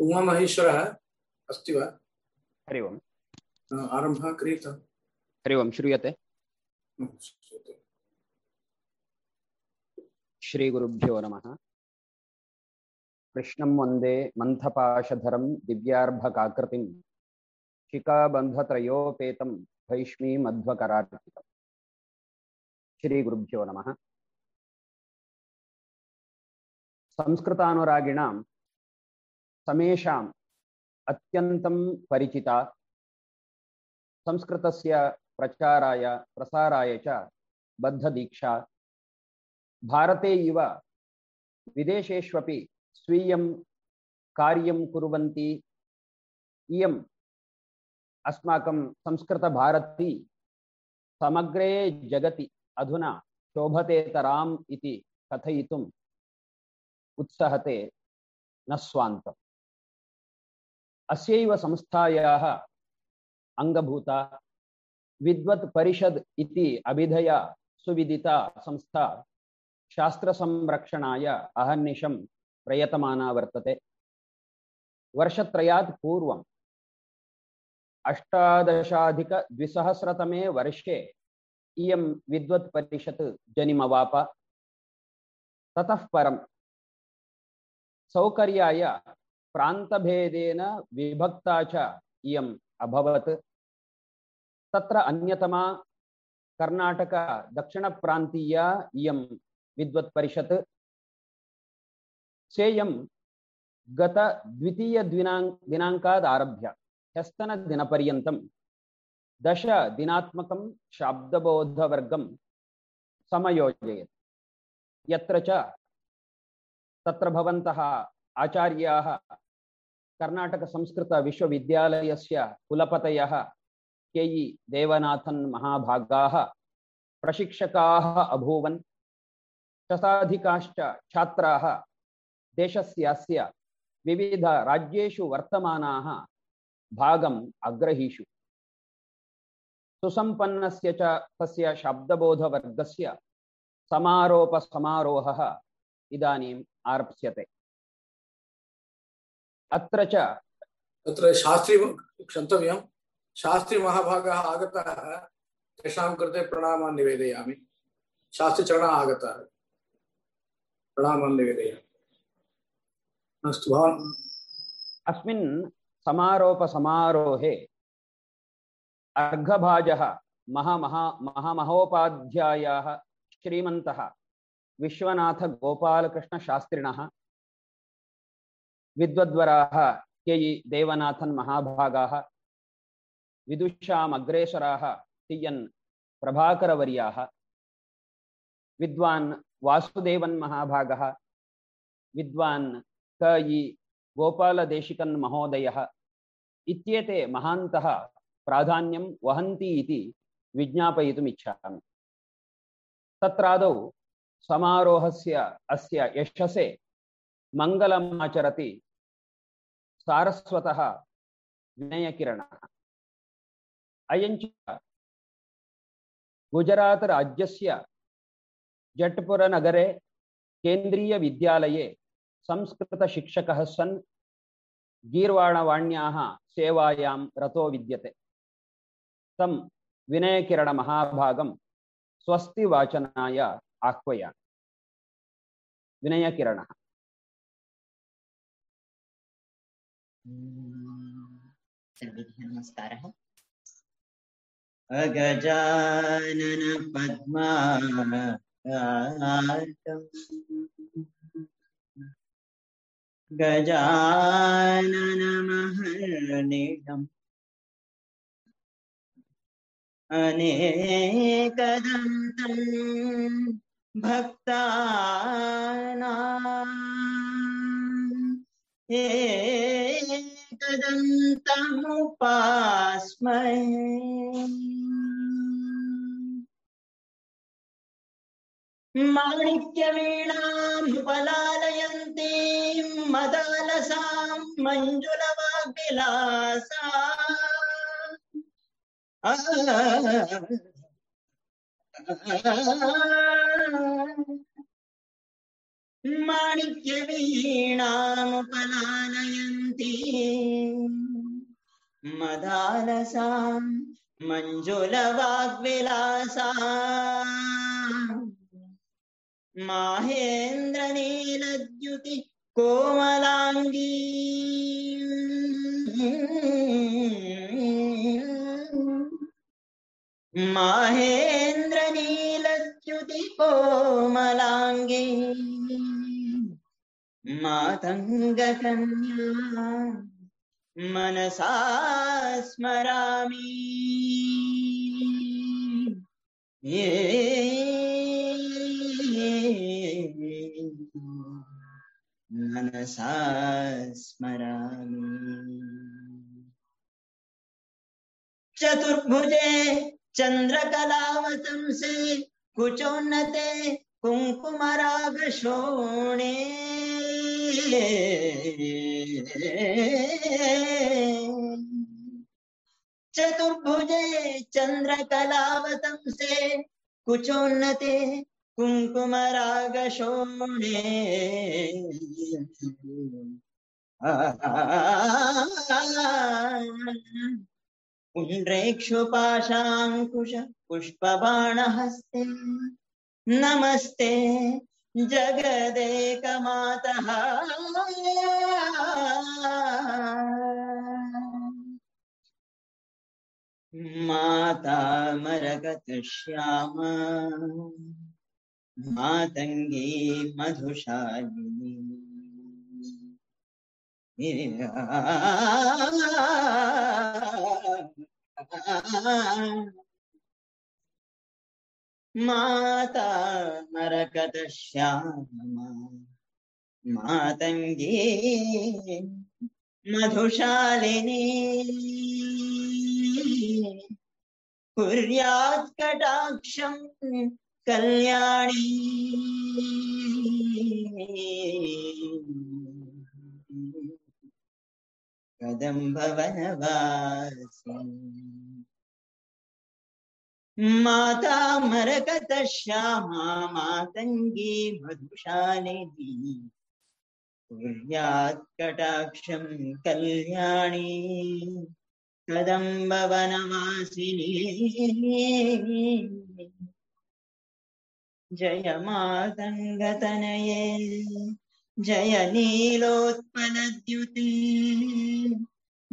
उमामहेश्वरः अस्ति वा? हरि ओम्। आरम्भः क्रियतः हरि ओम् श्रूयते? श्रीगुरुभ्यो नमः। कृष्णं वंदे मन्थपाशधरं दिव्यार्भकाकृतिं शिखाबन्धत्रयोपेतं भैष्मीमध्वकरार्पितम् श्रीगुरुभ्यो नमः। संस्कृतानुरागिणां समेषाम् अत्यन्तं परिचिता। संस्कृतस्य प्रचाराय, प्रसाराय च बद्धदीक्षा। भारते इव विदेशेष्वपि स्वीयं कार्यं कुर्वन्ती। इयम् अस्माकं संस्कृतभारती समग्रे जगति अधुना शोभतेतराम् इति कथयितुम् उत्सहते न स्वान्तम्। अस्यैव संस्थायाः अङ्गभूता विद्वत् परिषद् इति अभिधया सुविदिता संस्था शास्त्रसंरक्षणाय अहर्निशं प्रयतमाना वर्तते। वर्षत्रयात् पूर्वम् अष्टादशाधिकद्विसहस्रतमे वर्षे इयं विद्वत् परिषत् जनिमवाप। ततः परं सौकर्याय प्रान्तभेदेन विभक्ता च इयम् अभवत्। तत्र अन्यतमा कर्णाटक दक्षिणप्रान्तीया इयं विद्वत्परिषत्। सेयं गत द्वितीयदिनाङ् दिनाङ्कात् आरभ्य ह्यस्तनदिनपर्यन्तं दशदिनात्मकं शाब्दबोधवर्गं समयोजयत्। यत्र च तत्र भवन्तः आचार्याः कर्णाटकसंस्कृतविश्वविद्यालयस्य कुलपतयः के इ देवनाथन् महाभागाः प्रशिक्षकाः अभूवन्, शताधिकाश्च छात्राः देशस्यास्य विविधराज्येषु वर्तमानाः भागम् अग्रहीषु। सुसम्पन्नस्य च तस्य शब्दबोधवर्गस्य समारोपसमारोहः इदानीम् आरप्स्यते। अत्र च। तत्र शास्त्री क्षन्तव्यं। शास्त्रीमहाभागाः आगताः। तेषां कृते प्रणामान् निवेदयामि। शास्त्रीचरणाः आगताः। प्रणामान् निवेदयामि। अस्तु भवान्। अस्मिन् समारोपसमारोहे अर्घभाजः महामहा महामहोपाध्यायाः श्रीमन्तः विश्वनाथगोपालकृष्णशास्त्रिणः विद्वद्वराः, के देवनाथन् महाभागाः, विदुषामग्रेसराः ति एन् प्रभाकरवर्याः, विद्वान् वासुदेवन् महाभागः, विद्वान् क इ गोपालदेशिकन् महोदयः इत्येते महान्तः इति विज्ञापयितुम् इच्छामि तत्रादौ समारोहस्य अस्य यशसे ಮಂಗಲಮಾಚರತಿ ಸಾರಸ್ವತಃ ವಿನಯಕಿರಣ. ಅಯಂಚ ಗುಜರಾತ್ ರಾಜ್ಯಸ್ಯ ಜಟ್ಪುರ ನಗರೆ ಕೇಂದ್ರೀಯ ವಿದ್ಯಾಲಯೇ ಸಂಸ್ಕೃತ ಶಿಕ್ಷಕಃ ಸನ್ ಗೀರ್ವಾಣವಾಣ್ಯಾಹ ಸೇವಾಯಾಂ ರಥೋ ವಿದ್ಯತೆ. ತಂ ವಿನಯಕಿರಣ ಮಹಾಭಾಗಂ ಸ್ವಸ್ತಿ ವಾಚನಾಯ ಆಹ್ವಯ. ವಿನಯಕಿರಣ. नमस्कारः अगजानन पद्मार्कम् गजाननमहर्निशम् अनेकदन्तम् भक्तानाम् एकदन्तमुपास्महे माणिक्यवीणामुपलालयन्तीं मदालसां मञ्जुलवाग्विलासा आ माणिक्यवीणामुपलालयन्ती मदालसां मञ्जुलवाग्विलासा। माहेन्द्रनीलद्युति कोमलाङ्गी। माहेन्द्रनीलद्युति कोमलाङ्गी मातङ्गकन्या मनसा स्मरामि। ये मनसा स्मरामि। चतुर्भुजे चन्द्रकलावतंसे कुचोन्नते कुङ्कुमरागशोणे चतुर्भुजे चन्द्रकलावतंसे कुचोन्नते कुङ्कुमरागशोणे पुण्ड्रेक्षुपाशाङ्कुश पुष्पबाणहस्ते। नमस्ते जगदेकमातः। माता मरगतश्याम मातङ्गी मधुशालिनी। माता मरकतश्यामा मातङ्गी मधुशालिनी। कुर्यात् कटाक्षं कल्याणी। कदम्बवनवासी माता मरकतश्यामा मातङ्गी मधुशालिनी। कुर्यात् कटाक्षं कल्याणी। कदम्बवनवासिनी जय मातङ्गतनये जय नीलोत्पलद्युते।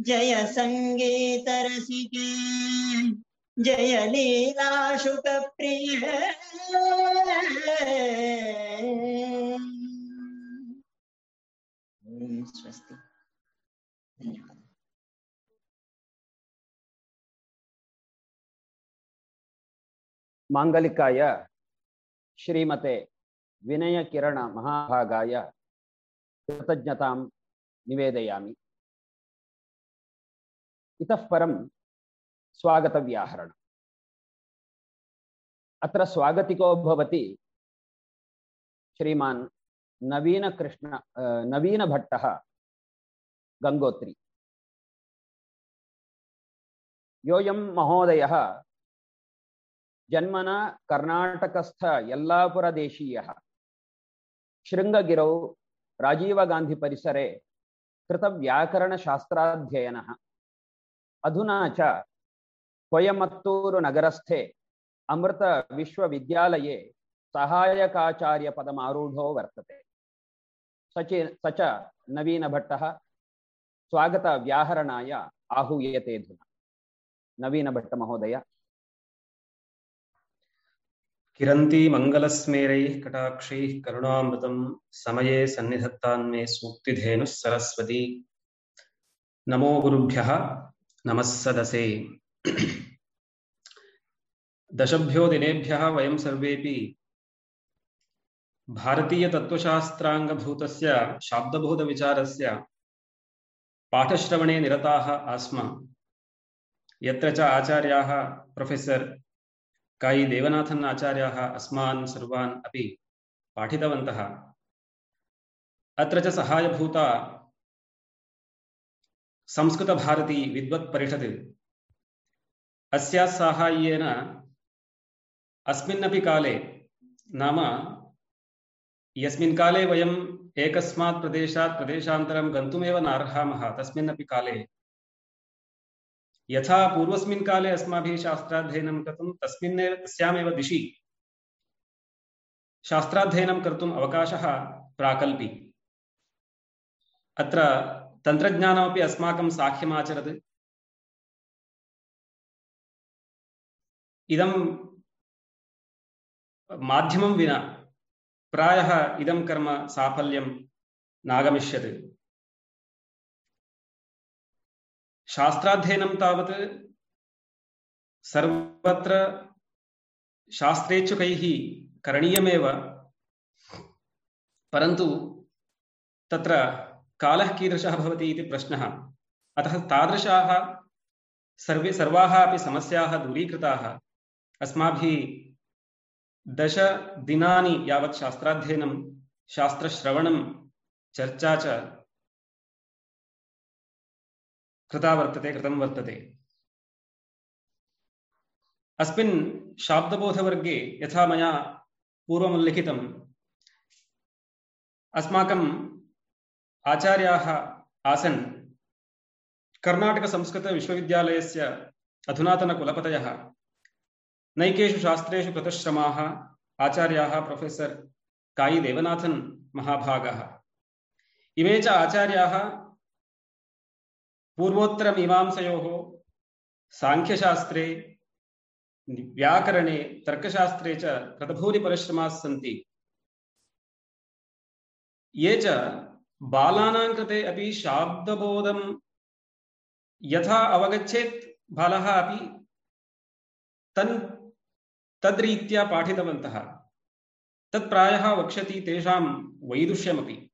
जय सङ्गीतरसिके जय लीलाशुकप्रिय ॐ स्वस्ति धन्यवादः। माङ्गलिकाय श्रीमते विनयकिरण महाभागाय कृतज्ञतां निवेदयामि। इतः परं स्वागतव्याहरणम् अत्र स्वागतिको भवति श्रीमान् नवीनकृष्ण अ, नवीनभट्टः गङ्गोत्री योऽयं महोदयः जन्मना कर्णाटकस्थ यल्लापुरदेशीयः शृङ्गगिरौ राजीवगान्धिपरिसरे कृतव्याकरणशास्त्राध्ययनः अधुना च कोयमत्तूरुनगरस्थे अमृतविश्वविद्यालये सहायकाचार्यपदमारूढो वर्तते स च स च नवीनभट्टः स्वागतव्याहरणाय आहूयते अधुना नवीनभट्टमहोदय किरन्ती मङ्गलस्मेरैः कटाक्षैः करुणामृतं समये सन्निधत्तान्मे सूक्तिधेनुः सरस्वती नमो गुरुभ्यः नमः सदसे दशभ्यो दिनेभ्यः वयं सर्वेपि भारतीयतत्त्वशास्त्राङ्गभूतस्य शाब्दबोधविचारस्य पाठश्रवणे निरताः आस्म। यत्र च आचार्याः प्रोफेसर् कायि देवनाथन् आचार्याः अस्मान् सर्वान् अपि पाठितवन्तः। अत्र च सहायभूता संस्कृतभारती अस्याः साहाय्येन अस्मिन्नपि काले नाम यस्मिन् काले वयम् एकस्मात् प्रदेशात् प्रदेशान्तरं गन्तुमेव नार्हामः। तस्मिन्नपि काले यथा पूर्वस्मिन् काले अस्माभिः शास्त्राध्ययनं कर्तुं तस्मिन्नेव तस्यामेव दिशि शास्त्राध्ययनं कर्तुम् अवकाशः प्राकल्पि। अत्र तन्त्रज्ञानमपि अस्माकं साख्यमाचरत्। इदं माध्यमं विना प्रायः इदं कर्म साफल्यं नागमिष्यत्। शास्त्राध्ययनं तावत् सर्वत्र शास्त्रेच्छुकैः करणीयमेव, परन्तु तत्र कालः कीदृशः भवति इति प्रश्नः। अतः तादृशाः सर्वे सर्वाः अपि समस्याः दूरीकृताः। अस्माभिः दशदिनानि यावत् शास्त्राध्ययनं, शास्त्रश्रवणं, चर्चा च कृता वर्तते, कृतं वर्तते। अस्मिन् शाब्दबोधवर्गे यथा मया पूर्वमुल्लिखितम् अस्माकम् आचार्याः आसन् कर्णाटकसंस्कृतविश्वविद्यालयस्य अधुनातनकुलपतयः। नैकेषु शास्त्रेषु कृतश्रमाः आचार्याः प्रोफेसर् कायि देवनाथन् महाभागाः। इमे च आचार्याः पूर्वोत्तरमीमांसयोः साङ्ख्यशास्त्रे, व्याकरणे, तर्कशास्त्रे च कृतभूरि परिश्रमाः सन्ति। ये च बालानां कृते अपि शाब्दबोधं यथा अवगच्छेत् बालः अपि तन् तद्रीत्या पाठितवन्तः। तत् प्रायः वक्ष्यति तेषां वैदुष्यमपि।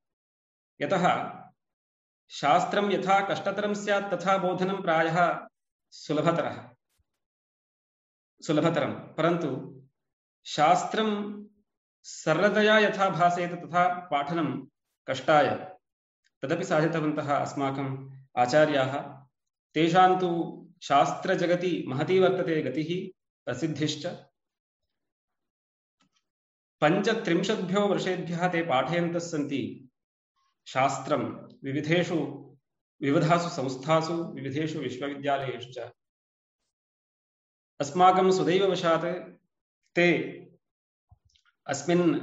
यतः शास्त्रं यथा कष्टतरं स्यात् तथा बोधनं प्रायः सुलभतरः। सुलभतरं, परन्तु शास्त्रं सरलतया यथा भासेत तथा पाठनं कष्टाय। तदपि साधितवन्तः अस्माकम् आचार्याः। तेषां तु शास्त्रजगति महती वर्तते गतिः, प्रसिद्धिश्च। पञ्चत्रिंशद्भ्यो वर्षेभ्यः ते पाठयन्तः सन्ति। शास्त्रं विविधेषु, विविधासु संस्थासु, विविधेषु विश्वविद्यालयेषु च। अस्माकं सुदैववशात् ते अस्मिन्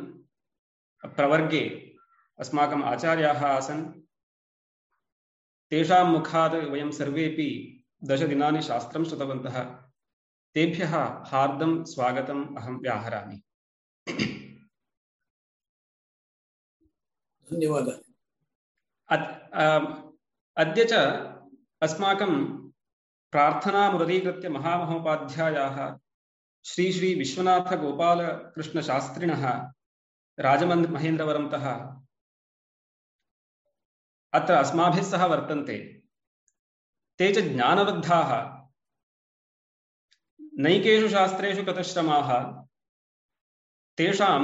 प्रवर्गे अस्माकम् आचार्याः आसन्। तेषां मुखात् वयं सर्वेपि दशदिनानि शास्त्रं श्रुतवन्तः। तेभ्यः हार्दं स्वागतम् अहं व्याहरामि। धन्यवादः। अद्य च अस्माकं प्रार्थनामुदीकृत्य महामहोपाध्यायाः श्री श्री विश्वनाथगोपालकृष्णशास्त्रिणः राजमन् महेन्द्रवरंतः अत्र अस्माभिः सह वर्तन्ते। ते च ज्ञानबद्धाः नैकेषु शास्त्रेषु कृतश्रमाः तेषां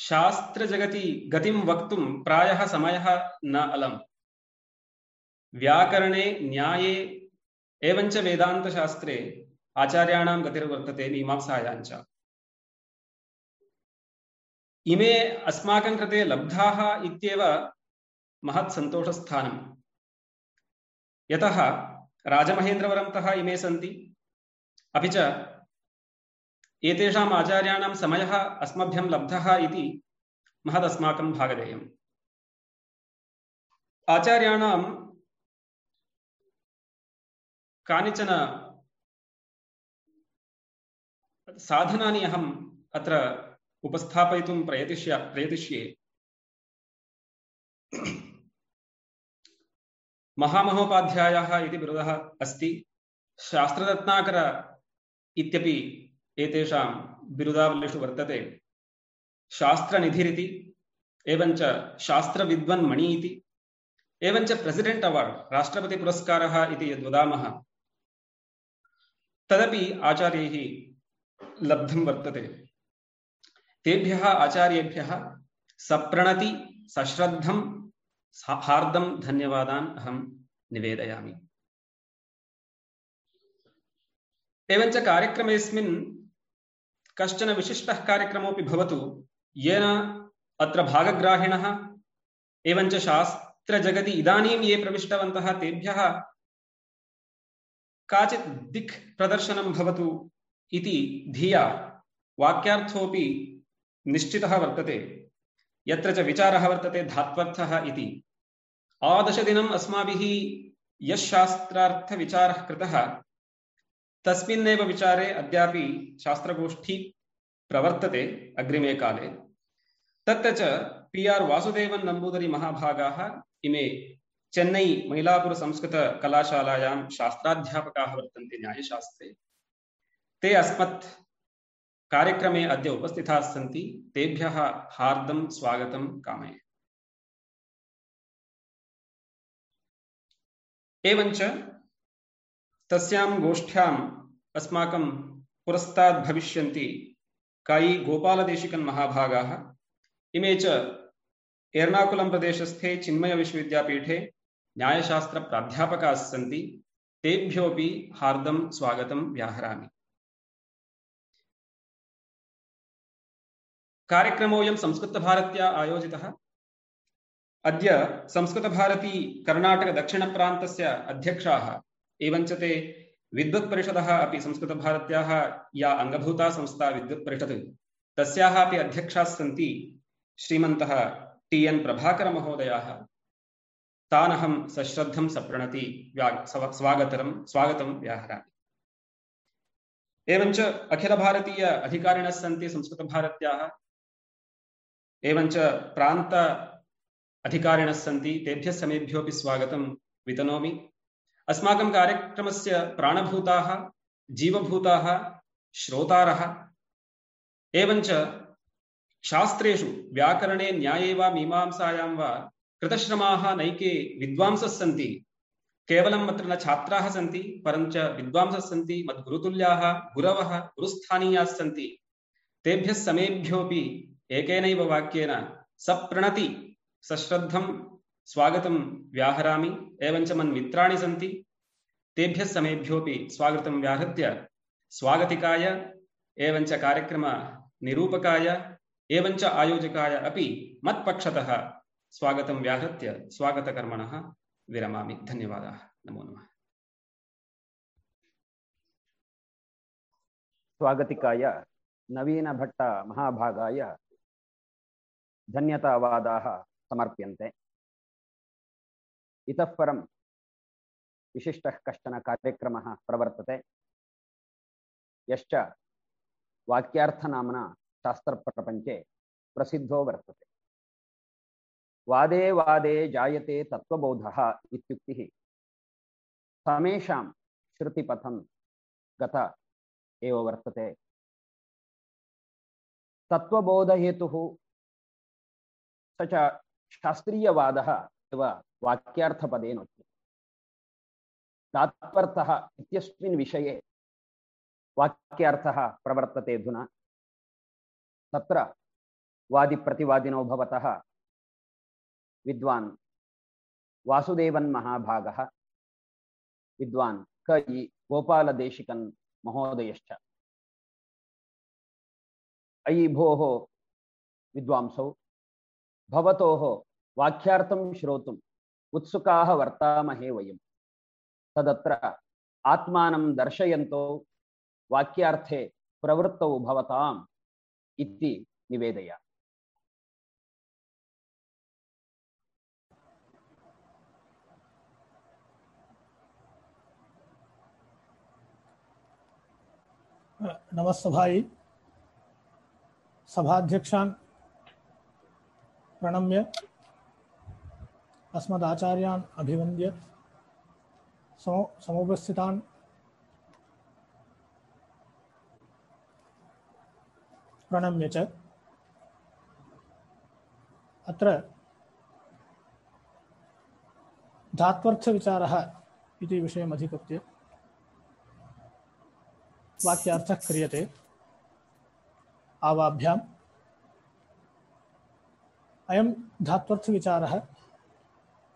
शास्त्रजगति गतिं वक्तुं प्रायः समयः न अलम्। व्याकरणे, न्याये, एवञ्च वेदान्तशास्त्रे आचार्याणां गतिर्वर्तते मीमांसायाञ्च। इमे अस्माकं कृते लब्धाः इत्येव महत् सन्तोषस्थानम्। यतः राजमहेन्द्रवरंतः इमे सन्ति। अपि च एतेषाम् आचार्याणां समयः अस्मभ्यं लब्धः इति महदस्माकं भागधेयम्। आचार्याणां कानिचन साधनानि अहम् अत्र उपस्थापयितुं प्रयतिष्य, प्रयतिष्ये। महामहोपाध्यायः इति बिरुदः अस्ति। शास्त्ररत्नाकर इत्यपि एतेषां बिरुदावलिषु वर्तते। शास्त्रनिधिरिति, एवञ्च शास्त्रविद्वन्मणि इति एवञ्च प्रेसिडेण्ट् अवार्ड्, राष्ट्रपतिपुरस्कारः इति यद्वदामः तदपि आचार्यैः लब्धं वर्तते। तेभ्यः आचार्येभ्यः सप्रणति, सश्रद्धं हार्दं धन्यवादान् अहं निवेदयामि। एवञ्च कार्यक्रमेऽस्मिन् कश्चन विशिष्टः कार्यक्रमोऽपि भवतु। येन अत्र भागग्राहिणः, एवञ्च शास्त्रजगति इदानीं ये प्रविष्टवन्तः, तेभ्यः काचित् दिक् प्रदर्शनं भवतु इति धिया वाक्यार्थोऽपि निश्चितः वर्तते। यत्र च विचारः वर्तते, धात्वर्थः इति। आदशदिनम् अस्माभिः यः शास्त्रार्थविचारः कृतः तस्मिन्नेव विचारे अद्यापि शास्त्रगोष्ठी प्रवर्तते अग्रिमे काले। तत्र च पि आर् वासुदेवन् नम्बूदरी महाभागाः, इमे चेन्नै मैलापुर संस्कृतकलाशालायां शास्त्राध्यापकाः वर्तन्ते न्यायशास्त्रे। ते अस्मत् कार्यक्रमे अद्य उपस्थिताः सन्ति। तेभ्यः हार्दं स्वागतं कामये। एवञ्च तस्यां गोष्ठ्याम् अस्माकं पुरस्तात् भविष्यन्ति कायी गोपालदेशिकन् महाभागाः। इमे च एर्नाकुलं प्रदेशस्थे चिन्मयविश्वविद्यापीठे न्यायशास्त्रप्राध्यापकाः सन्ति। तेभ्योऽपि हार्दं स्वागतं व्याहरामि। कार्यक्रमोऽयं संस्कृतभारत्या आयोजितः। अद्य संस्कृतभारती कर्णाटकदक्षिणप्रान्तस्य अध्यक्षाः एवञ्च ते विद्वत्परिषदः अपि संस्कृतभारत्याः या अङ्गभूता संस्था विद्वत्परिषत् तस्याः अपि अध्यक्षाः सन्ति श्रीमन्तः टी एन् प्रभाकरमहोदयाः। तानहं सश्रद्धं सप्रणति स्वागतरं स्वागतं व्याहरामि। एवञ्च अखिलभारतीय अधिकारिणः सन्ति संस्कृतभारत्याः। एवञ्च प्रांत अधिकारिणः सन्ति, तेभ्यः समेभ्योऽपि स्वागतं वितनोमि। अस्माकं कार्यक्रमस्य प्राणभूताः, जीवभूताः, श्रोतारः, एवञ्च शास्त्रेषु व्याकरणे न्याये वा मीमांसायां वा कृतश्रमाः नैके विद्वांसः सन्ति केवलम् अत्र न छात्राः सन्ति, परञ्च विद्वांसः सन्ति, मद्गुरुतुल्याः गुरवः, गुरुस्थानीयाः सन्ति। तेभ्यः समेभ्योऽपि एकेनैव वाक्येन सप्रणति, सश्रद्धं स्वागतं व्याहरामि, एवञ्च मन्मित्राणि सन्ति। तेभ्यः समेभ्योऽपि स्वागतं व्याहृत्य स्वागतिकाय, एवञ्च कार्यक्रमनिरूपकाय एवञ्च आयोजकाय अपि मत्पक्षतः स्वागतं व्याहृत्य स्वागतकर्मणः विरमामि। धन्यवादाः। नमो नमः। स्वागतिकाय नवीनभट्ट महाभागाय धन्यतावादाः समर्प्यन्ते। इतः परं विशिष्टः कश्चन कार्यक्रमः प्रवर्तते। वाक्यार्थनाम्ना शास्त्रप्रपञ्चे प्रसिद्धो वर्तते। वादे वादे जायते तत्त्वबोधः इत्युक्तिः समेषां श्रुतिपथं गत एव वर्तते। तत्त्वबोधहेतुः स च वाक्यार्थपदेनोच्यते तात्पर्थः इत्यस्मिन् विषये प्रवर्तते अधुना। तत्र वादिप्रतिवादिनो भवतः विद्वान् वासुदेवन् महाभागः, विद्वान् क इ गोपालदेशिकन् महोदयश्च। अयि भोः विद्वांसौ वाक्यार्थं श्रोतुम् उत्सुकाः वर्तामहे वयं तदत्र आत्मानं दर्शयन्तौ वाक्यार्थे प्रवृत्तौ भवताम् इति निवेदय नमस्सभायै सभाध्यक्षान् प्रणम्य अस्मदाचार्यान् अभिवन्द्य समो, समुपस्थितान्। प्रणम्य च। अत्र धात्वर्थविचारः इति विषयम् अधिकृत्य वाक्यार्थः क्रियते। आवाभ्याम्। अयं धात्वर्थविचारः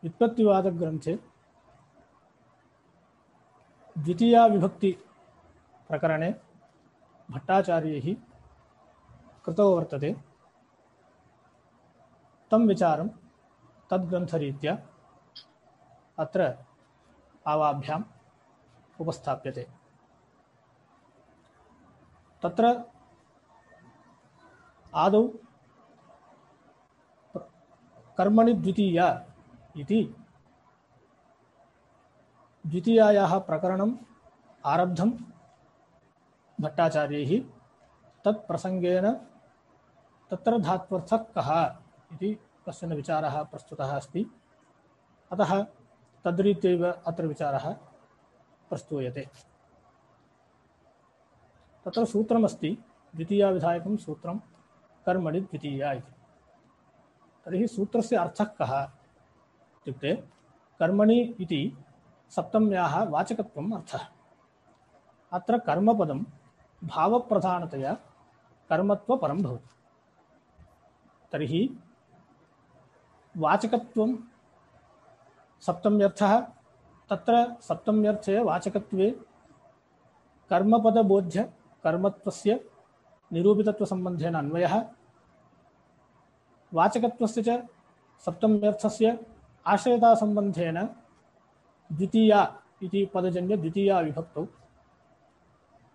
व्युत्पत्तिवादग्रन्थे द्वितीया विभक्ति प्रकरणे भट्टाचार्यैः कृतो वर्तते। तं विचारं तद्ग्रन्थरीत्या अत्र आवाभ्याम् उपस्थाप्यते। तत्र आदौ कर्मणि द्वितीया इति। द्वितीयायाः प्रकरणम् आरब्धं भट्टाचार्यैः तत्प्रसङ्गेन तत्र धात्वर्थः कः इति कश्चन विचारः प्रस्तुतः अस्ति। अतः तद्रीत्यैव अत्र विचारः प्रस्तूयते। तत्र सूत्रमस्ति, द्वितीयाविधायकं सूत्रं कर्मणि द्वितीया इति। तर्हि सूत्रस्य अर्थः कः? इत्युक्ते कर्मणि इति सप्तम्याः वाचकत्वम् अर्थः। अत्र कर्मपदं भावप्रधानतया कर्मत्वपरं भवति। तर्हि वाचकत्वं सप्तम्यर्थः, तत्र सप्तम्यर्थे वाचकत्वे कर्मपदबोध्य कर्मत्वस्य निरूपितत्वसम्बन्धेन अन्वयः। वाचकत्वस्य च सप्तम्यर्थस्य आश्रयतासम्बन्धेन द्वितीया इति पदजन्य द्वितीया विभक्तौ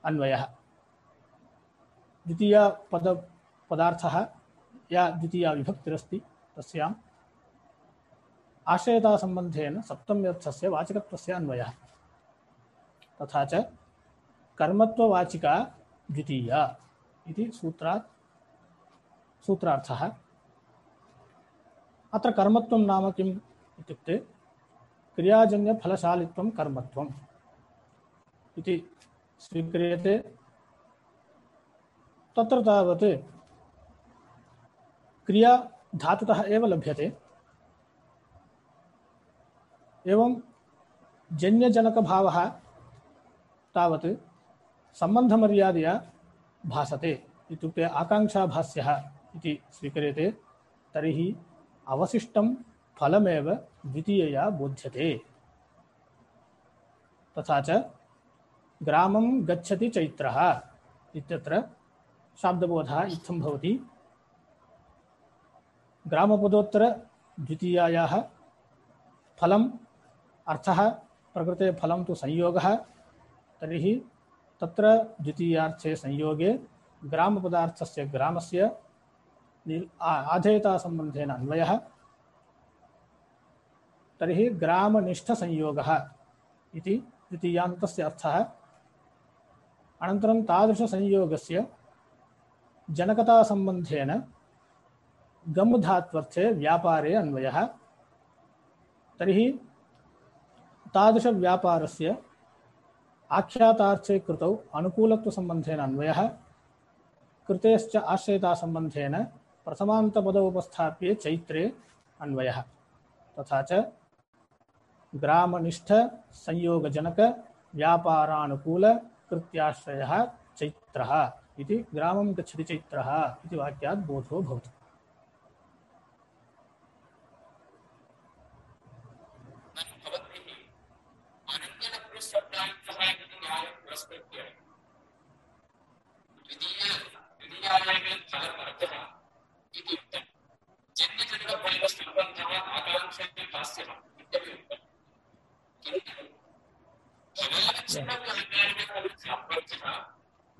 अन्वयः। द्वितीया पद पदार्थः या द्वितीया विभक्तिरस्ति तस्याम् आश्रयतासम्बन्धेन सप्तम्यर्थस्य वाचकत्वस्य अन्वयः। तथा च कर्मत्ववाचिका द्वितीया इति सूत्रात् सूत्रार्थः। अत्र कर्मत्वं नाम किम्? इत्युक्ते क्रियाजन्यफलशालित्वं कर्मत्वम् इति स्वीक्रियते। तत्र तावत् क्रिया धातुतः एव लभ्यते। एवं जन्यजनकभावः तावत् सम्बन्धमर्यादया भासते इत्युक्ते आकाङ्क्षाभास्यः इति स्वीक्रियते। तर्हि अवशिष्टं फलमेव द्वितीयया बोध्यते। तथा च ग्रामं गच्छति चैत्रः इत्यत्र शाब्दबोधः इत्थं भवति। ग्रामपदोत्तरद्वितीयायाः फलम्, अर्थः, प्रकृते फलं तु संयोगः, तर्हि तत्र द्वितीयार्थे संयोगे ग्रामपदार्थस्य ग्रामस्य आधेयतासम्बन्धेन अन्वयः। तर्हि ग्रामनिष्ठसंयोगः इति द्वितीयान्तस्य अर्थः। अनन्तरं तादृशसंयोगस्य जनकतासम्बन्धेन गम् धात्वर्थे व्यापारे अन्वयः। तर्हि तादृशव्यापारस्य आख्यातार्थे कृतौ अन्वयः। कृतेश्च आश्रयतासम्बन्धेन प्रथमान्तपदौ उपस्थाप्ये चैत्रे अन्वयः। तथा ग्रामनिष्ठसंयोगजनकव्यापारानुकूलकृत्याश्रयः चैत्रः इति ग्रामं गच्छति चैत्रः बोधो भवति।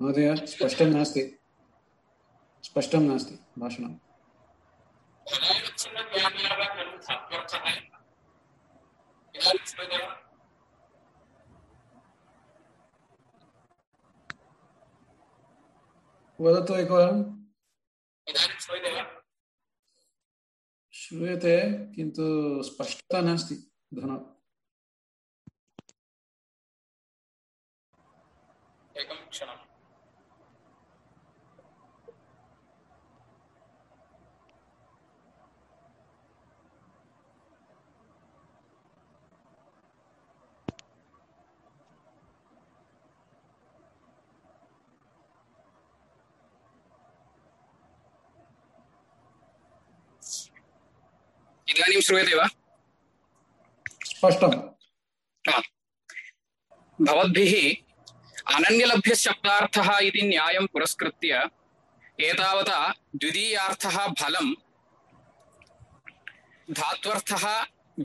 महोदय, स्पष्टं नास्ति। स्पष्टं नास्ति भाषणं वदतु एकवारं। श्रूयते, किन्तु स्पष्टता नास्ति ध्वनौ एकं क्षणम्। इदानीं श्रूयते वा? स्पष्टं भवद्भिः अनन्यलभ्यशब्दार्थः इति न्यायं पुरस्कृत्य एतावता द्वितीयार्थः फलं धात्वर्थः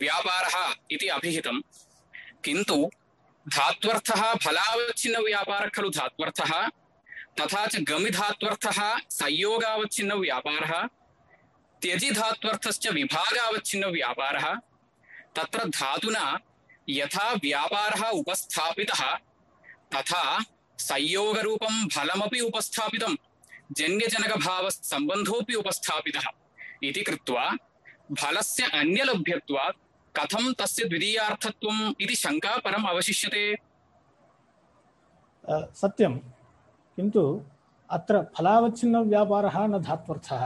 व्यापारः इति अभिहितं किन्तु धात्वर्थः फलावच्छिन्नव्यापारः खलु धात्वर्थः तथा च गमिधात्वर्थः संयोगावच्छिन्नव्यापारः त्यजिधात्वर्थश्च विभागावच्छिन्नव्यापारः तत्र धातुना यथा व्यापारः उपस्थापितः, तथा संयोगरूपं फलमपि उपस्थापितं जन्यजनकभावः सम्बन्धोऽपि उपस्थापितः इति कृत्वा फलस्य अन्यलभ्यत्वात् कथं तस्य द्वितीयार्थत्वम् इति शङ्का परम् अवशिष्यते सत्यं। किन्तु अत्र फलावच्छिन्नव्यापारः न धात्वर्थः।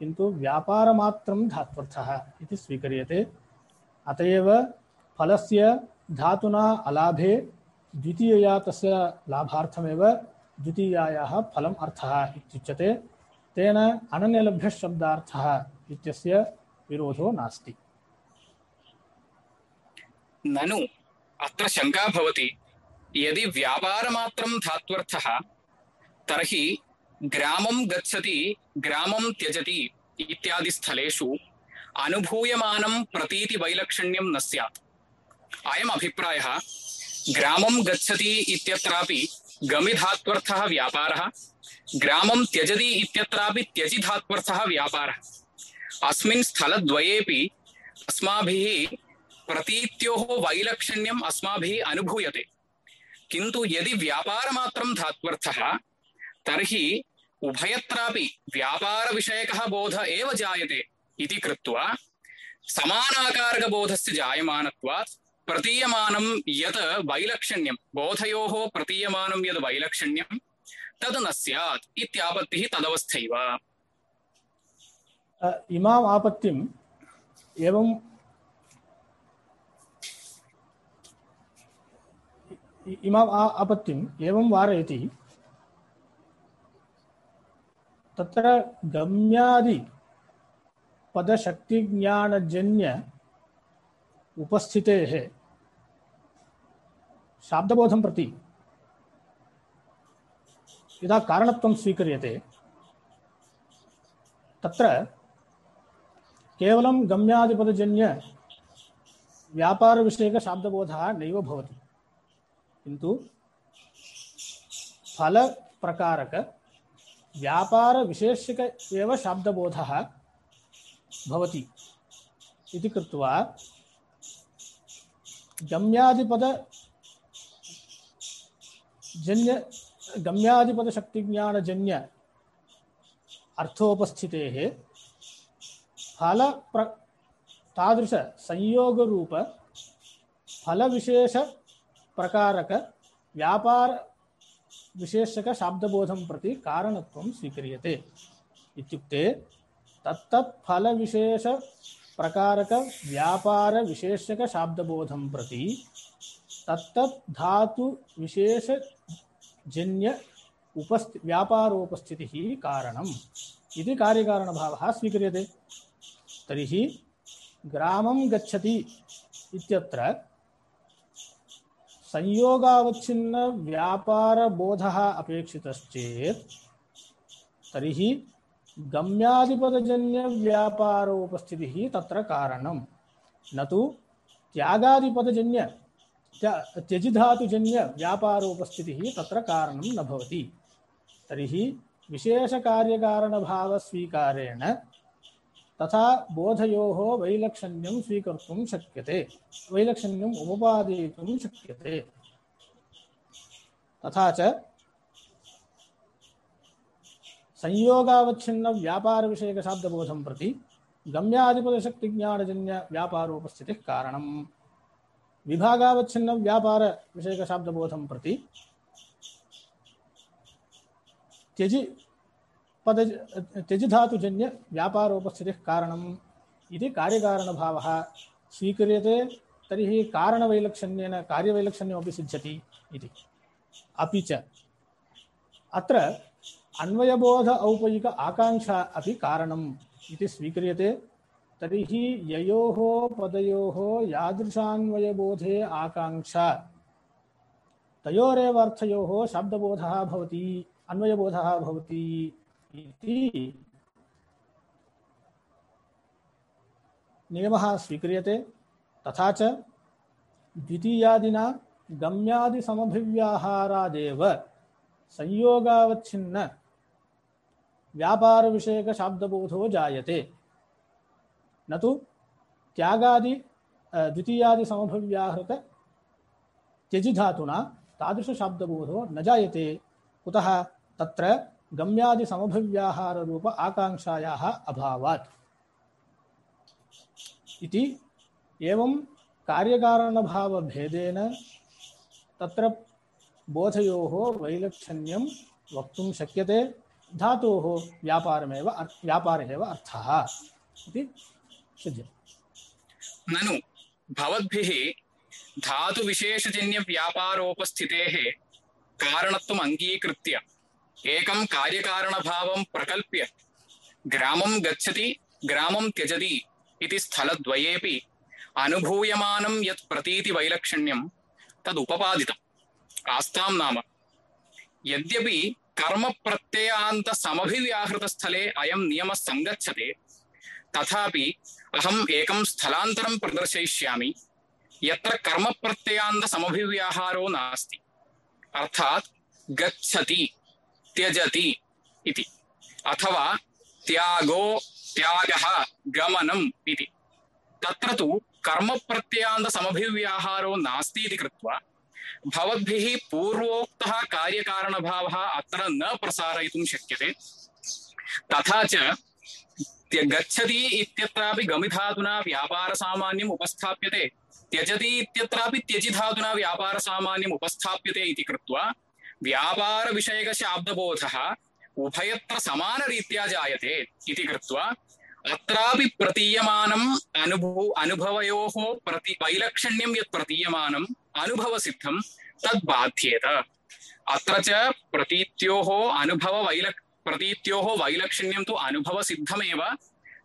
किन्तु व्यापारमात्रं धात्वर्थः इति स्वीक्रियते। अत एव फलस्य धातुना अलाभे द्वितीयया तस्य लाभार्थमेव द्वितीयायाः फलम् अर्थः इत्युच्यते। तेन अनन्यलभ्यः शब्दार्थः इत्यस्य विरोधो नास्ति। ननु, अत्र शङ्का भवति। यदि व्यापारमात्रं धात्वर्थः, तर्हि ग्रामं गच्छति, ग्रामं त्यजति इत्यादि स्थलेषु अनुभूयमानं प्रतीतिवैलक्षण्यं न स्यात्। अयम् अभिप्रायः, ग्रामं गच्छति इत्यत्रापि गमिधात्वर्थः व्यापारः, ग्रामं त्यजति इत्यत्रापि त्यजिधात्वर्थः व्यापारः। अस्मिन् स्थलद्वयेपि अस्माभिः प्रतीत्योः वैलक्षण्यम् अस्माभिः अनुभूयते। किन्तु यदि व्यापारमात्रं धात्वर्थः, तर्हि उभयत्रापि व्यापारविषयकः बोध एव जायते इति कृत्वा समानाकारकबोधस्य जायमानत्वात् प्रतीयमानं यत् वैलक्षण्यं, बोधयोः प्रतीयमानं यद् वैलक्षण्यं, तद् न स्यात् इत्यापत्तिः तदवस्थैव। इमाम् आपत्तिम् एवं इमाम् आपत्तिम् एवं वारयति। तत्र गम्यादि पदशक्तिज्ञानजन्य उपस्थितेः शाब्दबोधं प्रति यदा कारणत्वं स्वीक्रियते, तत्र केवलं गम्यादिपदजन्य व्यापारविषयकशाब्दबोधः नैव भवति। किन्तु फलप्रकारक व्यापारविशेषक एव शाब्दबोधः भवति इति कृत्वा गम्यादिपद जन्य गम्यादिपदशक्तिज्ञानजन्य अर्थोपस्थितेः फल प्र तादृश संयोगरूप फलविशेष प्रकारक व्यापार विशेषक शाब्दबोधं प्रति कारणत्वं स्वीक्रियते। इत्युक्ते तत्तत् फलविशेष प्रकारक व्यापार विशेषक शाब्दबोधं प्रति तत्तत् धातु विशेष जन्य उपस्थि व्यापारोपस्थितिः कारणम्। इति कार्यकारणभावः स्वीक्रियते। तर्हि ग्रामं गच्छति इत्यत्र संयोगावच्छिन्नव्यापारबोधः अपेक्षितश्चेत्, तर्हि गम्यादिपदजन्यव्यापारोपस्थितिः तत्र कारणं न तु त्यागादिपदजन्य त्या- त्यजिधातुजन्यव्यापारोपस्थितिः तत्र कारणं न भवति। तर्हि विशेषकार्यकारणभावस्वीकारेण तथा बोधयोः वैलक्षण्यं स्वीकर्तुं शक्यते। वैलक्षण्यम् उपपादयितुं शक्यते। तथा च संयोगावच्छिन्नव्यापारविषयकशाब्दबोधं प्रति गम्यादिपदशक्तिज्ञानजन्यव्यापारोपस्थितिः कारणम्। विभागावच्छिन्नव्यापारविषयकशाब्दबोधं प्रति त्यजि पद त्यजिधातुजन्य व्यापारोपस्थितिः कारणम् इति कार्यकारणभावः स्वीक्रियते, तर्हि कारणवैलक्षण्येन कार्यवैलक्षण्यमपि सिद्ध्यति इति। अपि च, अत्र अन्वयबोध औपयिक आकाङ्क्षा अपि कारणम् इति स्वीक्रियते, तर्हि ययोः पदयोः यादृशान्वयबोधे आकाङ्क्षा, तयोरेव अर्थयोः शब्दबोधः भवति, अन्वयबोधः भवति। इति नियमः स्वीक्रियते। तथा च द्वितीयादिना गम्यादिसमभिव्याहारादेव संयोगावच्छिन्न व्यापारविषयकशाब्दबोधो जायते। न तु त्यागादि द्वितीयादिसमभिव्याहृत त्यजिधातुना तादृशशाब्दबोधो न जायते। कुतः तत्र गम्यादिसमभिव्याहाररूप आकाङ्क्षायाः अभावात्। इति एवं कार्यकारणभावभेदेन तत्र बोधयोः वैलक्षण्यं वक्तुं शक्यते। धातोः व्यापारमेव व्यापारः एव अर्थः इति सिद्ध्यते ननु, भवद्भिः धातुविशेषजन्यव्यापारोपस्थितेः कारणत्वम् अङ्गीकृत्य एकं कार्यकारणभावं प्रकल्प्य ग्रामं गच्छति, ग्रामं त्यजति इति स्थलद्वयेऽपि अनुभूयमानं यत् प्रतीतिवैलक्षण्यं तदुपपादितम्। आस्तां नाम। यद्यपि कर्मप्रत्ययान्तसमभिव्याहृतस्थले अयं नियमः सङ्गच्छते तथापि अहम् एकं स्थलान्तरं प्रदर्शयिष्यामि, यत्र कर्मप्रत्ययान्तसमभिव्याहारो नास्ति। अर्थात् गच्छति। त्यजति इति। अथवा त्यागो त्यागः गमनम् इति। तत्र तु कर्मप्रत्ययान्तसमभिव्याहारो नास्ति इति कृत्वा भवद्भिः पूर्वोक्तः कार्यकारणभावः अत्र न प्रसारयितुं शक्यते। तथा च गच्छति इत्यत्रापि गमिधातुना व्यापारसामान्यम् उपस्थाप्यते। त्यजति इत्यत्रापि त्यजिधातुना व्यापारसामान्यम् उपस्थाप्यते इति कृत्वा व्यापारविषयकशाब्दबोधः उभयत्र समानरीत्या जायते इति कृत्वा अत्रापि प्रतीयमानम् अनुभव अनुभवयोः प्रति, वैलक्षण्यं यत् प्रतीयमानम् अनुभवसिद्धं तद् बाध्येत अत्र च प्रतीत्योः अनुभववैलक् प्रतीत्योः वैलक्षण्यं तु अनुभवसिद्धमेव,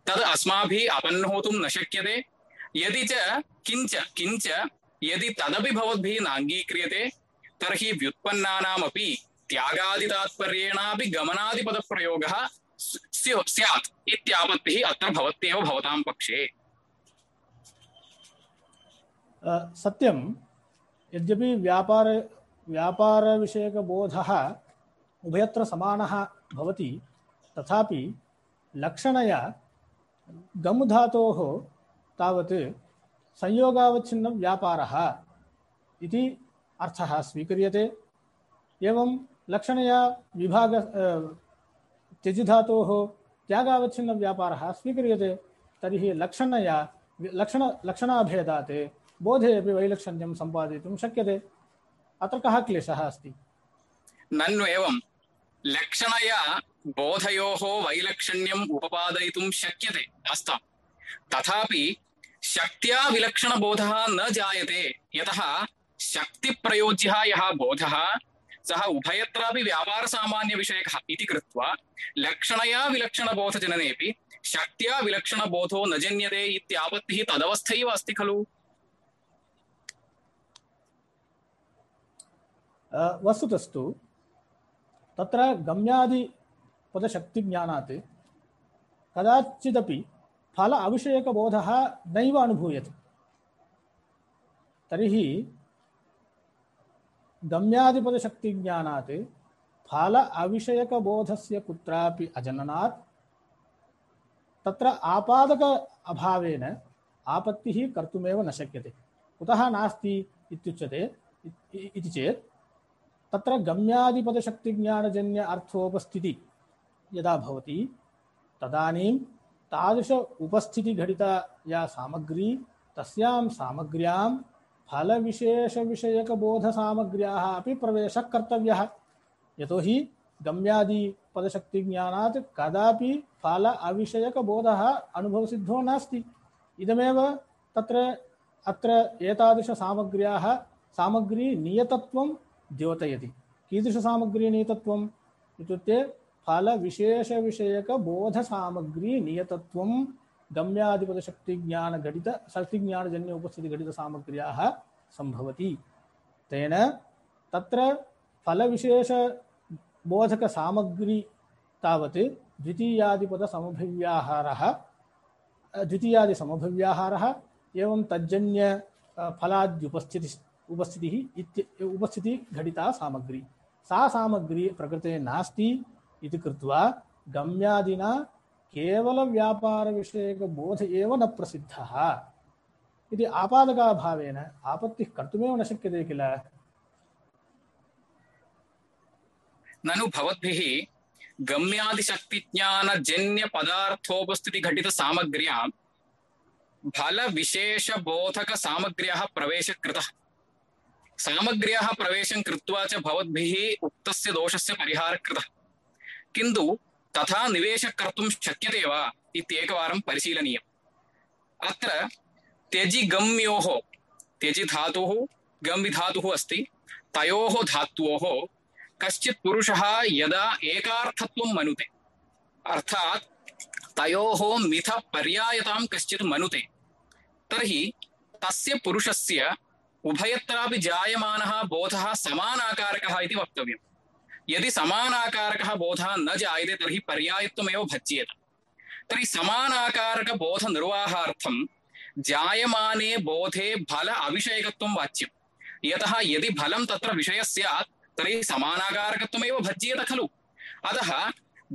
तद् अस्माभिः अपन्नोतुं न शक्यते। यदि च किञ्च किञ्च यदि तदपि भवद्भिः नाङ्गीक्रियते तर्हि व्युत्पन्नानामपि त्यागादितात्पर्येणापि गमनादिपदप्रयोगः स्यु- स्यात् इत्यापत्तिः अत्र भवत्येव भवतां पक्षे। सत्यं, यद्यपि व्यापार, व्यापारविषयकबोधः उभयत्र समानः भवति, तथापि लक्षणया गम् धातोः तावत् संयोगावच्छिन्नव्यापारः इति अर्थः स्वीक्रियते। एवं लक्षणया विभाग त्यजिधातोः त्यागावच्छिन्नव्यापारः स्वीक्रियते। तर्हि लक्षणया, लक्षण, लक्षणाभेदात्। बोधे अपि वैलक्षण्यं सम्पादयितुं शक्यते। अत्र कः क्लेशः अस्ति? नन्नु एवं। लक्षणया बोधयोः वैलक्षण्यम् उपपादयितुं शक्यते। वास्तवं तथापि शक्त्या विलक्षणबोधः न जायते। यतः शक्तिप्रयोज्यः यः बोधः, सः उभयत्रापि व्यापारसामान्यविषयकः इति कृत्वा लक्षणया शक्त्या विलक्षणबोधो न जन्यते इत्यापत्तिः तदवस्थैव अस्ति खलु? वस्तुतस्तु, तत्र गम्यादिपदशक्तिज्ञानात् कदाचिदपि फल अविषयकबोधः नैव अनुभूयते। तर्हि गम्यादिपदशक्तिज्ञानात् फल अविषयकबोधस्य कुत्रापि अजननात्, तत्र आपादक अभावेन आपत्तिः कर्तुमेव न शक्यते। कुतः नास्ति इत्युच्यते इति चेत्, तत्र गम्यादिपदशक्तिज्ञानजन्य अर्थोपस्थिति यदा भवति, तदानीं तादृश उपस्थितिघटिता या सामग्री, तस्यां सामग्र्यां फलविशेषविषयकबोधसामग्र्याः अपि प्रवेशः कर्तव्यः यतोहि गम्यादिपदशक्तिज्ञानात् कदापि फल अविषयकबोधः अनुभवसिद्धो नास्ति। इदमेव तत्र, अत्र एतादृशसामग्र्याः सामग्री नियतत्वं द्योतयति। कीदृशसामग्री नियतत्वम् इत्युक्ते फलविशेषविषयकबोधसामग्री नियतत्वं गम्यादिपदशक्तिज्ञानघटित शक्तिज्ञानजन्य उपस्थितिघटितसामग्र्याः सम्भवति। तेन तत्र फलविशेषबोधकसामग्री तावत् द्वितीयादिपदसमभिव्याहारः द्वितीयादिसमभिव्याहारः एवं तज्जन्य फलाद्युपस्थितिः, उपस्थितिः इत्य उपस्थितिः घटिता सामग्री। सा सामग्री प्रकृते नास्ति इति कृत्वा गम्यादिना केवलव्यापारविषयकबोध एव न प्रसिद्धः। इति आपादकाभावेन आपत्तिः कर्तुमेव न शक्यते किल? ननु भवद्भिः गम्यादिशक्तिज्ञानजन्यपदार्थोपस्थितिघटितसामग्र्यां फलविशेषबोधकसामग्र्याः प्रवेशः कृतः सामग्र्याः प्रवेशं कृत्वा च भवद्भिः उक्तस्य दोषस्य परिहारः कृतः किन्तु तथा निवेशः कर्तुं शक्यते वा इत्येकवारं परिशीलनीयम्। अत्र त्यजि गम्योः त्यजि धातुः गम्वि धातुः अस्ति। तयोः धात्वोः कश्चित् पुरुषः यदा एकार्थत्वं मनुते, अर्थात् तयोः मिथ पर्यायतां कश्चित् मनुते, तर्हि तस्य पुरुषस्य उभयत्रापि जायमानः बोधः समानाकारकः इति वक्तव्यम्। यदि समानाकारकः बोधः न जायते, तर्हि पर्यायत्वमेव भज्येत। तर्हि समानाकारकबोधनिर्वाहार्थं जायमाने बोधे फल अविषयकत्वं वाच्यं यतः यदि फलं तत्र विषयः स्यात्, तर्हि समानाकारकत्वमेव भज्येत खलु। अतः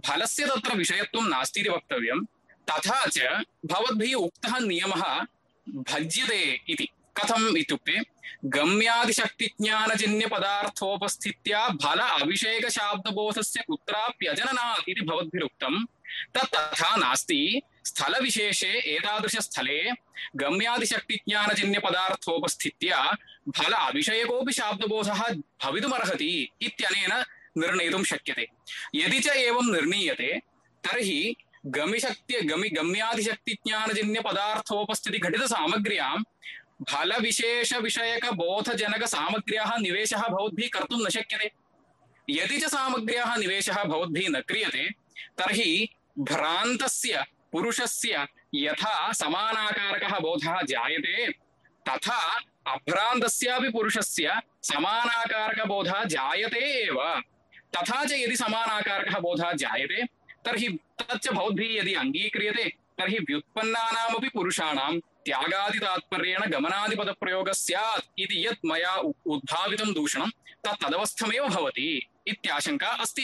फलस्य तत्र विषयत्वं नास्ति इति वक्तव्यं। तथा च भवद्भिः उक्तः नियमः भज्यते इति। कथम् इत्युक्ते गम्यादिशक्तिज्ञानजन्यपदार्थोपस्थित्या फल अविषयकशाब्दबोधस्य कुत्राप्यजननात् इति भवद्भिरुक्तं तत् तथा नास्ति। स्थलविशेषे एतादृशस्थले गम्यादिशक्तिज्ञानजन्यपदार्थोपस्थित्या फल अविषयकोऽपि शाब्दबोधः भवितुमर्हति इत्यनेन निर्णेतुं शक्यते। यदि च एवं निर्णीयते, तर्हि गमिशक्ति गमि गम्यादिशक्तिज्ञानजन्यपदार्थोपस्थितिघटितसामग्र्यां फलविशेषविषयकबोधजनकसामग्र्याः निवेशः भवद्भिः कर्तुं न शक्यते। यदि च सामग्र्याः निवेशः भवद्भिः न क्रियते, तर्हि भ्रान्तस्य, पुरुषस्य यथा समानाकारकः बोधः जायते, तथा अभ्रान्तस्यापि पुरुषस्य समानाकारकबोधः जायते एव। तथा च यदि समानाकारकः बोधः जायते, तर्हि तच्च भवद्भिः यदि अङ्गीक्रियते तर्हि व्युत्पन्नानामपि पुरुषाणां त्यागादितात्पर्येण गमनादिपदप्रयोगः स्यात् इति यत् उ- उद्भावितं दूषणं तत् तदवस्थमेव अस्ति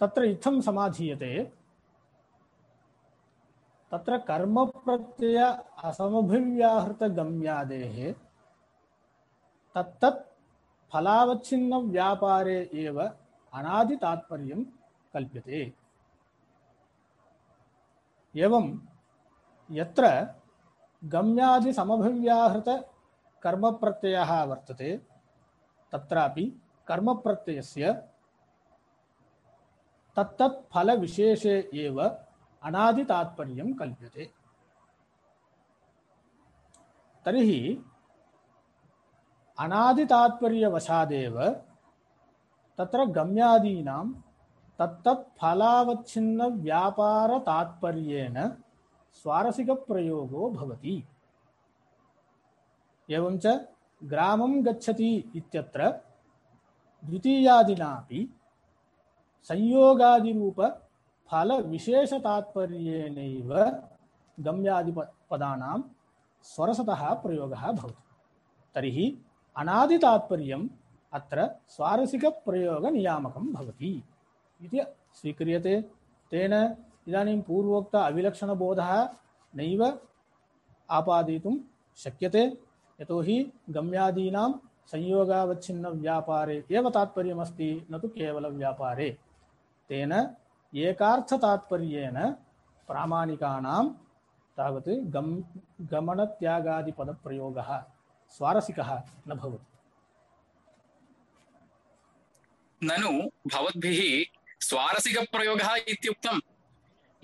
तत्र इत्थं समाधीयते। तत्र कर्मप्रत्यय असमभिव्याहृतगम्यादेः तत्तत् फलावच्छिन्नव्यापारे एव अनादितात्पर्यं कल्प्यते। एवं यत्र गम्यादिसमभिव्याहृतकर्मप्रत्ययः वर्तते, तत्रापि कर्मप्रत्ययस्य तत्तत् फलविशेषे एव अनादितात्पर्यं कल्प्यते। तर्हि अनादितात्पर्यवशादेव तत्र गम्यादीनां तत्तत् फलावच्छिन्नव्यापारतात्पर्येण स्वारसिकप्रयोगो भवति। एवञ्च ग्रामं गच्छति इत्यत्र द्वितीयादिनापि संयोगादिरूप फल विशेष तात्पर्येणैव गम्यादिपदानां स्वरसतः प्रयोगः भवति। तर्हि अनादितात्पर्यम् अत्र स्वारसिकप्रयोगनियामकं भवति। इति स्वीक्रियते। तेन इदानीं पूर्वोक्त अविलक्षणबोधः नैव आपादयितुं शक्यते। यतोहि गम्यादीनां संयोगावच्छिन्नव्यापारे एव तात्पर्यमस्ति, न तु केवलव्यापारे। तेन एकार्थतात्पर्येण प्रामाणिकानां तावत् गम्, गमनत्यागादिपदप्रयोगः स्वारसिकः न भवति। ननु भवद्भिः स्वारसिकप्रयोगः इत्युक्तम्।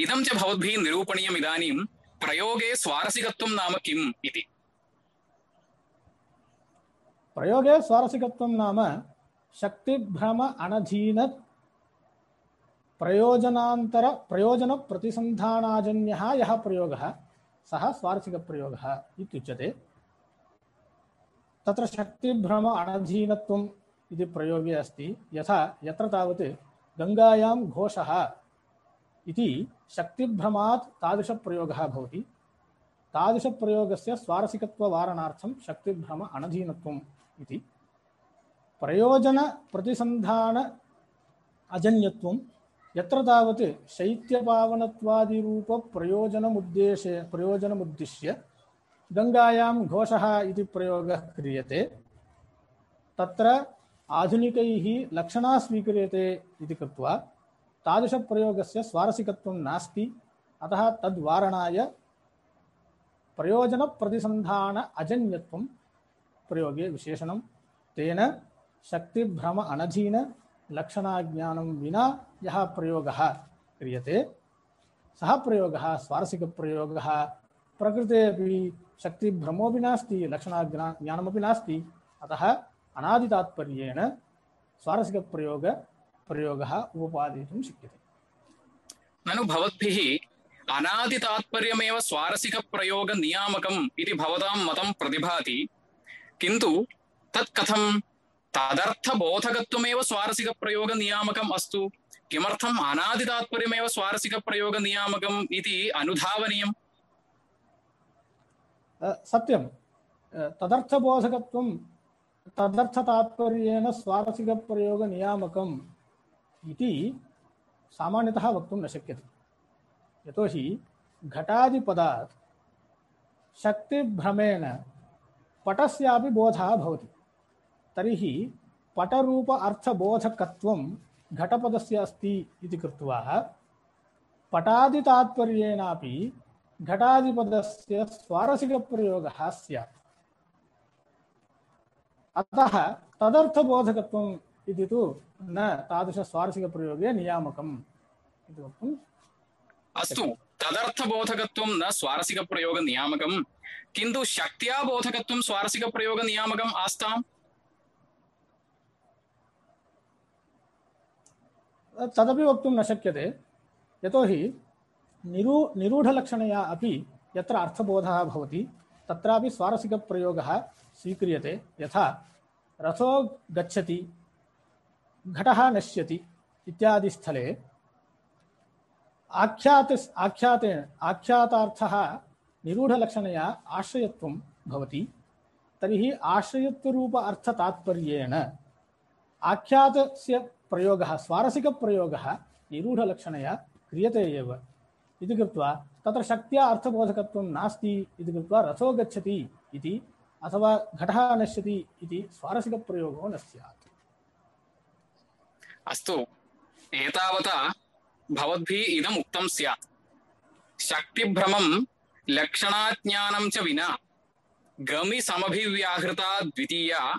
इदं च भवद्भिः निरूपणीयम् इदानीं, प्रयोगे स्वारसिकत्वं नाम किम् इति। प्रयोगे स्वारसिकत्वं नाम शक्तिभ्रम अनधीन प्रयोजनान्तर, प्रयोजनप्रतिसन्धानाजन्यः यः प्रयोगः, सः स्वारसिकप्रयोगः इत्युच्यते। तत्र शक्तिभ्रम अनधीनत्वम् इति प्रयोगे अस्ति। यथा, यत्र तावत् गङ्गायां घोषः इति शक्तिभ्रमात् तादृशप्रयोगः भवति। तादृशप्रयोगस्य स्वारसिकत्ववारणार्थं शक्तिभ्रम अनधीनत्वम् इति। प्रयोजनप्रतिसन्धान अजन्यत्वं, यत्र तावत् शैत्यपावनत्वादिरूपप्रयोजनमुद्देशे, प्रयोजनमुद्दिश्य गङ्गायां घोषः इति प्रयोगः क्रियते, तत्र आधुनिकैः लक्षणा स्वीक्रियते इति कृत्वा तादृशप्रयोगस्य स्वारसिकत्वं नास्ति। अतः तद्वारणाय प्रयोजनप्रतिसन्धान अजन्यत्वं प्रयोगे विशेषणं। तेन शक्तिभ्रम अनधीन लक्षणाज्ञानं विना यः प्रयोगः क्रियते, सः प्रयोगः स्वारसिकप्रयोगः। प्रकृते अपि शक्तिभ्रमोऽपि नास्ति लक्षणाज्ञा ज्ञानमपि नास्ति। अतः अनादितात्पर्येण स्वारसिकप्रयोग प्रयोगः उपपादयितुं शक्यते। ननु भवद्भिः अनादितात्पर्यमेव स्वारसिकप्रयोगनियामकम् इति भवतां मतं प्रतिभाति किन्तु तत् कथं तदर्थबोधकत्वमेव स्वारसिकप्रयोगनियामकम् अस्तु किमर्थम् अनादितात्पर्यमेव स्वारसिकप्रयोगनियामकम् इति अनुधावनीयम्? सत्यं तदर्थबोधकत्वं तदर्थतात्पर्येण स्वारसिकप्रयोगनियामकम् इति सामान्यतः वक्तुं न शक्यते। यतोहि घटादिपदात् शक्तिभ्रमेण पटस्यापि बोधः भवति। तर्हि पटरूप अर्थबोधकत्वं घटपदस्य अस्ति इति कृत्वा पटादितात्पर्येणापि घटादिपदस्य स्वारसिकप्रयोगः स्यात्। अतः तदर्थबोधकत्वम् इति तु न तादृशस्वारसिकप्रयोगे नियामकम् इति वक्तुं अस्तु तदर्थबोधकत्वं न स्वारसिकप्रयोगनियामकम् किन्तु शक्त्या बोधकत्वं स्वारसिकप्रयोगनियामकम् आस्ताम्? तदपि वक्तुं न शक्यते। यतोहि निरू निरूढलक्षणया अपि यत्र अर्थबोधः भवति तत्रापि स्वारसिकप्रयोगः स्वीक्रियते, यथा रथो गच्छति, घटः नश्यति इत्यादि स्थले आख्यात, आख्याते, आख्यातार्थः निरूढलक्षणया आश्रयत्वं भवति, तर्हि आश्रयत्वरूप अर्थतात्पर्येण आख्यातस्य प्रयोगः, स्वारसिकप्रयोगः निरूढलक्षणया क्रियते एव। अर्थबोधकत्वं नास्ति रथो गच्छति अथवा घटः नश्यति इति स्वारसिकप्रयोगो न स्यात्। अस्तु। एतावता भवद्भिः इदम् उक्तं शक्तिभ्रमं लक्षणाज्ञानं च विना गमि समभिव्याहृता द्वितीया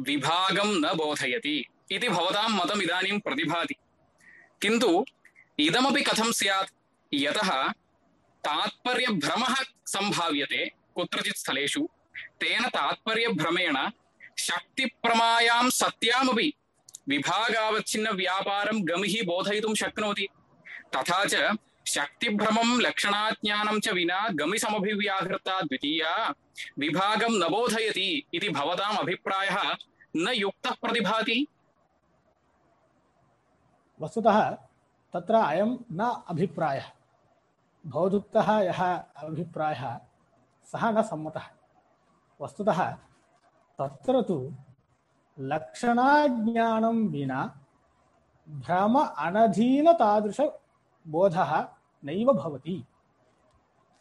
विभागं न बोधयति इति भवतां मतम् इदानीं प्रतिभाति। किन्तु इदमपि कथं स्यात्? यतः तात्पर्यभ्रमः सम्भाव्यते कुत्रचित् स्थलेषु। तेन तात्पर्यभ्रमेण शक्तिप्रमायां सत्यामपि विभागावच्छिन्नव्यापारं गमिः बोधयितुं शक्नोति। तथा च शक्तिभ्रमं लक्षणाज्ञानं च विना गमिसमभिव्याहृता द्वितीया विभागं न बोधयति इति भवताम् अभिप्रायः न युक्तः प्रतिभाति। वस्तुतः तत्र अयं न अभिप्रायः। भवदुक्तः यः अभिप्रायः सः न सम्मतः। वस्तुतः तत्र तु लक्षणाज्ञानं विना भ्रम अनधीनतादृशबोधः नैव भवति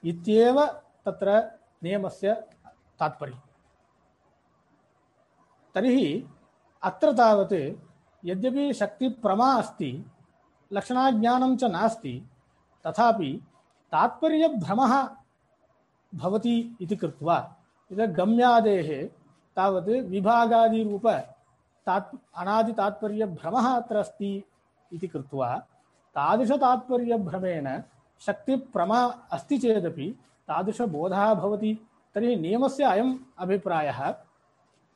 इत्येव तत्र नियमस्य तात्पर्यम्। तर्हि अत्र तावत् यद्यपि शक्तिप्रमा अस्ति, लक्षणाज्ञानं च नास्ति, तथापि तात्पर्यभ्रमः भवति इति कृत्वा इद गम्यादेः तावत् विभागादिरूप तात् अनादितात्पर्यभ्रमः अत्र अस्ति इति कृत्वा तादृशतात्पर्यभ्रमेण शक्तिप्रमा अस्ति चेदपि तादृशबोधः भवति। तर्हि नियमस्य अयम् अभिप्रायः,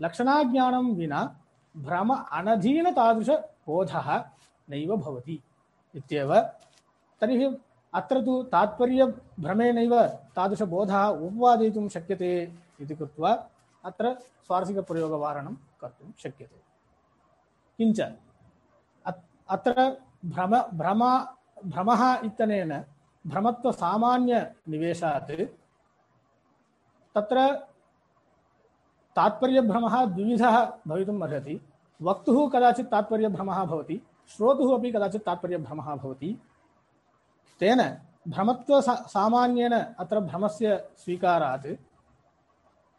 लक्षणाज्ञानं विना भ्रम अनधीनतादृशबोधः नैव भवति इत्येव। तर्हि अत्र तु तात्पर्यभ्रमेणैव तादृशबोधः उपपादयितुं शक्यते। इति कृत्वा अत्र स्वारसिकप्रयोगवारणं कर्तुं शक्यते। किञ्च अत्र भ्रम, भ्रमा, भ्रमः इत्यनेन भ्रमत्वसामान्यनिवेशात् तत्र तात्पर्यभ्रमः द्विविधः भवितुम् अर्हति। वक्तुः कदाचित् तात्पर्यभ्रमः भवति, श्रोतुः अपि कदाचित् तात्पर्यभ्रमः भवति। तेन अत्र भ्रमस्य स्वीकारात्।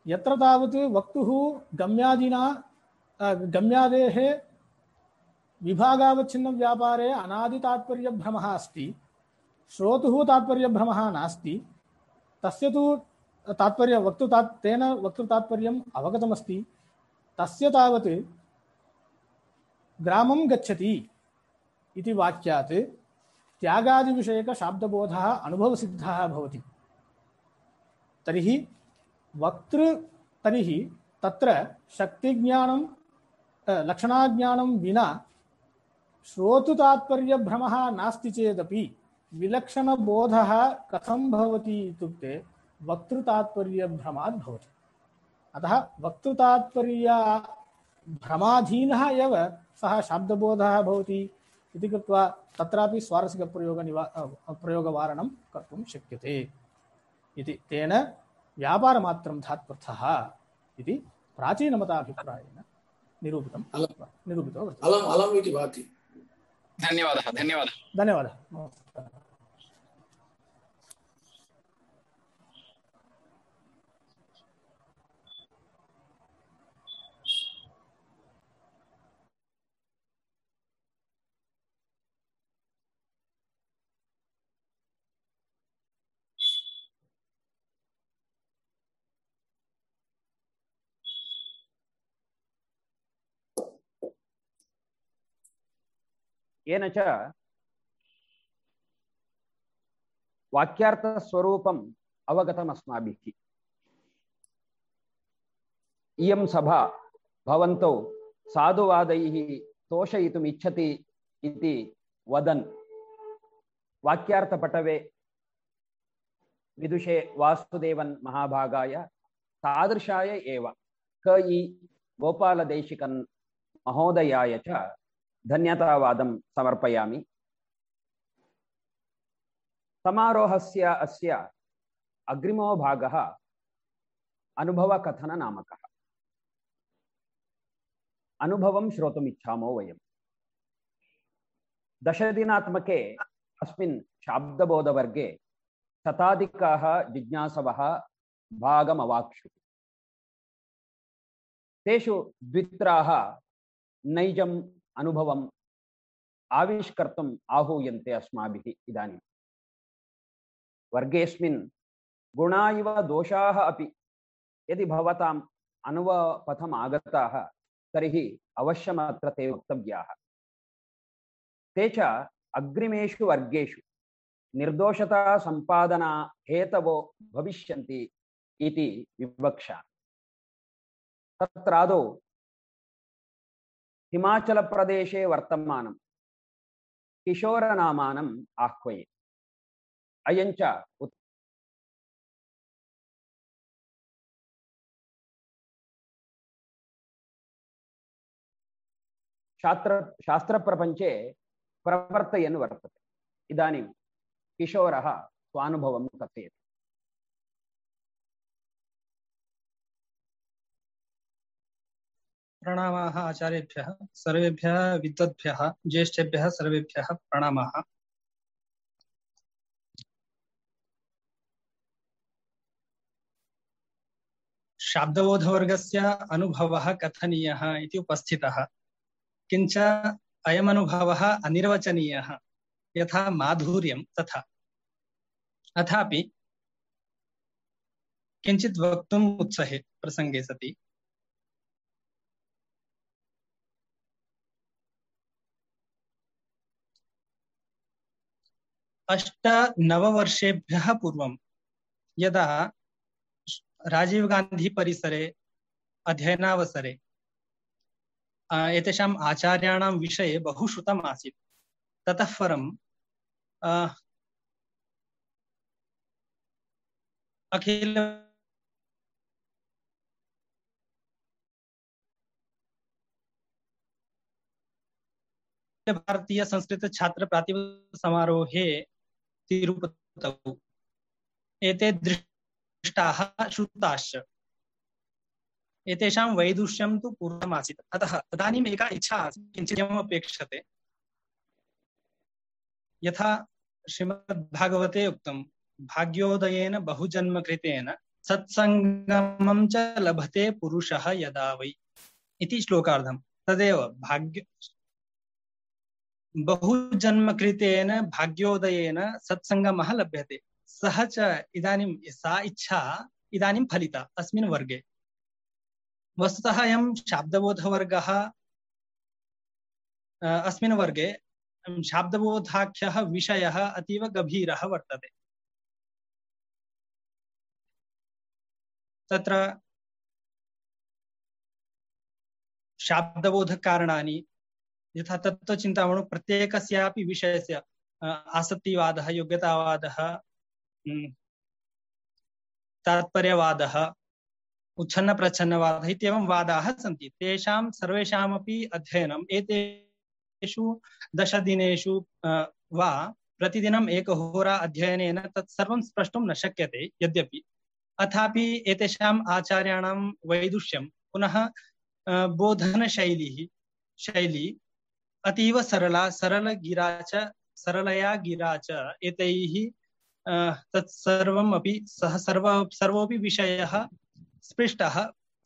यत्र तावत् वक्तुः गम्यादिना गम्यादेः विभागावच्छिन्नव्यापारे अनादितात्पर्यभ्रमः अस्ति, श्रोतुः तात्पर्यभ्रमः नास्ति, तस्य तु, तात्पर्य, वक्तु तेन वक्तृतात्पर्यम् अवगतमस्ति, तस्य तावत् ग्रामं गच्छति इति वाक्यात् त्यागादिविषयकशाब्दबोधः, अनुभवसिद्धः भवति। तर्हि वक्तृ तर्हि तत्र शक्तिज्ञानं लक्षणाज्ञानं विना श्रोतुतात्पर्यभ्रमः नास्ति चेदपि विलक्षणबोधः कथं भवति इत्युक्ते वक्तृतात्पर्यभ्रमात् भवति। अतः वक्तृतात्पर्य भ्रमाधीनः एव सः शाब्दबोधः भवति इति कृत्वा तत्रापि स्वारस्यप्रयोगनिवा प्रयोगवारणं कर्तुं शक्यते इति। तेन व्यापारमात्रं धात्वर्थः इति प्राचीनमताभिप्रायेण निरूपितं अलं निरूपितो वर्तते अलम् अलम् इति भाति धन्यवादः धन्यवादः धन्यवादः नमस्कारः येन च वाक्यार्थस्वरूपम् अवगतम् अस्माभिः इयं सभा भवन्तौ साधुवादैः तोषयितुम् इच्छति इति वदन् वाक्यार्थपटवे विदुषे वासुदेवन् महाभागाय तादृशाय एव क धन्यतावादं समर्पयामि। समारोहस्य अस्य अग्रिमो भागः अनुभवकथननामकः। अनुभवं श्रोतुम् इच्छामो वयम्। दशदिनात्मके अस्मिन् शाब्दबोधवर्गे शताधिकाः जिज्ञासवः भागमवाक्षुः। तेषु द्वित्राः नैजम् अनुभवम् आविष्कर्तुम् आहूयन्ते अस्माभिः इदानीं वर्गेऽस्मिन् गुणा इव दोषाः अपि यदि भवताम् अनुवपथम् आगताः तर्हि अवश्यम् अत्र ते वक्तव्याः ते च अग्रिमेषु वर्गेषु निर्दोषता सम्पादना हेतवो भविष्यन्ति इति विवक्षा तत्रादौ हिमाचलप्रदेशे वर्तमानं किशोरनामानम् आह्वये अयञ्च उत् शास्त्र शास्त्रप्रपञ्चे प्रवर्तयन् वर्तते इदानीं किशोरः स्वानुभवं कथयति प्रणामाः आचार्येभ्यः, सर्वेभ्यः विद्वद्भ्यः, ज्येष्ठेभ्यः सर्वेभ्यः प्रणामाः। शाब्दबोधवर्गस्य अनुभवः कथनीयः इति उपस्थितः। किञ्च अयमनुभवः अनिर्वचनीयः, यथा माधुर्यं तथा। अथापि किञ्चित् वक्तुम् उत्सहे प्रसङ्गे सति। अष्टनववर्षेभ्यः पूर्वं यदा राजीव गान्धी परिसरे, अध्ययनावसरे एतेषाम् आचार्याणां विषये बहु श्रुतम् आसीत्। ततः परं अखिल भारतीय संस्कृत छात्र प्रातिभ समारोहे तिरुपतौ। एते दृष्टाः श्रुताश्च। एतेषां वैदुष्यं तु पूर्णमासीत्। अतः तदानीम् एका इच्छा आसीत्, किञ्चित् अपेक्षते। यथा श्रीमद्भागवते उक्तं, भाग्योदयेन बहुजन्मकृतेन सत्सङ्गमं च लभते पुरुषः यदा वै। इति श्लोकार्धं तदेव भाग्य बहुजन्मकृतेन भाग्योदयेन सत्सङ्गमः लभ्यते। सः च इदानीं, सा इच्छा इदानीं फलिता अस्मिन् वर्गे। वस्तुतः अयं शाब्दबोधवर्गः अस्मिन् वर्गे शाब्दबोधाख्यः विषयः अतीव गभीरः वर्तते। तत्र शाब्दबोधकारणानि यथा तत्त्वचिन्तामणौ प्रत्येकस्यापि विषयस्य अ, आसक्तिवादः योग्यतावादः उम्, तात्पर्यवादः उच्छन्नप्रच्छन्नवादः इत्येवं वादाः सन्ति। तेषां सर्वेषामपि अध्ययनम् एतेषु दशदिनेषु अ, वा प्रतिदिनम् एकहोरा अध्ययनेन तत् सर्वं स्प्रष्टुं न शक्यते यद्यपि। अथापि एतेषाम् आचार्याणां पुनः बोधनशैली शैली अतीव सरला सरलगिरा च सरलया गिरा च एतैः अ, तत् सर्वम् अपि सः सर्व सर्वोऽपि विषयः स्पृष्टः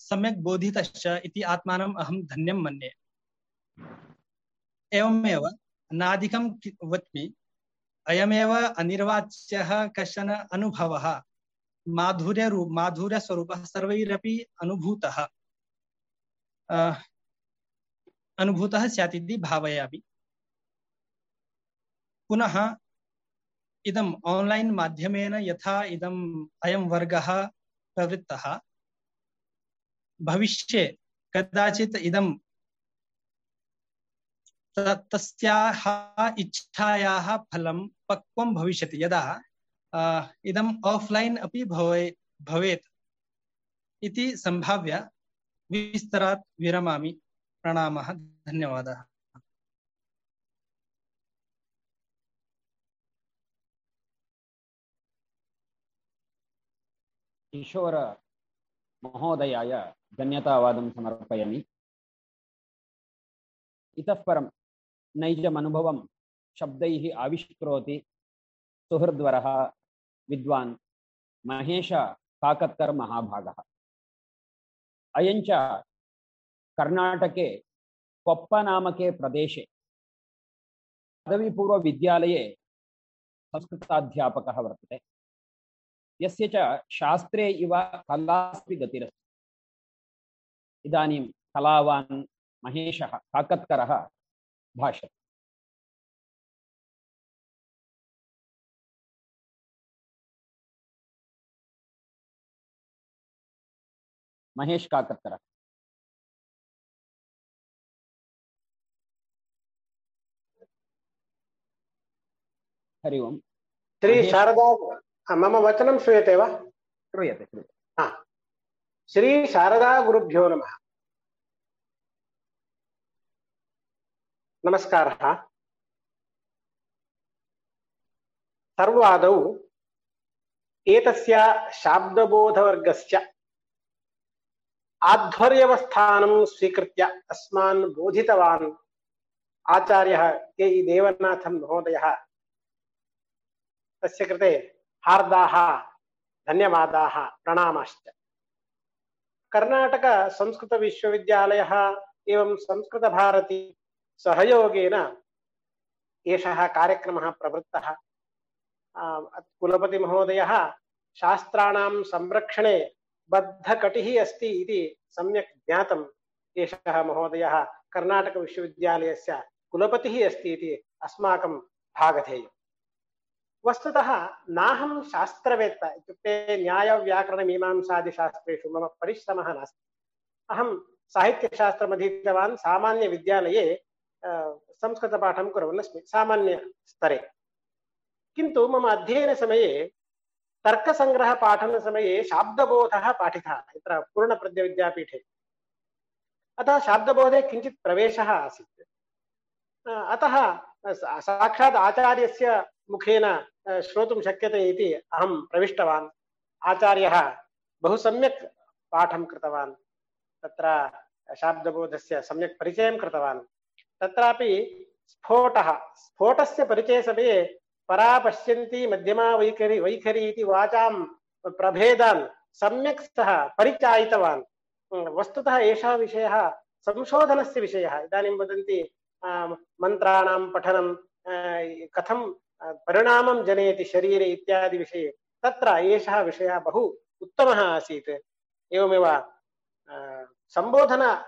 सम्यक् बोधितश्च इति आत्मानम् अहं धन्यं मन्ये। एवमेव नाधिकं वच्मि अयमेव अनिर्वाच्यः कश्चन अनुभवः माधुर्यरूप माधुर्यस्वरूपः सर्वैरपि अनुभूतः। अनुभूतः स्यात् इति भावयामि। पुनः इदम् आन्लैन् माध्यमेन यथा इदम् अयं वर्गः प्रवृत्तः, भविष्ये कदाचित् इदं तस्याः इच्छायाः फलं पक्वं भविष्यति। यदा इदम् आफ्लैन् अपि भवे, भवेत् इति सम्भाव्य विस्तरात् विरमामि। प्रणामः, धन्यवादः। किशोर महोदयाय, धन्यतावादं समर्पयामि। इतः परं नैजम् अनुभवं शब्दैः आविष्करोति सुहृद्वरः, विद्वान् महेश काकत्कर् महाभागः। अयञ्च कर्णाटके कोप्पनामके प्रदेशे पदवीपूर्वविद्यालये संस्कृताध्यापकः वर्तते। यस्य च शास्त्रे इव कलास्ति गतिरस्ति। इदानीं कलावान् महेशः काकत्करः भाषते। महेश काकत्करः हरि ओम्। श्री शारदा मम वचनं श्रूयते वा? श्रूयते श्रूयते। श्री शारदा गुरुभ्यो नमः। नमस्कारः। सर्वादौ एतस्य शाब्दबोधवर्गस्य आध्वर्यवस्थानं स्वीकृत्य अस्मान् बोधितवान् आचार्यः के इ देवनाथन् महोदयः तस्य कृते हार्दाः, धन्यवादाः, प्रणामाश्च। कर्णाटकसंस्कृतविश्वविद्यालयः एवं संस्कृतभारती सहयोगेन एषः कार्यक्रमः प्रवृत्तः। कुलपतिमहोदयः शास्त्राणां संरक्षणे बद्धकटिः अस्ति इति सम्यक् ज्ञातम्। एषः महोदयः कर्णाटकविश्वविद्यालयस्य कुलपतिः अस्ति इति अस्माकं भागधेयम्। वस्तुतः नाहं शास्त्रवेत्ता इत्युक्ते न्यायव्याकरणमीमांसादिशास्त्रेषु मम परिश्रमः नास्ति। अहं साहित्यशास्त्रमधीतवान् सामान्यविद्यालये अ, संस्कृतपाठं कुर्वन् अस्मि सामान्यस्तरे किन्तु मम अध्ययनसमये तर्कसङ्ग्रहपाठनसमये शाब्दबोधः पाठितः यत्र पूर्णप्रज्ञविद्यापीठे। अतः शाब्दबोधे किञ्चित् प्रवेशः आसीत्। अतः साक्षात् आचार्यस्य मुखेन श्रोतुं शक्यते इति अहं प्रविष्टवान्। आचार्यः बहु सम्यक् पाठं कृतवान्। तत्र शाब्दबोधस्य सम्यक् परिचयं कृतवान्। तत्रापि स्फोटः, स्फोटस्य परिचयसमये परा पश्यन्ति मध्यमा वैखरी वैखरी इति वाचां प्रभेदान् सम्यक् सः परिचायितवान्। वस्तुतः एषः विषयः संशोधनस्य विषयः। इदानीं वदन्ति मन्त्राणां पठनं कथं परिणामं जनयति शरीरे इत्यादि विषये। तत्र एषः विषयः बहु उत्तमः आसीत्। एवमेव आ, सम्बोधन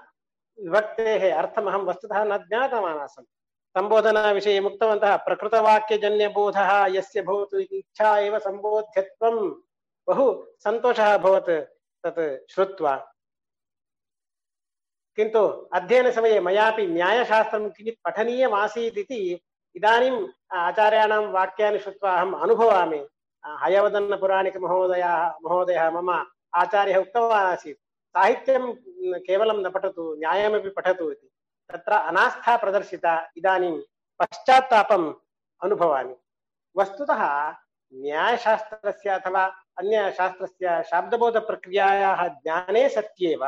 विभक्तेः अर्थमहं वस्तुतः न ज्ञातवान् आसम्। सम्बोधनाविषये उक्तवन्तः प्रकृतवाक्यजन्यबोधः यस्य भवतु इति इच्छा एव सम्बोध्यत्वं। बहु सन्तोषः अभवत् तत् श्रुत्वा। किन्तु अध्ययनसमये मयापि न्यायशास्त्रं किञ्चित् पठनीयमासीत् इति इदानीम् आचार्याणां वाक्यानि श्रुत्वा अहम् अनुभवामि. हयवदन्नपुराणिकमहोदयः, महोदयः मम आचार्यः उक्तवान् आसीत्, साहित्यं केवलं न पठतु, न्यायमपि पठतु इति. तत्र अनास्था प्रदर्शिता इदानीं पश्चात्तापम् अनुभवामि. वस्तुतः, न्यायशास्त्रस्य अथवा अन्यशास्त्रस्य शाब्दबोधप्रक्रियायाः ज्ञाने सत्येव,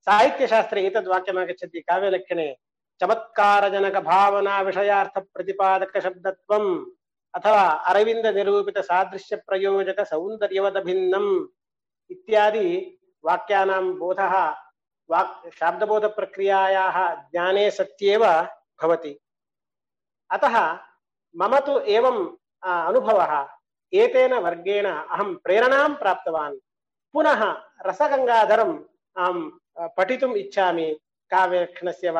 साहित्यशास्त्रे एतद् वाक्यमागच्छति काव्यलक्षणे चमत्कारजनकभावना विषयार्थप्रतिपादकशब्दत्वम् अथवा अरविन्दनिरूपितसादृश्यप्रयोजकसौन्दर्यवदभिन्नम् इत्यादि वाक्यानां बोधः वाक् शाब्दबोधप्रक्रियायाः ज्ञाने सत्येव भवति। अतः मम तु एवं आ, अनुभवः एतेन वर्गेण अहं प्रेरणां प्राप्तवान्। पुनः रसगङ्गाधरम् अहं पठितुम् इच्छामि काव्यलक्षणस्य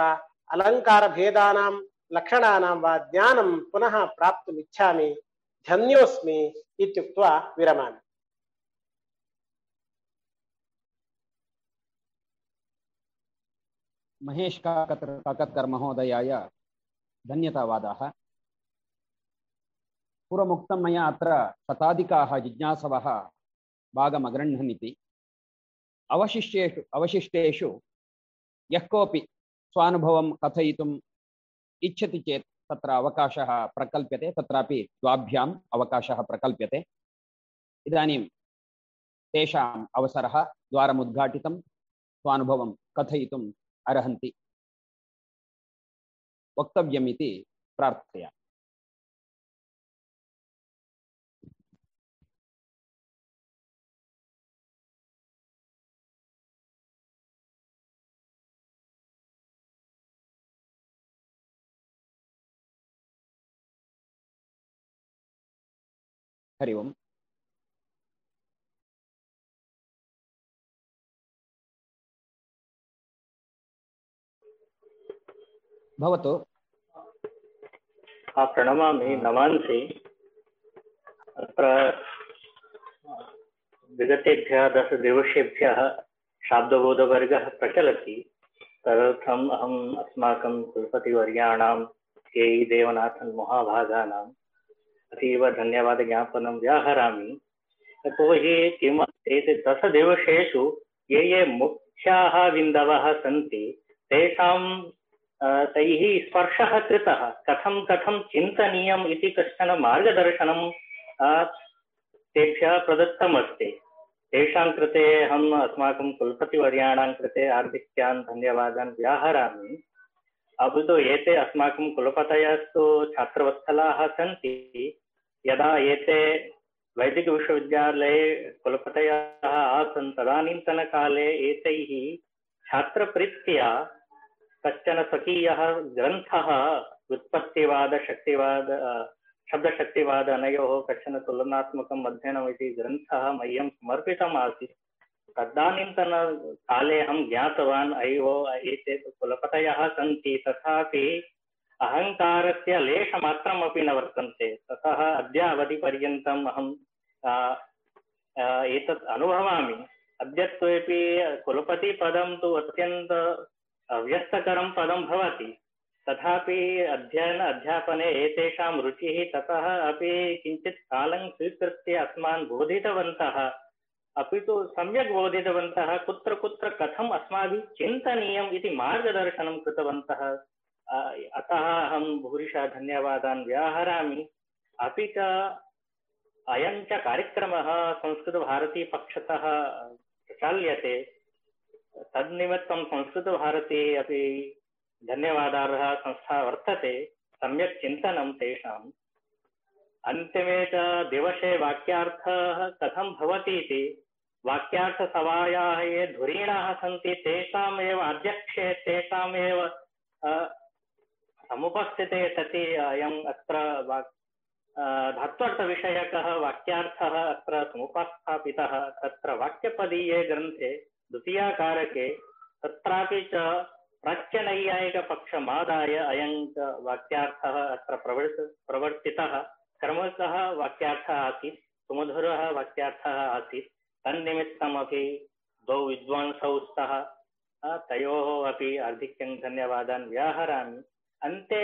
वा अलङ्कारभेदानां लक्षणानां वा ज्ञानं पुनः प्राप्तुम् इच्छामि धन्योऽस्मि इत्युक्त्वा विरमामि। महेश काकत् काकत्कर् महोदयाय धन्यतावादाः। पूर्वमुक्तं मया अत्र शताधिकाः जिज्ञासवः भागमगृह्णन् इति अवशिष्टेषु अवशिष्टेषु यः कोऽपि स्वानुभवं कथयितुम् इच्छति चेत् तत्र अवकाशः प्रकल्प्यते, तत्रापि द्वाभ्याम् अवकाशः प्रकल्प्यते। इदानीं तेषाम् अवसरः द्वारमुद्घाटितं स्वानुभवं कथयितुम् अर्हन्ति। वक्तव्यमिति प्रार्थयामि हरि ओम् भवतु प्रणमामि, नमांसि। अत्र विगतेभ्यः दशदिवसेभ्यः शाब्दबोधवर्गः प्रचलति। तदर्थम् अहम् अस्माकं कुलपतिवर्याणां के ई देवनाथन् महाभागानाम् अतीव धन्यवादज्ञापनं व्याहरामि। यतोहि किम् एते दशदिवसेषु ये ये मुख्याः बिन्दवः सन्ति, तेषां तैः स्पर्शः कृतः, कथं कथं चिन्तनीयम् इति कश्चन मार्गदर्शनं तेभ्यः प्रदत्तमस्ति। तेषां कृते अहम् अस्माकं कुलपतिवर्याणां कृते हार्दिक्यान् धन्यवादान् व्याहरामि। अपि तु एते अस्माकं कुलपतयस्तु छात्रवत्सलाः सन्ति यदा एते वैदिकविश्वविद्यालये कुलपतयः आसन् तदानीन्तनकाले एतैः छात्रप्रीत्या कश्चन स्वकीयः ग्रन्थः व्युत्पत्तिवाद शक्तिवाद अ, शब्दशक्तिवाद अनयोः कश्चन तुलनात्मकम् अध्ययनम् इति ग्रन्थः मह्यं समर्पितम् आसीत्। तदानीन्तनकाले अहं ज्ञातवान् अयो एते कुलपतयः सन्ति तथापि अहङ्कारस्य लेशमात्रमपि न वर्तन्ते। ततः अद्यावधिपर्यन्तम् अहं एतत् अनुभवामि। अद्यत्वेपि कुलपतिपदं तु अत्यन्त व्यस्तकरं पदं भवति। तथापि अध्ययन, अध्यापने एतेषां रुचिः, ततः अपि किञ्चित् कालं स्वीकृत्य अस्मान् बोधितवन्तः। अपि तु सम्यक् बोधितवन्तः, कुत्र कुत्र कथम् अस्माभिः चिन्तनीयम् इति अतः अहं भूरिशः धन्यवादान् व्याहरामि। अपि च अयं च कार्यक्रमः संस्कृतभारतीपक्षतः प्रचाल्यते। तन्निमित्तं संस्कृतभारती अपि धन्यवादार्हा संस्था वर्तते। सम्यक् चिन्तनं तेषाम्। अन्तिमे च दिवसे वाक्यार्थः कथं भवति इति। वाक्यार्थसभायाः ये धुरीणाः सन्ति, तेषामेव अध्यक्षे तेषामेव समुपस्थिते सति अयम् अत्र वाक् धात्वर्थविषयकः वाक्यार्थः अत्र समुपस्थापितः। तत्र वाक्यपदीये ग्रन्थे द्वितीयाकारके तत्रापि च प्राच्यनैयायिकपक्षमादाय अयं च वाक्यार्थः अत्र प्रवर्त, प्रवर्तितः। क्रमशः वाक्यार्थः आसीत्, सुमधुरः वाक्यार्थः आसीत्। तन्निमित्तमपि द्वौ विद्वांसौ स्तः। तयोः अपि हार्दिक्यं धन्यवादान् व्याहरामि। अन्ते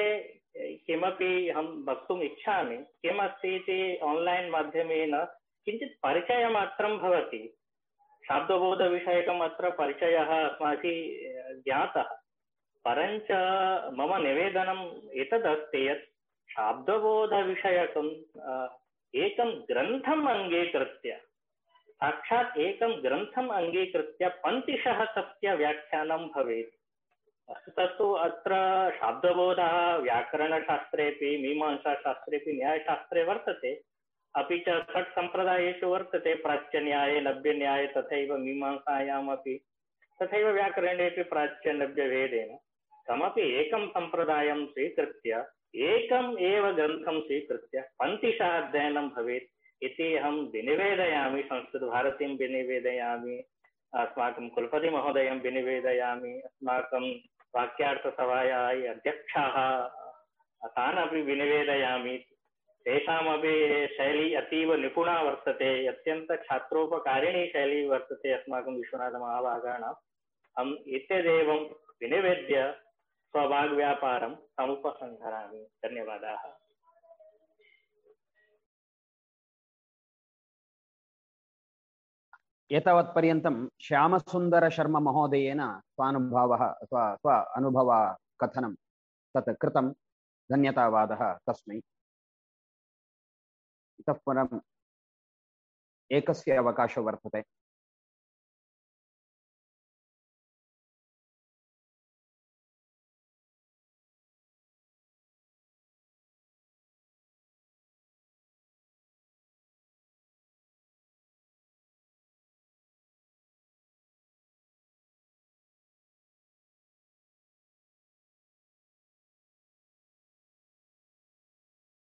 किमपि अहं वक्तुम् इच्छामि किमस्ति इति आन्लैन् माध्यमेन किञ्चित् परिचयमात्रं भवति। शाब्दबोधविषयकम् अत्र परिचयः अस्माभिः ज्ञातः। परञ्च मम निवेदनम् एतदस्ति यत् शाब्दबोधविषयकं अ, एकं ग्रन्थम् अङ्गीकृत्य साक्षात् एकं ग्रन्थम् अङ्गीकृत्य पन्तिशः तस्य व्याख्यानं भवेत्। तत्तु अत्र शाब्दबोधः व्याकरणशास्त्रेपि मीमांसाशास्त्रेपि न्यायशास्त्रे वर्तते। अपि च षट् सम्प्रदायेषु वर्तते, प्राच्यन्याये नव्यन्याये तथैव मीमांसायामपि, तथैव व्याकरणेपि प्राच्यनव्यभेदेन कमपि एकं सम्प्रदायं स्वीकृत्य, एकम् एव ग्रन्थं स्वीकृत्य पन्तिशः अध्ययनं भवेत् इति अहं विनिवेदयामि, संस्कृतभारतीं विनिवेदयामि, अस्माकं कुलपतिमहोदयं विनिवेदयामि, अस्माकं वाक्यार्थसभायाः अध्यक्षाः तान् अपि विनिवेदयामि। तेषामपि शैली अतीव निपुणा वर्तते अत्यन्तछात्रोपकारिणी शैली वर्तते अस्माकं विश्वनाथमहाभागाणाम् अहम् एतदेवं विनिवेद्य स्ववाग्व्यापारं समुपसंहरामि। धन्यवादाः। एतावत्पर्यन्तं श्यामसुन्दरशर्ममहोदयेन स्वानुभावः स्व स्व अनुभवकथनं तत् कृतं, धन्यतावादः तस्मै। इतः परम् एकस्य अवकाशो वर्तते।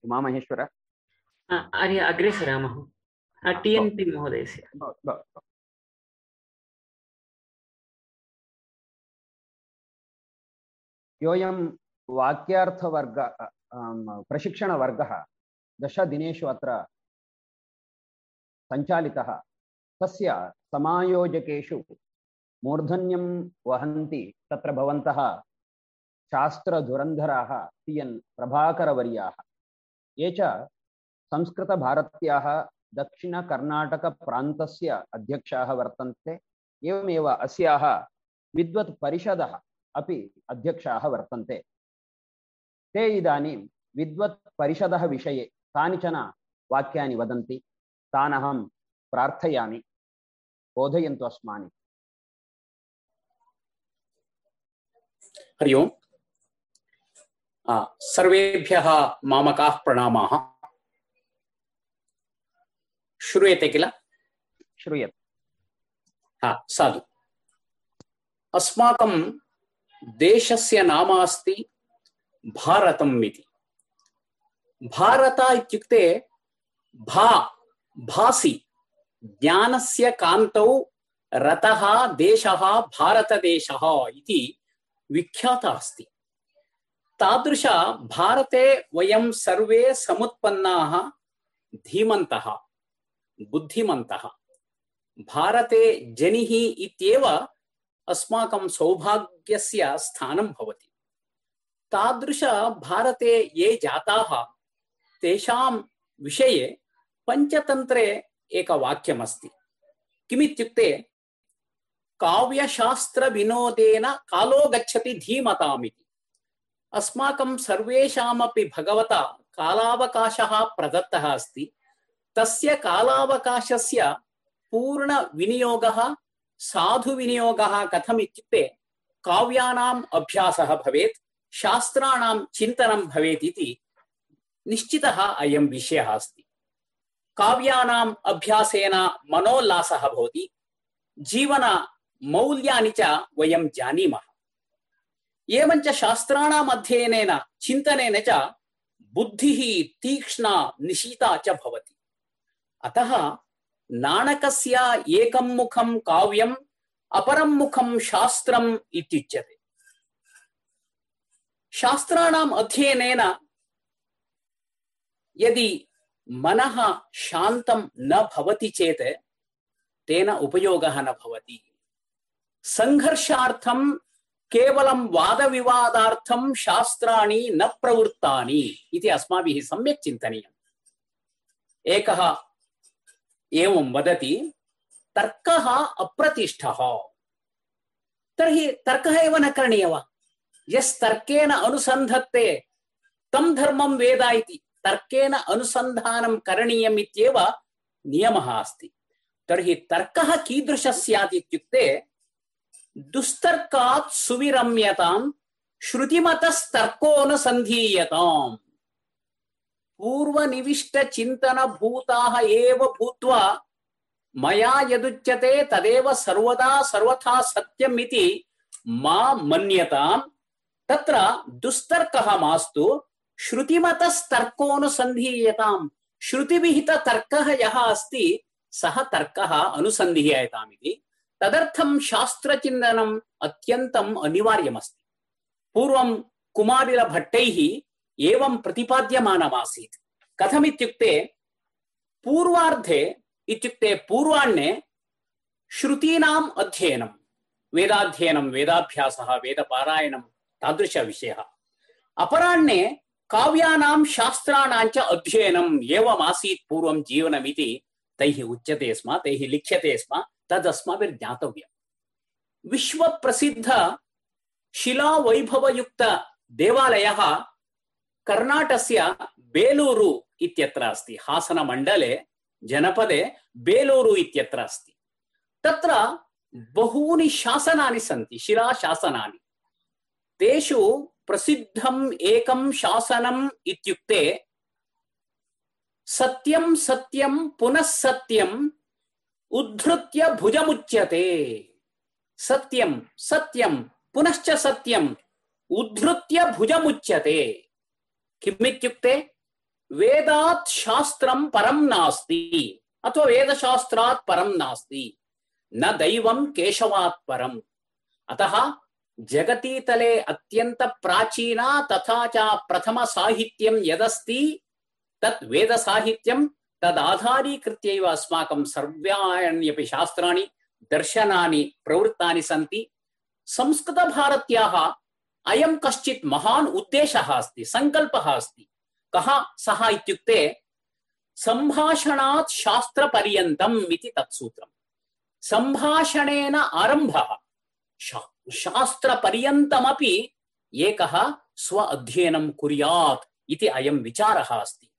उमामहेश्वर आर्य अग्रे सरामः। टि एन् पि महोदयस्य। योऽयं वाक्यार्थवर्ग प्रशिक्षणवर्गः दशदिनेषु अत्र सञ्चालितः तस्य समायोजकेषु मूर्धन्यं वहन्ति तत्र भवन्तः शास्त्रधुरन्धराः एन् प्रभाकरवर्याः। ये च संस्कृतभारत्याः दक्षिणकर्णाटकप्रान्तस्य अध्यक्षाः वर्तन्ते, एवमेव अस्याः विद्वत् अपि अध्यक्षाः वर्तन्ते। ते इदानीं विद्वत् परिषदः विषये कानिचन वाक्यानि वदन्ति तान् अहं प्रार्थयामि, बोधयन्तु अस्मानि। हरि ओम्। सर्वेभ्यः मामकाः प्रणामाः श्रूयते किल श्रूयते हा साधु अस्माकं देशस्य नाम अस्ति भारतम् इति भारत इत्युक्ते भा भासि ज्ञानस्य कान्तौ रतः देशः भारतदेशः इति विख्यातः अस्ति तादृश भारते वयं सर्वे समुत्पन्नाः धीमन्तः, बुद्धिमन्तः। भारते जनिः इत्येव अस्माकं सौभाग्यस्य स्थानं भवति। तादृश भारते ये जाताः, तेषां विषये पञ्चतन्त्रे एकवाक्यमस्ति किमित्युक्ते, काव्यशास्त्रविनोदेन कालो गच्छति धीमतामिति। अस्माकं सर्वेषामपि भगवता कालावकाशः प्रदत्तः अस्ति। तस्य कालावकाशस्य पूर्णविनियोगः, साधुविनियोगः कथम् इत्युक्ते काव्यानाम् अभ्यासः भवेत् शास्त्राणां चिन्तनं भवेत् इति निश्चितः अयं विषयः अस्ति। काव्यानाम् अभ्यासेन मनोल्लासः भवति, जीवनमौल्यानि च वयं जानीमः। एवञ्च शास्त्राणाम् अध्ययनेन, चिन्तनेन च बुद्धिः तीक्ष्णा, निशीता च भवति। अतः नाणकस्य एकं मुखं काव्यम्, अपरं मुखं शास्त्रम् इत्युच्यते। शास्त्राणाम् अध्ययनेन यदि मनः शान्तं न भवति चेत्, तेन उपयोगः न भवति। सङ्घर्षार्थं केवलं वादविवादार्थं शास्त्राणि न प्रवृत्तानि इति अस्माभिः सम्यक् चिन्तनीयम्। एकः एवं वदति, तर्कः अप्रतिष्ठः। तर्हि तर्कः न करणीयः वा? यस्तर्केण अनुसन्धत्ते, तं धर्मं वेद इति तर्केण अनुसन्धानं करणीयम् अस्ति। तर्हि तर्कः स्यात् इत्युक्ते दुस्तर्कात् सुविरम्यतां श्रुतिमतस्तर्कोऽनुसन्धीयताम्। पूर्वनिविष्टचिन्तनभूताः एव भूत्वा मया यदुच्यते तदेव सर्वदा सर्वथा सत्यम् इति मा मन्यताम्। तत्र दुस्तर्कः मास्तु, श्रुतिमतस्तर्कोऽनुसन्धीयताम्। श्रुतिविहिततर्कः यः अस्ति, सः तर्कः तदर्थं शास्त्रचिन्तनम् अत्यन्तम् अनिवार्यमस्ति। पूर्वं कुमारिलभट्टैः एवं प्रतिपाद्यमानमासीत्। कथमित्युक्ते पूर्वार्धे इत्युक्ते पूर्वाह्णे श्रुतीनाम् अध्ययनं, वेदाध्ययनं, वेदाभ्यासः, वेदपारायणं तादृशविषयः। अपराह्णे काव्यानां शास्त्राणां च अध्ययनम् एवमासीत् पूर्वं जीवनमिति तैः उच्यते स्म, तैः लिख्यते स्म। ज्ञातव्यम्। विश्वप्रसिद्ध शिलावैभवयुक्त देवालयः कर्णाटस्य बेलूरु इत्यत्र अस्ति। हासनमण्डले, जनपदे बेलूरु इत्यत्र अस्ति। तत्र बहूनि शासनानि सन्ति, शिलाशासनानि। तेषु प्रसिद्धम् एकं शासनम् इत्युक्ते सत्यं सत्यं पुनः सत्यम् उद्धृत्य भुजमुच्यते। सत्यं सत्यम पुनश्च सत्यम् उद्धृत्य भुजमुच्यते। किमित्युक्ते? वेदात् शास्त्रं परं नास्ति, अथवा वेदशास्त्रात् परं नास्ति, न दैवं केशवात् परम्। अतः जगतीतले अत्यन्त प्राचीना तथा च प्रथमसाहित्यं यदस्ति, तत् वेदसाहित्यं तदाधारीकृत्यैव अस्माकं सर्वाण्यपि शास्त्राणि, दर्शनानि, प्रवृत्तानि सन्ति। संस्कृतभारत्याः अयं कश्चित् महान् उद्देशः अस्ति, सङ्कल्पः अस्ति। कः, सः इत्युक्ते सम्भाषणात् शास्त्रपर्यन्तम् इति तत् सूत्रम् सम्भाषणेन आरम्भः, शा- शास्त्रपर्यन्तमपि स्व अध्ययनं कुर्यात् इति अयं विचारः अस्ति।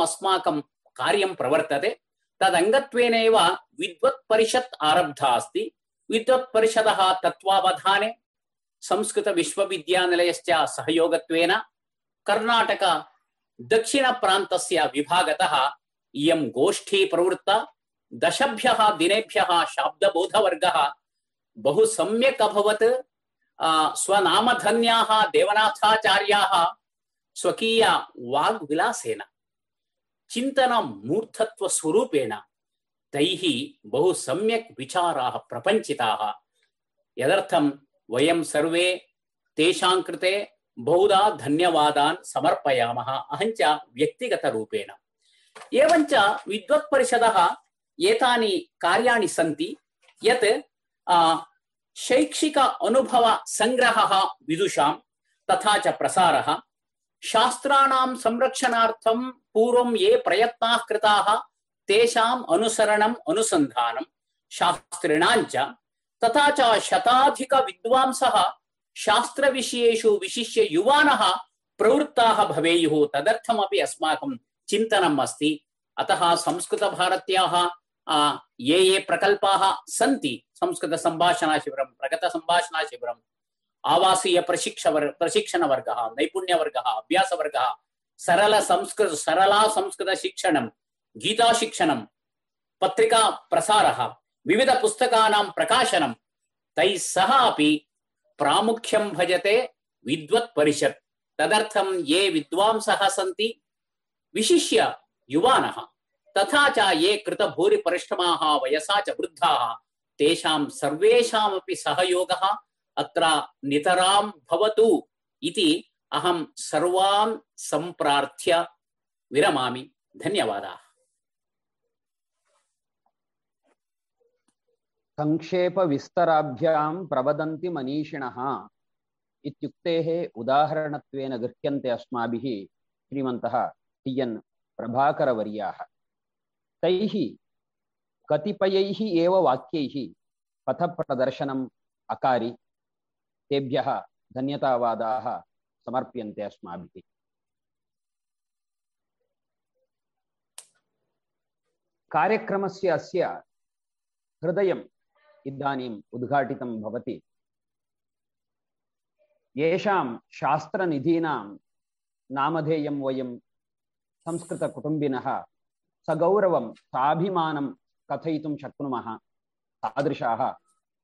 अस्माकं कार्यं प्रवर्तते। तदङ्गत्वेनैव विद्वत्परिषत् आरब्धा अस्ति विद्वत्परिषदः तत्त्वावधाने, संस्कृतविश्वविद्यानिलयश्च सहयोगत्वेन कर्णाटक दक्षिणप्रान्तस्य विभागतः इयं गोष्ठी प्रवृत्ता। दशभ्यः दिनेभ्यः शाब्दबोधवर्गः बहु सम्यक् अभवत्। स्वनामधन्याः देवनाथाचार्याः स्वकीय वाग्विलासेन। चिन्तनमूर्धत्वस्वरूपेण तैः बहु सम्यक् विचाराः प्रपञ्चिताः। यदर्थं वयं सर्वे तेषां कृते बहुधा धन्यवादान् समर्पयामः अहञ्च व्यक्तिगतरूपेण। एवञ्च विद्वत्परिषदः एतानि कार्याणि सन्ति, यत् शैक्षिक अनुभवसङ्ग्रहः विदुषां तथा च प्रसारः। शास्त्राणां संरक्षणार्थं पूर्वं ये प्रयत्नाः कृताः, तेषाम् अनुसरणम् अनुसन्धानं शास्त्रिणां च तथा च शताधिकविद्वांसः शास्त्रविषयेषु विशिष्य युवानः प्रवृत्ताः भवेयुः। तदर्थमपि अस्माकं चिन्तनम् अस्ति। अतः संस्कृतभारत्याः ये ये प्रकल्पाः सन्ति, संस्कृतसम्भाषणाशिबिरं प्रगतसम्भाषणाशिबिरम् आवासीयप्रशिक्षवर् प्रशिक्षणवर्गः नैपुण्यवर्गः अभ्यासवर्गः सरलसंस्कृत सरला संस्कृतशिक्षणं गीताशिक्षणं पत्रिकाप्रसारः विविधपुस्तकानां प्रकाशनं, तैः सह अपि भजते विद्वत् परिषत्। तदर्थं ये विद्वांसः सन्ति, विशिष्य युवानः, तथा च ये कृतभूरिपरिश्रमाः, वयसा च वृद्धाः, तेषां सर्वेषामपि सहयोगः अत्र नितरां भवतु इति अहं सर्वान् सम्प्रार्थ्य विरमामि। धन्यवादाः। संक्षेपविस्तराभ्यां प्रवदन्ति मनीषिणः। इत्युक्तेः उदाहरणत्वेन गृह्यन्ते अस्माभिः श्रीमन्तः टि एन् प्रभाकरवर्याः। तैः कतिपयैः एव वाक्यैः पथप्रदर्शनम् अकारि। तेभ्यः धन्यतावादाः समर्प्यन्ते अस्माभिः। कार्यक्रमस्य अस्य हृदयम् इदानीम् उद्घाटितं भवति। येषां शास्त्रनिधीनां नामधेयं वयं संस्कृतकुटुम्बिनः सगौरवं साभिमानं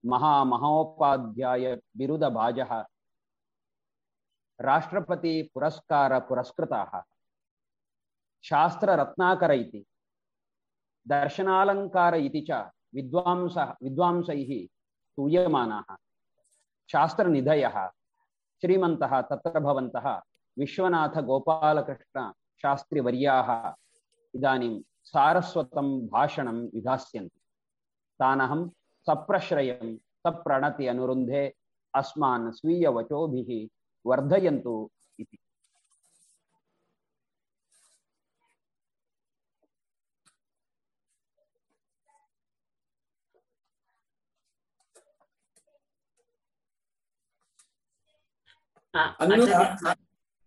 महामहोपाध्यायबिरुदभाजः राष्ट्रपतिपुरस्कारपुरस्कृताः शास्त्ररत्नाकर इति। दर्शनालङ्कार इति च विद्वांसः विद्वांसैः स्तूयमानाः शास्त्रनिधयः। श्रीमन्तः तत्र भवन्तः विश्वनाथगोपालकृष्णशास्त्रिवर्याः इदानीं सारस्वतं भाषणं विधास्यन्ति। तानहं सप्रश्रयं सप्रणति अनुरुन्धे अस्मान् स्वीयवचोभिः वर्धयन्तु इति।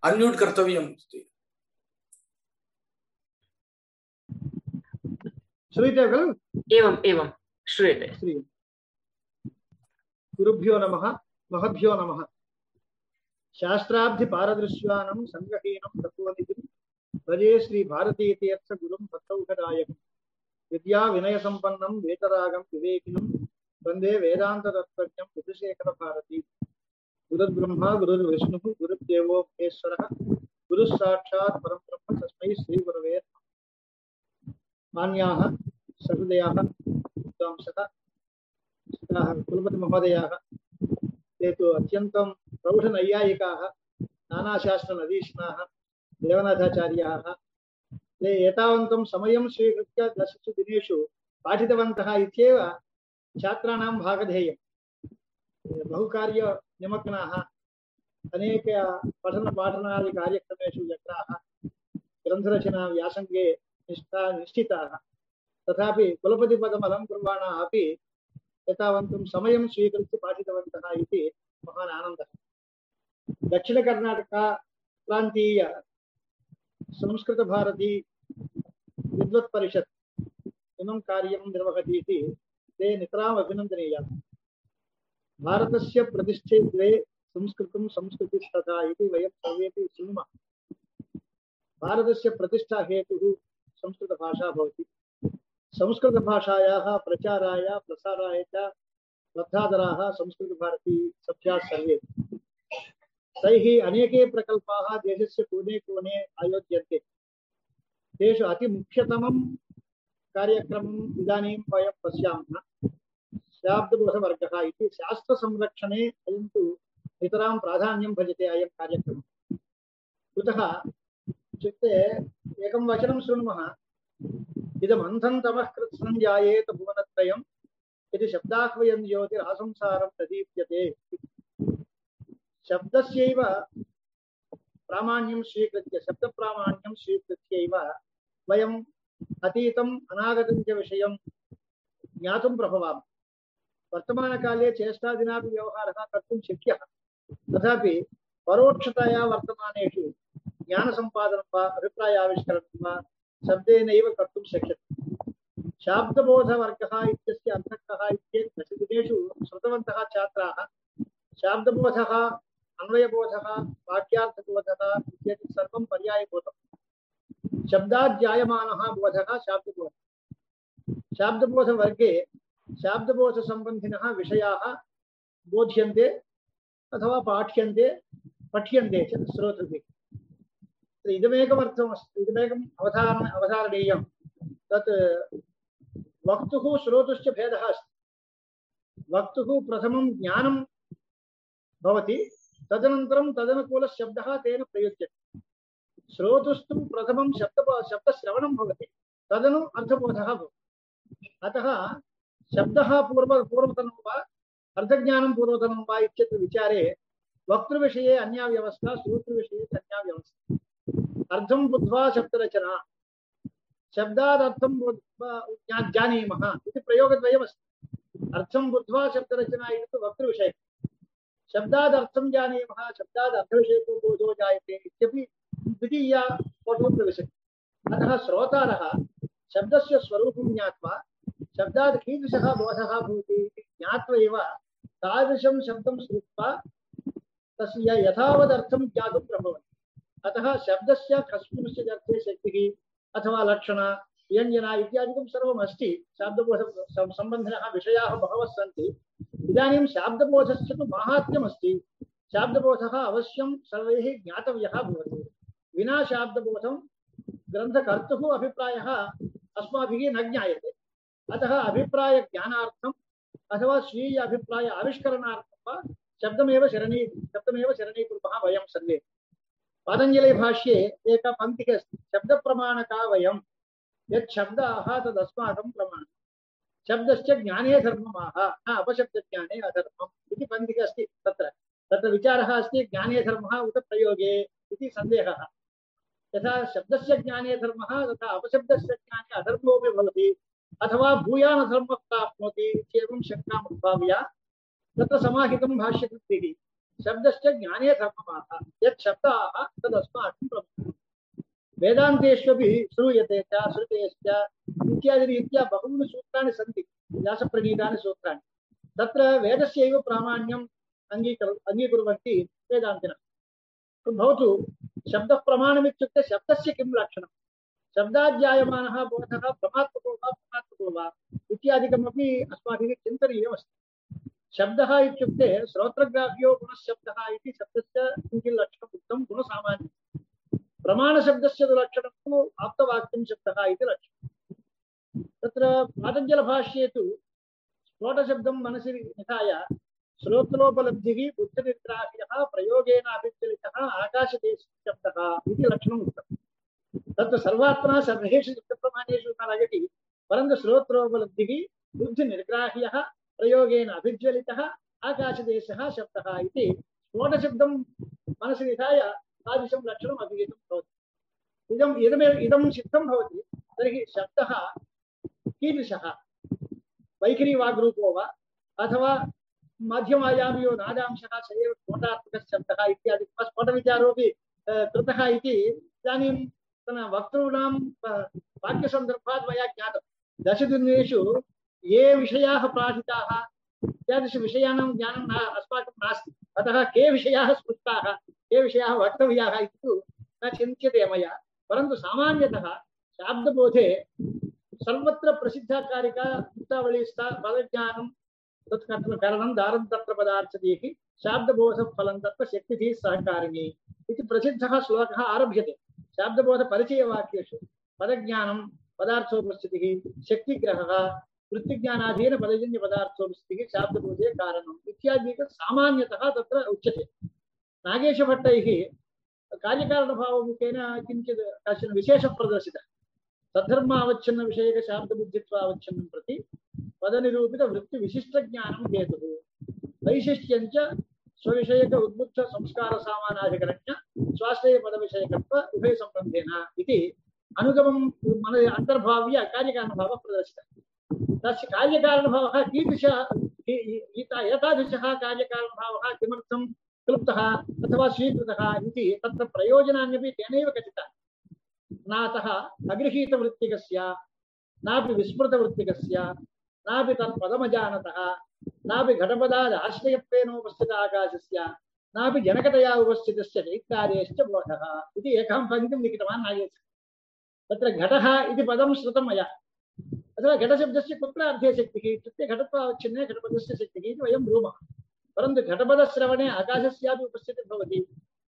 अन्म्यूट् कर्तव्यम् अस्ति श्रूयते खलु एवम् एवं श्रूयते गुरुभ्यो नमः, महभ्यो नमः। शास्त्राब्धिपारदृश्यानं सङ्गहीनं तत्त्वनिधिं भजे श्रीभारतीतीर्थगुरुं भक्तौघदायकं विद्याविनयसम्पन्नं वेतरागं विवेकिनं वंदे वेदान्ततत्त्वज्ञं विधुशेखरभारती गुरुर्ब्रह्मा, गुरुर्विष्णुः, गुरुर्देवो महेश्वरः गुरुः परं ब्रह्म तस्मै श्रीगुरवे। मान्याः सहृदयाः विद्वांसः। कुलपतिमहोदयाः, ते तु अत्यन्तं प्रौढनैयायिकाः नानाशास्त्रनदीष्णाः देवनाथाचार्याः। ते एतावन्तं समयं स्वीकृत्य दशसु दिनेषु पाठितवन्तः इत्येव छात्राणां भागधेयम्। बहुकार्यनिमग्नाः। अनेक पठनपाठनादिकार्यक्रमेषु व्यग्राः ग्रन्थरचना व्यासङ्गे निष्ठा निश्चिताः। तथापि कुलपतिपदम् अलङ्कुर्वाणाः अपि एतावन्तं समयं स्वीकृत्य पाठितवन्तः इति महान् आनन्दः। दक्षिणकर्णाटका प्रान्तीय संस्कृतभारती विद्वत्परिषत् इमं कार्यं ते नितराम् अभिनन्दनीयाः भारतस्य प्रतिष्ठे द्वे संस्कृतं संस्कृतिस्तथा इति वयं सर्वेपि शृणुमः। भारतस्य प्रतिष्ठा हेतुः संस्कृतभाषा भवति। संस्कृतभाषायाः प्रचाराय, प्रसाराय च बद्धादराः संस्कृतभारती सभ्याः सर्वे। तैः अनेके प्रकल्पाः देशस्य कोणे कोणे आयोज्यन्ते। तेषु अतिमुख्यतमं कार्यक्रमम् इदानीं वयं पश्यामः। शाब्दबोधवर्गः इति शास्त्रसंरक्षणे अयं तु नितरां प्राधान्यं भजते अयं कार्यक्रमः कुतः इत्युक्ते एकं वचनं शृणुमः। इदमन्धं तमः कृत्सञ्जायेत भुवनत्रयं यदि शब्दाह्वयं ज्योतिरासंसारं प्रदीप्यते। शब्दस्यैव प्रामाण्यं स्वीकृत्य शब्दप्रामाण्यं स्वीकृत्यैव वयम् अतीतम् अनागतं च विषयं ज्ञातुं प्रभवामः। वर्तमानकाले चेष्टादिनापि व्यवहारः कर्तुं शक्यः। तथापि परोक्षतया वर्तमानेषु ज्ञानसम्पादनं वा अभिप्रायाविष्करणं वा शब्देनैव कर्तुं शक्यते। शाब्दबोधवर्गः इत्यस्य अर्थः कः इत्येतत् दशदिनेषु श्रुतवन्तः छात्राः शाब्दबोधः, अन्वयबोधः, वाक्यार्थबोधः इत्येतत् सर्वं पर्यायबोधम्। शब्दात् अथवा पाठ्यन्ते, पठ्यन्ते च इदमेकमर्थमस्ति इदमेकम् अवधारण अवधारणीयं तत् वक्तुः श्रोतुश्च भेदः अस्ति। वक्तुः प्रथमं ज्ञानं भवति, तदनन्तरं तदनुकूलशब्दः तेन प्रयुज्यते। श्रोतुस्तु प्रथमं शब्द शब्दश्रवणं भवति, तदनु अर्थबोधः अतः शब्दः पूर्व पूर्वतनं वा, अर्थज्ञानं पूर्वतनं वा इत्यत्र विचारे वक्तृविषये अन्या व्यवस्था श्रोतृविषये अन्या व्यवस्था अर्थं बुद्ध्वा शब्दरचना। शब्दादर्थं बुद्ध्वा जानीमः इति प्रयोगद्वयमस्ति। अर्थं बुद्ध्वा शब्दरचना इति तु वक्तृविषयः शब्दादर्थं जानीमः शब्दादर्थविषयको बोधो जायते इत्यपि द्वितीया कोटो प्रविशति। अतः श्रोतारः, शब्दस्य स्वरूपं ज्ञात्वा शब्दात् कीदृशः बोधः भवति इति ज्ञात्वा एव तादृशं शब्दं श्रुत्वा तस्य यथावदर्थं ज्ञातुं प्रभवति। अतः शब्दस्य कस्मिंश्चित् अर्थे शक्तिः अथवा लक्षण, व्यञ्जना इत्यादिकं सर्वम् अस्ति शाब्दबोध सं- सम्बन्धिनः विषयाः बहवः सन्ति। इदानीं शाब्दबोधस्य तु माहात्म्यमस्ति। शाब्दबोधः अवश्यं सर्वैः ज्ञातव्यः भवति। विना शाब्दबोधं ग्रन्थकर्तुः अभिप्रायः अस्माभिः न ज्ञायते। अतः अभिप्रायज्ञानार्थम् अथवा स्वीय अभिप्राय आविष्करणार्थं वा शब्दमेव शरणी शब्दमेव शरणीकुर्मः वयं सर्वे। पातञ्जलिभाष्ये एका पङ्क्तिः अस्ति। शब्दप्रमाणका वयं। यत् शब्दाः तदस्माकं प्रमाणम्। शब्दश्च ज्ञाने धर्ममाह न, अपशब्दज्ञाने अधर्मम् इति पङ्क्तिः अस्ति तत्र। तत्र अस्ति, ज्ञाने धर्मः उत प्रयोगे इति सन्देहः। यथा शब्दस्य ज्ञाने धर्मः, तथा अपशब्दस्य ज्ञाने अधर्मोऽपि भवति। अथवा भूयानधर्मः प्राप्नोति इत्येवं शङ्काम् उद्भाव्य। तत्र समाहितं भाष्यकृतिः। शब्दश्च ज्ञाने धर्ममाह यत् शब्दाः तदस्माकं प्रमाणम् वेदान्तेष्वपि श्रूयते च, श्रुतेश्च इत्यादिरीत्या बहूनि सूत्राणि सन्ति व्यासप्रणीतानि सूत्राणि। तत्र वेदस्यैव प्रामाण्यम् अङ्गीकुर्, अङ्गीकुर्वन्ति वेदान्तिनः। भवतु, शब्दप्रमाणमित्युक्ते शब्दस्य किं लक्षणं शब्दाध्यायमानः बोधः भ्रमात्मको वा भ्रमात्मको वा इत्यादिकमपि अस्माभिः चिन्तनीयमस्ति। शब्दः श्रोत्रग्राह्यो गुणशब्दः इति शब्दस्य किञ्चित् लक्षणम् उक्तं गुणसामान्यम्। प्रमाणशब्दस्य लक्षणं तु आप्तवाक्यं शब्दः इति लक्षणं तत्र पातञ्जलभाष्ये तु स्फोटशब्दं मनसि निधाय श्रोत्रोपलब्धिः बुद्धिनिग्राह्यः प्रयोगेन अभिचलितः आकाशदेशशब्दः इति लक्षणम् उक्तम्। तत्र सर्वात्मना सर्वेषु शब्दप्रमाणेषु न लगति बुद्धिनिर्ग्राह्यः प्रयोगेन अभिज्वलितः आकाशदेशः शब्दः इति स्फोटशब्दं मनसि निधाय तादृशं लक्षणम् अभिहितं भवति। इदम् इदमेव इदं सिद्धं भवति तर्हि शब्दः कीदृशः? वैखरीवाग्रूपो वा? अथवा माध्यमायामियो नादांशः स एव स्फोटात्मकः इत्यादि स्फोटविचारोऽपि अ, कृतः इति इदानीं वक्तॄणां वाक्यसन्दर्भात् मया ज्ञातं। दशदिनेषु ये विषयाः प्रार्थिताः तादृशविषयाणां ज्ञानं न अस्माकं अतः के विषयाः स्पृष्टाः, के विषयाः वक्तव्याः न चिन्त्यते मया। परन्तु सामान्यतः शाब्दबोधे सर्वत्र प्रसिद्धा कारिका पदज्ञानं तत् करणं दारं तत्र पदार्थदीः शाब्दबोधफलं तत्र शक्तिभिः सहकारिणी इति प्रसिद्धः श्लोकः आरभ्यते। शाब्दबोधपरिचयवाक्येषु पदज्ञानं, पदार्थोपस्थितिः, शक्तिग्रहः वृत्तिज्ञानाधीन पदजन्य पदार्थोपस्थितिः शाब्दबोधे कारणम् इत्यादिकं सामान्यतः तत्र उच्यते। नागेशभट्टैः कार्यकारणभावमुखेन किञ्चित् कश्चन विशेषः प्रदर्शितः। तद्धर्मावच्छिन्न विषयक शाब्दबुद्धित्वावच्छिन्नं प्रति पदनिरूपित वृत्तिविशिष्टज्ञानं हेतुः। वैशिष्ट्यञ्च स्वविषयक उद्बुद्ध संस्कार सामानाधिकरण्य स्वाश्रय पदविषयकत्व उभयसम्बन्धेन इति अनुगमं मन अन्तर्भाव्य कार्यकारणभावः प्रदर्शितः तस्य कार्यकारणभावः कीदृश एतादृशः कार्यकारणभावः किमर्थं क्लुप्तः अथवा स्वीकृतः इति तत्र प्रयोजनान्यपि तेनैव कथितानि नातः अगृहीतवृत्तिकस्य, नापि विस्मृतवृत्तिकस्य, नापि तत्पदमजानतः, नापि घटपदाद् आश्रयत्वेनोपस्थित आकाशस्य, नापि जनकतया उपस्थितस्य चैत्यादेश्च बोधः इति एकां पङ्क्तिं लिखितवान् नागेश। तत्र घटः इति पदं श्रुतं मया। अथवा कुत्र अर्थे शक्तिः इत्युक्ते घटत्वावच्छिन्ने घटपदस्य शक्तिः इति वयं ब्रूमः। परन्तु घटपदश्रवणे आकाशस्यापि उपस्थितिर्भवति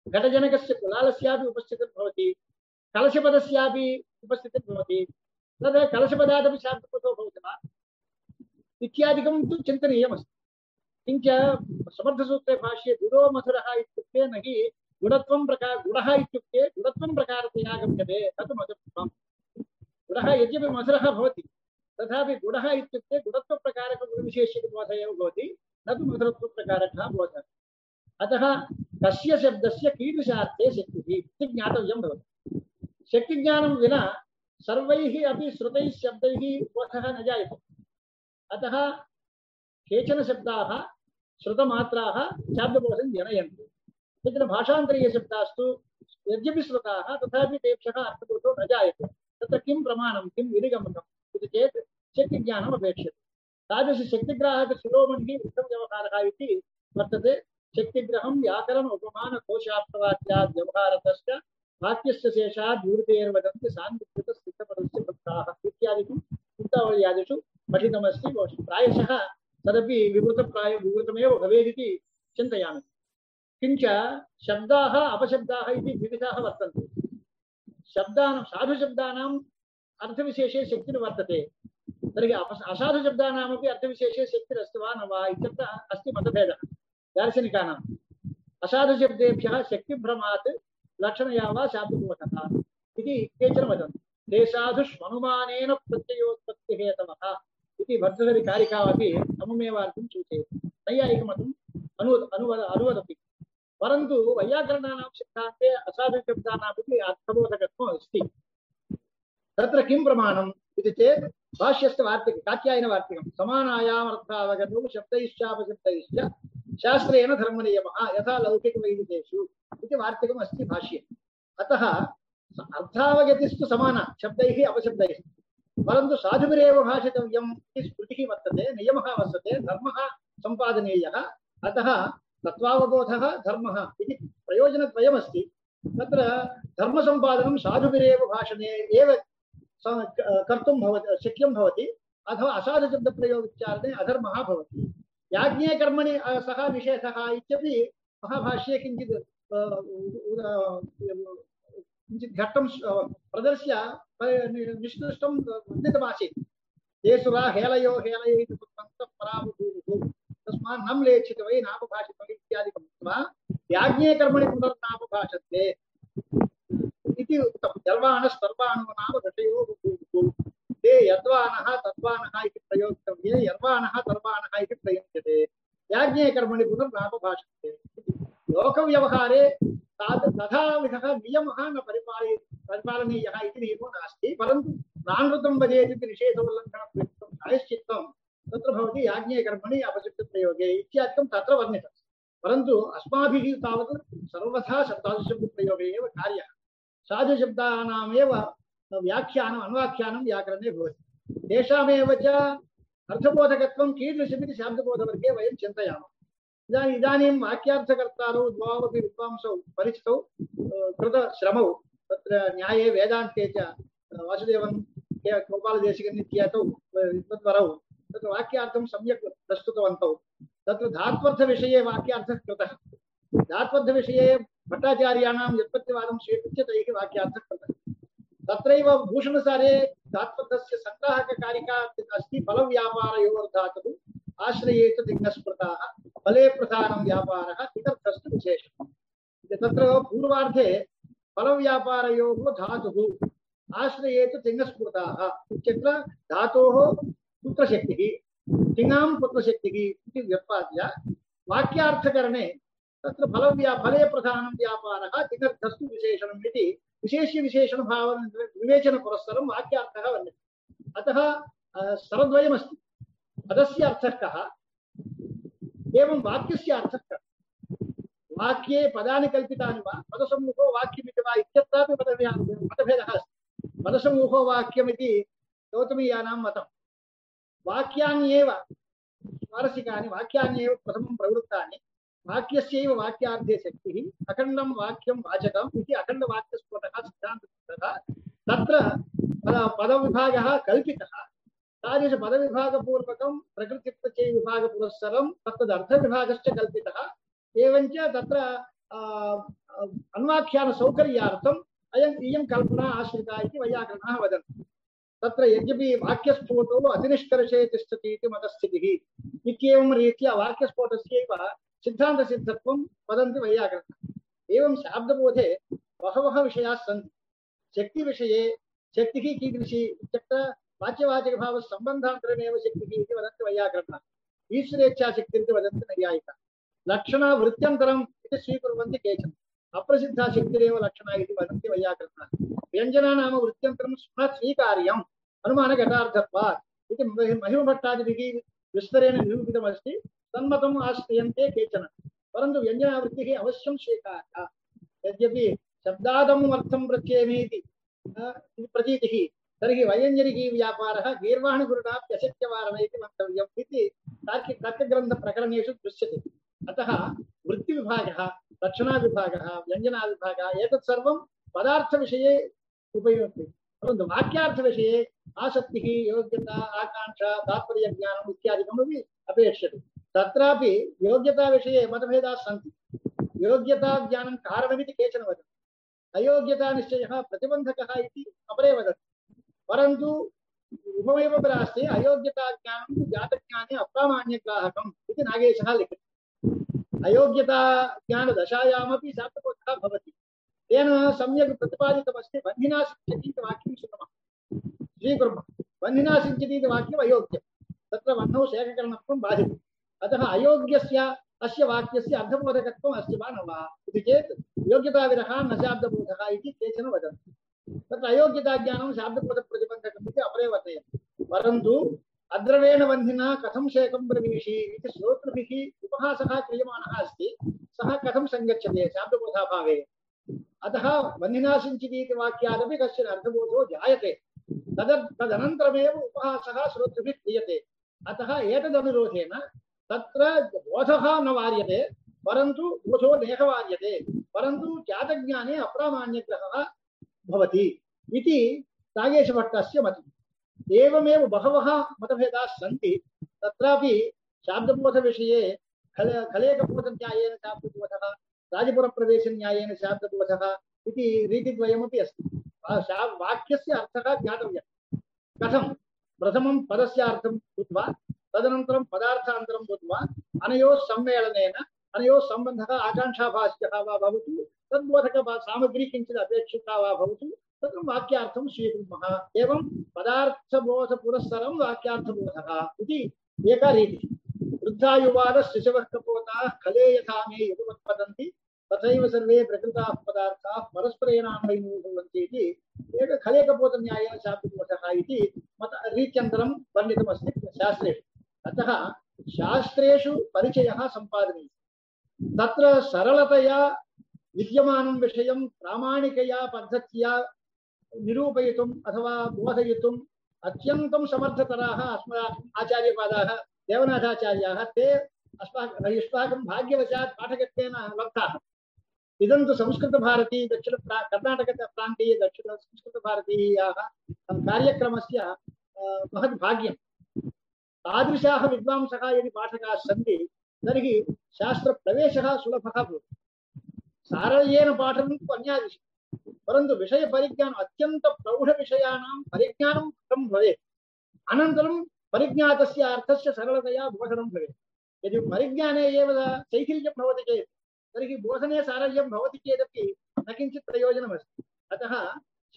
घटजनकस्य कुलालस्यापि उपस्थितिर्भवति कलशपदस्यापि उपस्थितिर्भवति तद् कलशपदादपि शाब्दपदो भवति समर्थसूत्रे भाष्ये गुडो मधुरः इत्युक्ते न हि गुणत्वं प्रकार गुडः इत्युक्ते गुणत्वं प्रकारतया भवति तथापि गुडः इत्युक्ते गुणत्वप्रकारकगुणविशेष्यबोधः एव भवति, न तु मधुरत्वप्रकारकः बोधः। अतः कस्य शब्दस्य कीदृशार्थे शक्तिः इति ज्ञातव्यं भवति। शक्तिज्ञानं विना सर्वैः अपि श्रुतैः शब्दैः बोधः न जायते। अतः केचन शब्दाः श्रुतमात्राः शाब्दबोधं जनयन्ति। केचन भाषान्तरीयशब्दास्तु यद्यपि श्रुताः, तथापि तेभ्यः अर्थबोधो न जायते। तत्र किं प्रमाणं, किं विनिगमनम्? इति चेत् शक्तिज्ञानम् अपेक्षते तादृशशक्तिग्राहकशिरोमणिः वृत्तव्यवहारः इति वर्तते शक्तिग्रहं व्याकरण उपमानकोशार्थवाक्याद् व्यवहारतश्च वाक्यस्य शेषात् विवृतेर्वदन्ति सान्निध्यतस्थितपदस्य भक्ताः इत्यादिकं चिन्तावल्यादिषु पठितमस्ति प्रायशः तदपि विवृतप्राय विवृतमेव भवेदिति चिन्तयामि किञ्च शब्दाः अपशब्दाः इति द्विविधाः वर्तन्ते शब्दानां साधुशब्दानाम् शक्तिर्वर्तते तर्हि अपस असाधुशब्दानामपि अर्थविशेषे शक्तिरस्ति वा न वा इत्यत्र अस्ति मतभेदः। दार्शनिकानाम् असाधुशब्देभ्यः शक्तिभ्रमात् लक्षणया वा शाब्दबोधः इति केचन वदन्ति। ते साधुष्वनुमानेन प्रत्ययोत्पत्तिहेतवः इति भर्तृहरिकारिकावपि सममेवार्थं सूचयति। नैयायिकमतम् अनु, अनुवद, अनुवदति। परन्तु वैयाकरणानां सिद्धान्ते असाधुशब्दानामपि तत्र किं प्रमाणम् इति चेत् भाष्यस्य वार्तिक, कात्यायनवार्तिकं, समानायामर्थावगतौ शब्दैश्चापशब्दैश्च शास्त्रेण धर्मनियमः, यथा लौकिकवैदिकेषु इति वार्तिकम् अस्ति भाष्ये। अतः अर्थावगतिस्तु समाना, शब्दैः अपशब्दैः। परन्तु साधुभिरेव भाषितव्यम् इति स्मृतिः वर्तते, नियमः वर्तते, धर्मः सम्पादनीयः। अतः तत्त्वावबोधः धर्मः इति प्रयोजनद्वयमस्ति। तत्र धर्मसम्पादनं साधुभिरेव भाषणे एव कर्तुं भवति, शक्यं भवति, अथवा असाधुशब्दप्रयोगोच्चारणे अधर्मः भवति। याज्ञे कर्मणि सः, विशेषः इत्यपि महाभाष्ये किञ्चित् किञ्चित् घट्टं प्रदर्श्य निष्कृष्टं वर्णितमासीत् सुरा हेलयो, हेलय इति परावभूवुः तस्मात् न वै इत्यादिकम् उक्त्वा याज्ञे कर्मणि पुनर्नापभाषते इति उक्तं यर्वाणस्तर्वाणो नाम बभूवुः ते यद्वानः, तद्वानः इति प्रयोक्तव्ये यर्वाणः तर्वाणः इति प्रयुज्यते याज्ञे कर्मणि पुनर्नापभाषते लोकव्यवहारे ताद तथा विधः नियमः न परिपालय परिपालनीयः इति नियमो नास्ति। परन्तु नानृतं भजेत् इति निषेधोल्लङ्घनप्रयुक्तं प्रायश्चित्तं, तत्र भवति याज्ञे कर्मणि अपशब्दप्रयोगे इत्यादिकं तत्र वर्णितं। परन्तु अस्माभिः तावत् सर्वथा साधुशब्दप्रयोगे एव कार्यः। साधुशब्दानामेव व्याख्यानम् अन्वाख्यानं व्याकरणे भवति। तेषामेव च अर्थबोधकत्वं कीदृशमिति शाब्दबोधवर्गे वयं चिन्तयामः। इदानीम् इदानीं वाक्यार्थकर्तारौ, द्वावपि विद्वांसौ परिचितौ कृतश्रमौ, तत्र न्याये वेदान्ते च वासुदेवन् गोपालदेशिकन् विद्वद्वरौ, तत्र वाक्यार्थं सम्यक् प्रस्तुतवन्तौ। तत्र धात्वर्थविषये वाक्यार्थः कृतः। धात्वर्थविषये भट्टाचार्याणां व्युत्पत्तिवादं स्वीकृत्य तैः वाक्यार्थः कृतः तत्रैव भूषणसारे धात्वर्थस्य सङ्ग्राहककारिका अस्ति, फलव्यापारयोर्धातुः आश्रयेत दिग्नस्मृताः फले प्रधानं व्यापारः इतर्थस्तु विशेषः तत्र पूर्वार्धे फलव्यापारयोः धातुः आश्रयेत तिङ्गस्मृताः इत्यत्र धातोः पुत्रशक्तिः, तिङां पुत्रशक्तिः इति व्युत्पाद्य वाक्यार्थकरणे तत्र फलव्या फले प्रधानं व्यापारः तिङर्थस्तु विशेषणम् इति विशेष्यविशेषणभाव विवेचनपुरस्सरं वाक्यार्थः वर्ण्यते अतः स्तरद्वयमस्ति पदस्य अर्थः कः एवं वाक्यस्य अर्थः कः वाक्ये पदानि कल्पितानि वा? पदसमूहो वाक्यमिति वा? इत्यत्रापि पदभेदः मतभेदः अस्ति। पदसमूहो वाक्यमिति गौतमीयानां मतं। वाक्यान्येव स्वारसिकानि वाक्यान्येव प्रथमं प्रवृत्तानि। वाक्यस्यैव वाक्यार्थे शक्तिः अखण्डं वाक्यं वाचकम् इति अखण्डवाक्यस्फोटः सिद्धान्तः पद- पदविभागः कल्पितः। तादृशपदविभागपूर्वकं प्रकृतिप्रत्ययविभागपुरस्सरं तत्तदर्थविभागश्च कल्पितः। एवञ्च तत्र अन्वाख्यानसौकर्यार्थम् अयम् इयं कल्पना आश्रिता इति वैयाकरणाः वदन्ति। तत्र यद्यपि वाक्यस्फोटो अतिनिष्कर्षे तिष्ठति इति मतस्थितिः, इत्येवं रीत्या वाक्यस्फोटस्यैव सिद्धान्तसिद्धत्वं वदन्ति वैयाकरणाः एवं शाब्दबोधे बहवः विषयाः सन्ति शक्तिविषये शक्तिः कीदृशी इत्युक्ते वाच्यवाचकभावः सम्बन्धान्तरमेव शक्तिः इति वदन्ति वैयाकरणाः ईश्वरेच्छाशक्तिरिति वदन्ति नैयायिकाः लक्षणा वृत्त्यन्तरम् इति स्वीकुर्वन्ति केचन अप्रसिद्धा शक्तिरेव लक्षणा इति वदन्ति वैयाकरणाः व्यञ्जना नाम वृत्त्यन्तरं स्मः स्वीकार्यम् अनुमानघटार्थत्वात् इति महि- महिमभट्टादिभिः विस्तरेण निरूपितमस्ति तन्मतम् आश्रयन्ते केचन। परन्तु व्यञ्जनावृत्तिः अवश्यं स्वीकार्या। यद्यपि शब्दादम् अर्थं प्रत्ययमे इति प्रतीतिः, तर्हि वयञ्जनिकी व्यापारः गीर्वाणगुरुणाप्यशक्यवारण इति वक्तव्यम् इति तार्किक तर्कग्रन्थप्रकरणेषु दृश्यते। अतः वृत्तिविभागः लक्षणाविभागः व्यञ्जनाविभागः एतत् सर्वं पदार्थविषये उपयुज्यते परन्तु वाक्यार्थविषये आसक्तिः, योग्यता, आकाङ्क्षा, तात्पर्यज्ञानम् इत्यादिकमपि अपेक्ष्यते तत्रापि योग्यताविषये मतभेदाः सन्ति। योग्यताज्ञानं कारणमिति केचन वदन्ति। अयोग्यतानिश्चयः प्रतिबन्धकः इति अपरे वदन्ति। परन्तु उपमेव नास्ति अयोग्यताज्ञानं तु जातज्ञाने अप्रामाण्यग्राहकम् इति नागेशः लिखति। अयोग्यताज्ञानदशायामपि शाब्दबोधः भवति। तेन सम्यक् प्रतिपादितमस्ति बन्धिना सिञ्चति इति वाक्यं शृणुमः। स्वीकुर्मः। बन्धिना सिञ्चति इति वाक्यम् अयोग्यं तत्र वह्नौ शेखकरणत्वं बाधितम्। अतः अयोग्यस्य अस्य वाक्यस्य अर्थबोधकत्वम् अस्ति वा न वा? इति चेत् न शाब्दबोधः इति केचन वदन्ति। तत्र अयोग्यताज्ञानं शाब्दबोधप्रतिबन्धकम् इति अपरे वर्तयन्ति परन्तु अद्रवेण बन्धिना कथं शेकं ब्रवीषि इति श्रोतृभिः उपहासः क्रियमाणः अस्ति। सः कथं सङ्गच्छते शाब्दबोधाभावे? अतः बन्धिना सिञ्चिति इति वाक्यादपि कश्चन अर्थबोधो जायते। तद तदनन्तरमेव उपहासः श्रोतृभिः क्रियते। अतः एतदनुरोधेन तत्र बोधः न वार्यते, परन्तु बोधो नेह वार्यते, परन्तु जातज्ञाने अप्रामाण्यग्रहः भवति इति नागेशभट्टस्य मतम् एवमेव बहवः मतभेदाः सन्ति, तत्रापि शाब्दबोधविषये खल, खलेकबोधन्यायेन शाब्दबोधः, राजपुरप्रवेशन्यायेन शाब्दबोधः इति रीतिद्वयमपि अस्ति। वाक्यस्य अर्थः ज्ञातव्यः। कथं? प्रथमं पदस्य अर्थं कृत्वा तदनन्तरं पदार्थान्तरं कृत्वा अनयोः सम्मेलनेन, अनयोः सम्बन्धः आकाङ्क्षाभाष्यः वा भवतु तद्बोधक सामग्री किञ्चित् अपेक्षिता वा भवतु एवं पदार्थबोधपुरस्सरं वाक्यार्थबोधः इति एका रीतिः। वृद्धायुवादः खले यथा मे यदुवत्पतन्ति, तथैव सर्वे प्रकृताः पदार्थाः परस्परेणान्वयिनो भवन्ति इति एक खलेकपोतन्यायेन शाब्दबोधः इति मत, रीत्यन्तरं वर्णितमस्ति शास्त्रेषु। अतः शास्त्रेषु परिचयः सम्पादनीयः। तत्र सरलतया विद्यमानं विषयं प्रामाणिकया पद्धत्या निरूपयितुम् अथवा बोधयितुम् अत्यन्तं समर्थतराः अस्माकम् आचार्यपादाः देवनाथाचार्याः ते अस्माकं युष्माकं भाग्यवशात् पाठकत्वेन लब्धाः इदं तु संस्कृतभारती दक्षिण दक्षिण संस्कृतभारतीयाः कार्यक्रमस्य अ, महत् भाग्यं तादृशाः विद्वांसः यदि पाठकाः सन्ति तर्हि शास्त्रप्रवेशः सुलभः भवति सारल्येन पाठनं तु अन्यादिशि परन्तु विषयपरिज्ञानम् अत्यन्तप्रौढविषयाणां परिज्ञानं कथं भवेत् अनन्तरं परिज्ञातस्य अर्थस्य सरलतया बोधनं भवेत् यदि परिज्ञाने एव शैथिल्यं भवति चेत् तर्हि बोधने सारल्यं भवति चेदपि न किञ्चित् प्रयोजनमस्ति अतः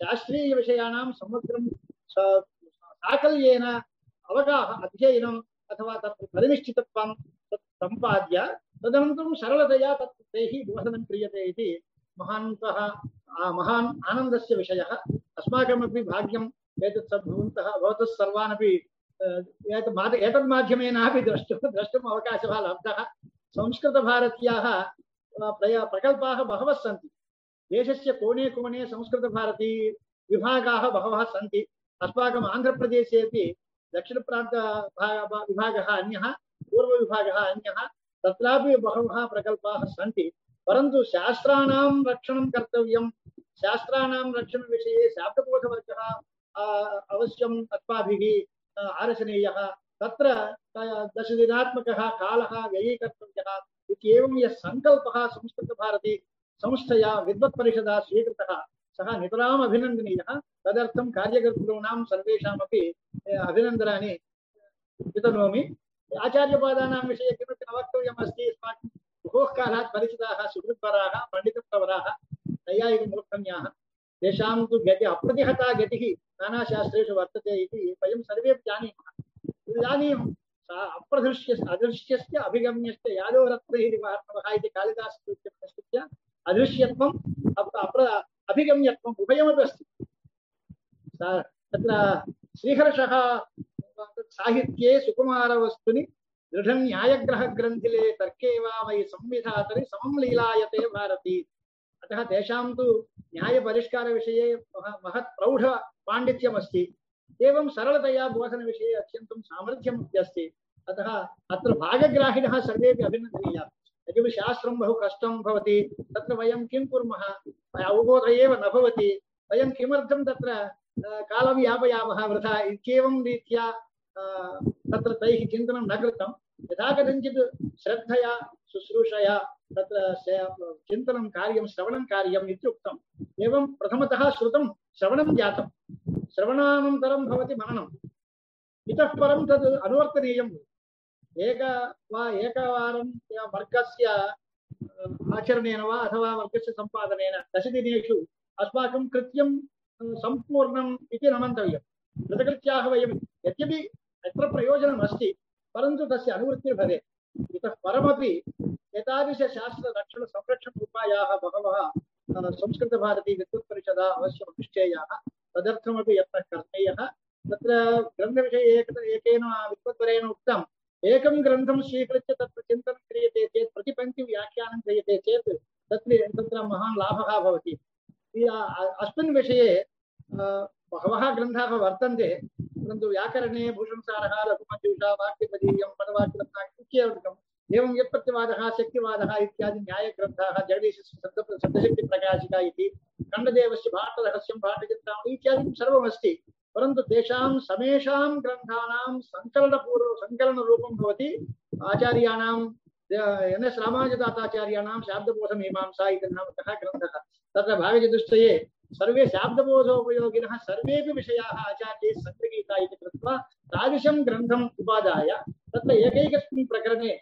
शास्त्रीयविषयाणां समग्रं स- साकल्येन अवगाह अध्ययनम् अथवा तत्र परिनिष्ठितत्वं तत् सम्पाद्य सरलतया तत् तैः बोधनं क्रियते इति महान्तः महान् आनन्दस्य विषयः। अस्माकमपि भाग्यम् एतत् भवन्तः भवतः सर्वानपि अ, एतत् माध एतत् माध्यमेनापि द्रष्टुं द्रष्टुम् अवकाशः लब्धः। संस्कृतभारत्याः प्रय प्रकल्पाः बहवः सन्ति। देशस्य कोणे कोणे संस्कृतभारती विभागाः बहवः सन्ति। अस्माकम् आन्ध्रप्रदेशे अपि दक्षिणप्रान्त भा- भा- विभागः अन्यः पूर्वविभागः अन्यः तत्रापि बहवः प्रकल्पाः सन्ति परन्तु शास्त्राणां रक्षणं कर्तव्यं। शास्त्राणां रक्षणविषये शाब्दबोधवर्गः आ, अवश्यम् अस्माभिः आरचनीयः। तत्र दशदिनात्मकः कालः व्ययीकर्तव्यः इत्येवं यः सङ्कल्पः संस्कृतभारती संस्थया विद्वत्परिषदा स्वीकृतः। सः नितराम् अभिनन्दनीयः। तदर्थं कार्यकर्तॄणां सर्वेषामपि ए, अभिनन्दनानि वितनोमि आचार्यपादानां विषये किमपि न वक्तव्यम् अस्ति अस्माकं बहुः कालात् परिचिताः सुहृद्वराः पण्डितप्रवराः नैयायिकमूर्खन्याः तेषां गति अप्रतिहता गतिः नानाशास्त्रेषु वर्तते इति वयं सर्वे जानीमः। इदानीं अप्रदृश्य अदृश्यस्य अभिगम्यश्च यादो रत्नैः कालिदासस्य अदृश्यत्वम् अप्र अभिगम्यत्वम् उभयमपि अस्ति। तत्र श्रीहर्षः साहित्ये सुकुमारवस्तुनि दृढ न्यायग्रहग्रन्थिले तर्के वा मयि संविधातरि समं लीलायते भारती। अतः तेषां तु न्यायपरिष्कारविषये मह- महत् प्रौढपाण्डित्यमस्ति एवं सरलतया बोधनविषये अत्यन्तं सामर्थ्यमपि अस्ति। अतः अत्र भागग्राहिणः सर्वेपि अभिनन्दनीयाः। यद्यपि शास्त्रं बहु कष्टं भवति, तत्र वयं किं कुर्मः? अवबोध एव न भवति। वयं किमर्थं तत्र कालं वृथा? इत्येवं रीत्या तत्र तैः चिन्तनं न कृतं। यथा कथञ्चित् श्रद्धया, शुश्रूषया तत्र चिन्तनं कार्यं, श्रवणं कार्यम् इत्युक्तम्। एवं प्रथमतः श्रुतं श्रवणं जातं श्रवणानन्तरं भवति मननम् इतः परं तद् अनुवर्तनीयम् एक वा एकवारं वर्गस्य आचरणेन वा अथवा वर्गस्य सम्पादनेन दशदिनेषु अस्माकं कृत्यं सम्पूर्णम् इति न मन्तव्यं कृतकृत्याः वयं यद्यपि अत्र प्रयोजनम् अस्ति परन्तु तस्य अनुवृत्तिः इतः परमपि एतादृशशास्त्ररक्षणसंरक्षणोपायाः बहवः संस्कृतभारती विद्युत्परिषदा अवश्यम् अनुष्ठेयाः तदर्थमपि यत्नः करणीयः तत्र ग्रन्थविषये एक एकेन विद्वद्वरेण उक्तम् एकं ग्रन्थं स्वीकृत्य तत्र चिन्तनं क्रियते चेत् प्रतिपङ्क्तिव्याख्यानं क्रियते चेत् तत्र तत्र महान् लाभः भवति। अस्मिन् विषये बहवः ग्रन्थाः वर्तन्ते, परन्तु व्याकरणे भूषणसारः लघुमञ्जूषा वाक्यपदीयं पदवाक्यरत्नाकरम् इत्येवम् एवं व्युत्पत्तिवादः, शक्तिवादः इत्यादि न्यायग्रन्थाः, जगदीशस्य शब्द, शब्दशक्तिप्रकाशिका इति, खण्डदेवस्य भाटरहस्यं भाटचिन्तामणि इत्यादिकं सर्वमस्ति। परन्तु तेषां समेषां ग्रन्थानां सङ्कलनपूर्व सङ्कलनरूपं भवति। आचार्याणां एन् एस् रामानुजदाताचार्याणां शाब्दबोधमीमांसा इति नामकः ग्रन्थः। तत्र भागचतुष्टये सर्वे शाब्दबोधोपयोगिनः सर्वेपि विषयाः आचार्यैः सङ्गृहीता इति कृत्वा तादृशं ग्रन्थम् उपादाय, तत्र एकैकस्मिन् प्रकरणे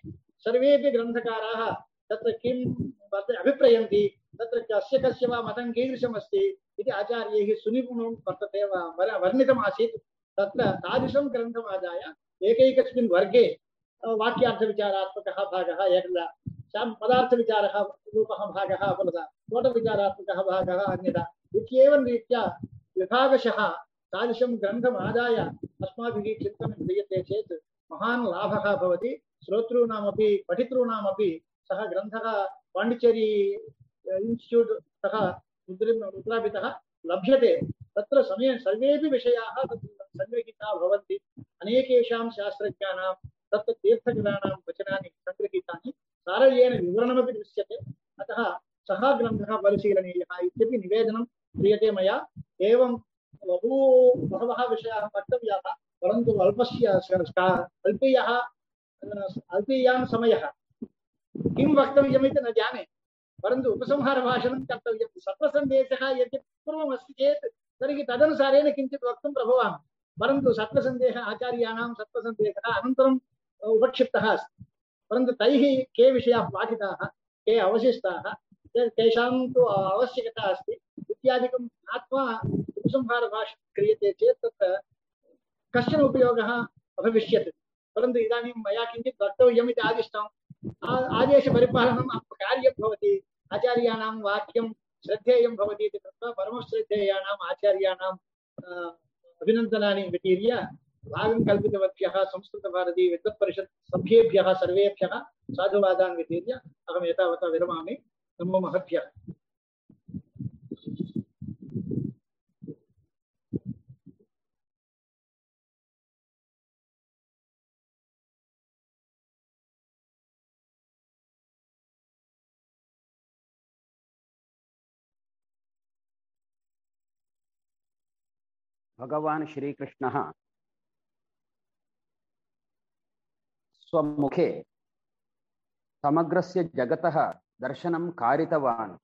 सर्वेपि ग्रन्थकाराः तत्र किं अभिप्रयन्ति। तत्र कस्य कस्य वा मतं कीदृशमस्ति इति आचार्यैः सुनिपुणं वर्तते वर- वर्णितमासीत्। तत्र तादृशं ग्रन्थमादाय एकैकस्मिन् वर्गे वाक्यार्थविचारात्मकः भागः एकदा शां पदार्थविचारः रूपः भागः अपरदा, तोटविचारात्मकः भागः अन्यथा इत्येवं रीत्या विभागशः तादृशं ग्रन्थमादाय अस्माभिः चिन्तनं क्रियते चेत् महान् लाभः भवति। श्रोतॄणामपि, पठितॄणामपि सः ग्रन्थः पाण्डिचेरी इन्स्टिट्यूट् तः मुद्रि मुद्रापितः लभ्यते। तत्र समये सर्वेपि विषयाः तत्र सङ्गृहीताः भवन्ति। अनेकेषां शास्त्रज्ञानां तत्र सङ्गृहीतानि सारल्येन विवरणमपि दृश्यते। अतः सः ग्रन्थः परिशीलनीयः इत्यपि निवेदनं क्रियते मया। एवं बहु बहवः विषयाः वक्तव्याः परन्तु अल्पस्य अल्पीयः अ, समयः। किं वक्तव्यमिति न जाने। परन्तु उपसंहारभाषणं कर्तव्यं। सत्त्वसन्देशः यद्यपि पूर्वमस्ति चेत्, तर्हि तदनुसारेण किञ्चित् वक्तुं प्रभवामि। परन्तु सत्त्वसन्देशः आचार्याणां सत्त्वसन्देशः अनन्तरम् उपक्षिप्तः अस्ति। परन्तु तैः के विषयाः पाठिताः के अवशिष्टाः तेषां तु आवश्यकता अस्ति। इत्यादिकं ज्ञात्वा उपसंहारभाषणं क्रियते चेत् तत्र कश्चन उपयोगः अभविष्यत्। परन्तु इदानीं मया किञ्चित् वक्तव्यम् इति आदिष्टम्। आ- आदेशपरिपालनम् कार्यं भवति। आचार्याणां वाक्यं श्रद्धेयं भवति इति कृत्वा परमश्रद्धेयानाम् आचार्याणां अ, अभिनन्दनानि वितीर्य भागं कल्पितवद्भ्यः संस्कृतभारती विद्वत्परिषत् सभ्येभ्यः सर्वेभ्यः साधुवादान् वितीर्य विरमामि। नमो महद्भ्यः। भगवान् श्रीकृष्णः स्वमुखे समग्रस्य जगतः दर्शनं कारितवान्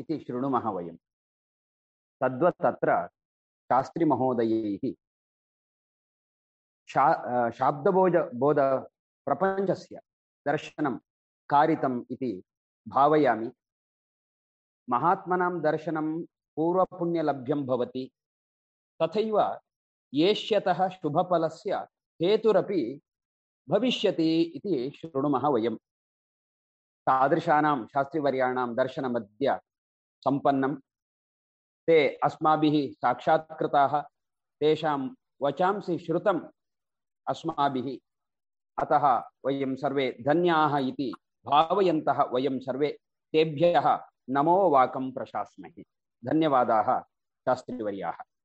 इति शृणुमः वयं तद्वत् तत्र शास्त्रिमहोदयैः शा शाब्दबोध बोध प्रपञ्चस्य दर्शनं कारितम् इति भावयामि महात्मनां दर्शनं पूर्वपुण्यलभ्यं भवति तथैव येष्यतः शुभफलस्य हेतुरपि भविष्यति इति शृणुमः वयं। तादृशानां शास्त्रिवर्याणां दर्शनमद्य सम्पन्नं। ते अस्माभिः साक्षात्कृताः, तेषां वचांसि श्रुतम् अस्माभिः। अतः वयं सर्वे धन्याः इति भावयन्तः वयं सर्वे तेभ्यः नमो वाकं प्रशास्महे। धन्यवादाः शास्त्रिवर्याः।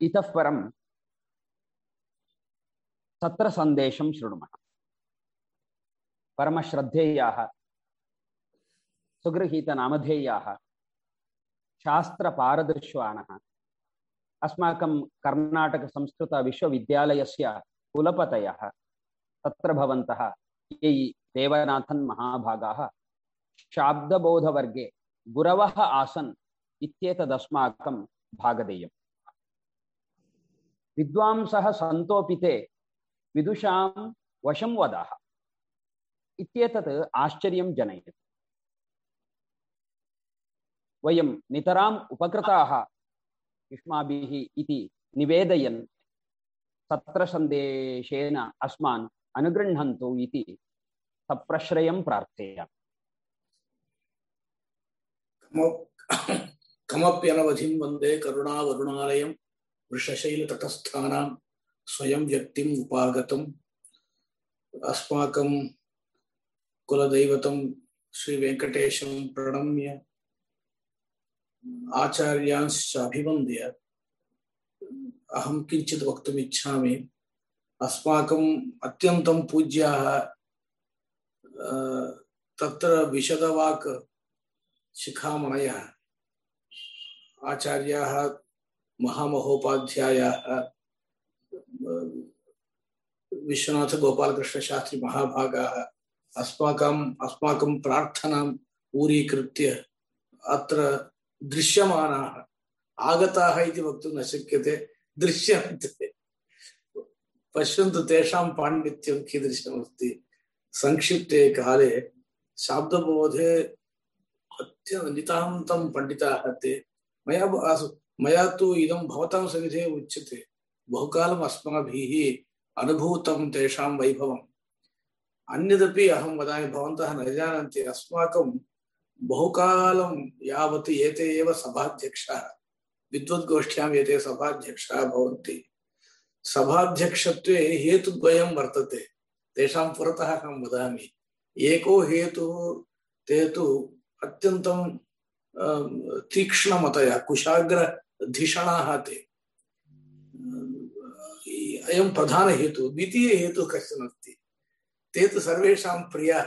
इतः परं तत्र सन्देशं शृणुमः। परमश्रद्धेयाः, सुगृहीतनामधेयाः शास्त्रपारदर्श्वानः अस्माकं कर्णाटकसंस्कृतविश्वविद्यालयस्य कुलपतयः, तत्र भवन्तः ये देवनाथन् महाभागाः शाब्दबोधवर्गे गुरवः आसन् इत्येतदस्माकं भागधेयम् विद्वांसः सन्तोऽपि ते विदुषां वशं वदाः। इत्येतत् आश्चर्यं जनयति। वयं नितराम् उपकृताः, युष्माभिः इति निवेदयन् सत्रसन्देशेन अस्मान् अनुगृह्णन्तु इति सप्रश्रयं प्रार्थयामि। कमप्यनवधिं वंदे करुणावरुणालयं वृषशैलतटस्थानां स्वयं व्यक्तिम् उपागतम्। अस्माकं कुलदैवतं श्रीवेङ्कटेशं प्रणम्य आचार्यांश्च अभिवन्द्य अहं किञ्चित् वक्तुम् इच्छामि अस्माकम् अत्यन्तं पूज्याः तत्र विशदवाक् शिखामणयः। आचार्याः महामहोपाध्यायाः विश्वनाथ गोपालकृष्णशास्त्री महाभागाः, अस्माकम्, अस्माकं प्रार्थनाम् ऊरीकृत्य अत्र दृश्यमानाः, आगताः इति वक्तुं न शक्यते, दृश्यन्ते। पश्यन्तु तेषां पाण्डित्यं कीदृशमस्ति। संक्षिप्ते काले शाब्दबोधे अत्यन्तं पण्डिताः ते। मया मया तो इदं सविधे उच्यते। बहुकालम् अस्माभिः अनुभूतं तेषां वैभवम्। अन्यदपि अहं वदामि न जानन्ति, अस्माकं बहुकालं यावत् एते एव सभाध्यक्षाः। विद्वद्गोष्ठ्याम् एते सभाध्यक्षाः वर्तते। तेषां पुरतः अहं वदामि, एको हेतुः, ते तु अत्यन्तं तीक्ष्णमतया कुशाग्रधिषणाः ते अयं प्रधानहेतुः द्वितीयहेतुः कश्चन अस्ति? ते तु सर्वेषां प्रियाः।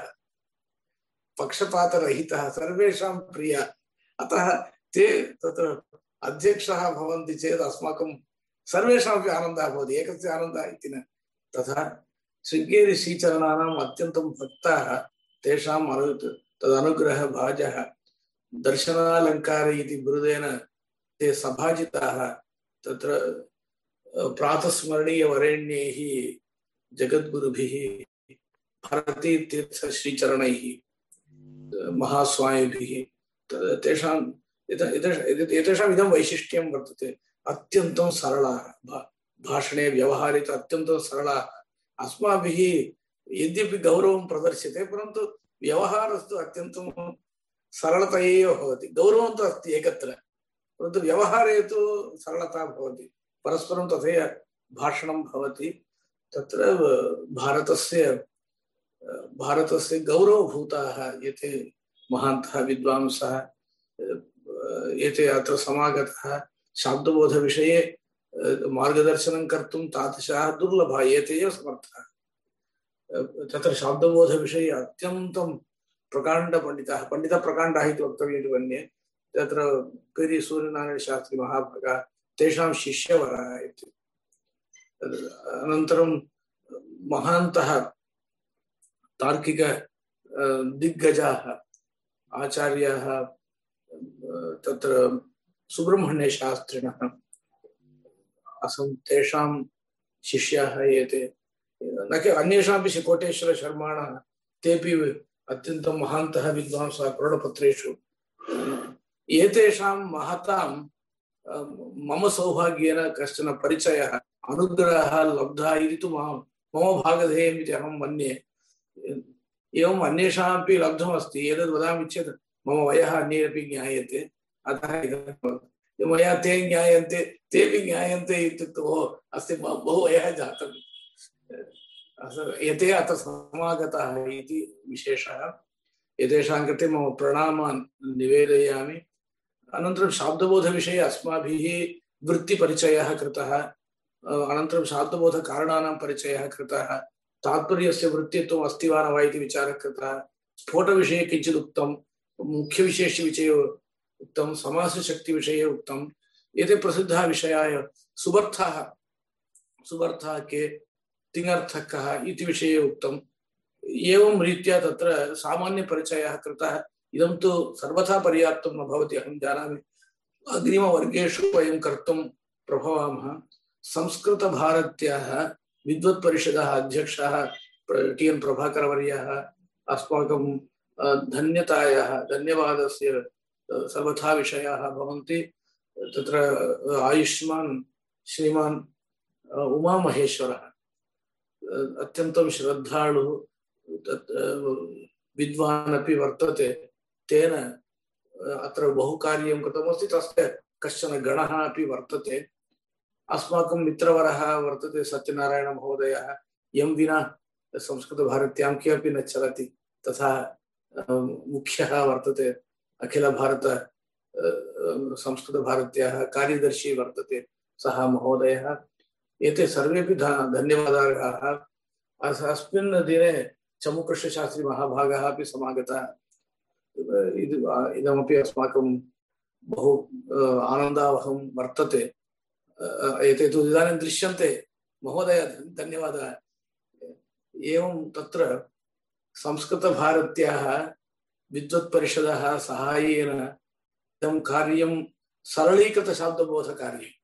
पक्षपातरहितः सर्वेषां प्रियाः। अतः ते तत्र अध्यक्षः भवन्ति चेत् अस्माकं सर्वेषामपि आनन्दः भवति। एकस्य आनन्दः इति न। तथा शृङ्गेरि श्रीचरणानाम् अत्यन्तं भक्ताः, तेषाम् अनु तदनुग्रहभाजः। दर्शनालङ्कार इति बिरुदेन ते सभाजिताः तत्र प्रातस्मरणीयवरेण्यैः जगद्गुरुभिः भारतीतीर्थश्रीचरणैः महास्वामिभिः तेषां एतेषाम् इदं वैशिष्ट्यं वर्तते। अत्यन्तं सरलाः भाषणे व्यवहारित अत्यन्तं सरलाः। अस्माभिः यद्यपि गौरवं प्रदर्श्यते, परन्तु व्यवहारस्तु अत्यन्तं सरलतया एव भवति। गौरवं तु अस्ति एकत्र। परन्तु व्यवहारे तु सरलता भवति। परस्परं तथैव भाषणं भवति। तत्र भारतस्य भारतस्य गौरवभूताः एते महान्तः, विद्वांसः एते अत्र समागताः शाब्दबोधविषये मार्गदर्शनं कर्तुं तादृशाः दुर्लभाः, एते एव समर्थाः। तत्र शाब्दबोधविषये अत्यन्तं प्रकाण्डपण्डिताः, पण्डितप्रकाण्डाः इति वक्तव्यम् इति तत्र पेरि सूर्यनारायणशास्त्री महाभागाः तेषां शिष्यवरः इति। अनन्तरं महान्तः तार्किक दिग्गजाः, आचार्याः तत्र सुब्रह्मण्यशास्त्रिणः आसन् तेषां शिष्याः एते। न के अन्येषामपि कोटेश्वरशर्माणः तेपि अत्यन्तं महान्तः विद्वांसः करुणपत्रेषु एतेषां महतां मम सौभाग्येन कश्चन परिचयः, अनुग्रहः लब्धः इति तु मम मम भागधेयम् इति अहं मन्ये। एवम् अन्येषामपि लब्धमस्ति, एतद् वदामि चेत् मम वयः अन्यैरपि ज्ञायते अतः मया ते ज्ञायन्ते तेपि ज्ञायन्ते इत्युक्ते अस्ति बहु वयः जातम्। एते अत्र समागताः इति विशेषः। एतेषां कृते मम प्रणामान् निवेदयामि। अनन्तरं शाब्दबोधविषये अस्माभिः वृत्तिपरिचयः कृतः अनन्तरं शाब्दबोधकारणानां परिचयः कृतः, तात्पर्यस्य वृत्तित्वम् अस्ति वा न वा इति विचारः कृतः, स्फोटविषये किञ्चित् उक्तं मुख्यविशेषविषये उक्तं, समासशक्तिविषये उक्तम् एते प्रसिद्धाः विषयाः सुबर्थाः सुबर्थाः के तिङर्थः कः इति विषये उक्तम्। एवं रीत्या तत्र सामान्यपरिचयः कृतः इदं तु सर्वथा पर्याप्तं न भवति, अहं जानामि। अग्रिमवर्गेषु वयं कर्तुं प्रभवामः। संस्कृतभारत्याः विद्वत्परिषदः अध्यक्षः टी एन् प्रभाकरवर्यः अस्माकं धन्यतायाः, धन्यवादस्य सर्वथा विषयाः भवन्ति। तत्र आयुष्मान्, श्रीमान् उमामहेश्वरः। अत्यन्तं श्रद्धालुः तत् विद्वान् अपि वर्तते। तेन अत्र बहु कार्यं कृतमस्ति, तस्य कश्चन गणः अपि वर्तते। अस्माकं मित्रवरः वर्तते सत्यनारायणमहोदयः। यं विना संस्कृतभारत्यां किमपि न चलति। तथा मुख्यः वर्तते, अखिलभारत संस्कृतभारत्याः कार्यदर्शी वर्तते सः महोदयः। एते सर्वेपि धन्यवादार्हाः। अस्मिन् दिने चमुकृष्णशास्त्री महाभागः अपि समागतः। इदमपि अस्माकं बहु आनन्दावहं वर्तते। एते तु इदानीं दृश्यन्ते। महोदय, धन्यवादः। एवं तत्र संस्कृतभारत्याः विद्वत्परिषदः साहाय्येन इदं कार्यं सरलीकृतशाब्दबोधकार्यम्।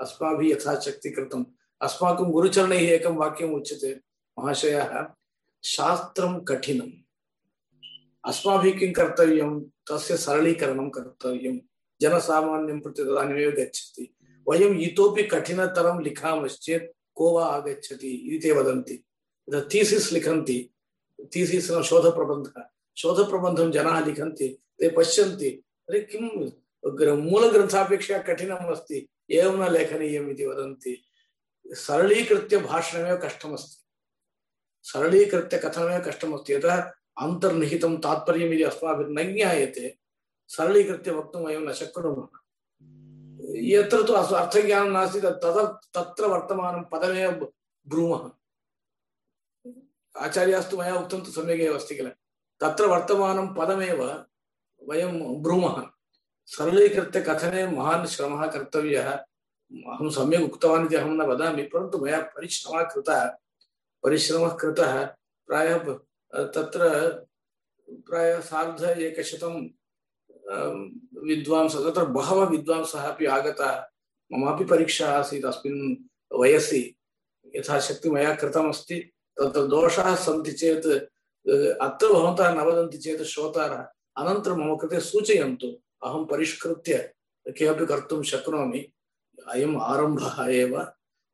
अस्माभिः यथाशक्ति कृतम् अस्माकं गुरुचरणैः एकं वाक्यम् उच्यते। महाशयः, शास्त्रं कठिनम्। अस्माभिः किं कर्तव्यं, तस्य सरलीकरणं कर्तव्यं, जनसामान्यं प्रति तदानीमेव गच्छति वयम् इतोपि कठिनतरं लिखामश्चेत् को वा आगच्छति इति ते वदन्ति। थीसिस् लिखन्ति थीसिस् शोधप्रबन्धः, शोधप्रबन्धं जनाः लिखन्ति, ते पश्यन्ति, अरे, किं? मूलग्रन्थापेक्षया कठिनम् अस्ति, एवं न लेखनीयम् इति वदन्ति। सरलीकृत्य भाषणमेव कष्टमस्ति। सरलीकृत्य कथनमेव कष्टमस्ति। यतः अन्तर्निहितं तात्पर्यम् इति अस्माभिर्न ज्ञायते सरलीकृत्य न शक्नुमः। यत्र तु अर्थज्ञानं नास्ति तद, तत्र वर्तमानं पदमेव ब्रूमः। आचार्यास्तु मया उक्तं तु सम्यगेव अस्ति किल। तत्र वर्तमानं पदमेव वयं ब्रूमः। सरलीकृत्य कथने महान् श्रमः कर्तव्यः, अहं सम्यक् उक्तवान् इति अहं न वदामि, परन्तु मया परिश्रमः कृतः परिश्रमः कृतः प्रायः तत्र प्रायः सार्ध एकशतं विद्वांसः, तत्र बहवः विद्वांसः अपि आगताः। ममापि परीक्षा आसीत् अस्मिन् वयसि। यथाशक्ति मया कृतमस्ति। तत्र दोषाः सन्ति चेत् अत्र भवन्तः न वदन्ति चेत् श्रोतारः अनन्तरं मम कृते सूचयन्तु। अहं परिष्कृत्य किमपि कर्तुं शक्नोमि। अयम् आरम्भः एव।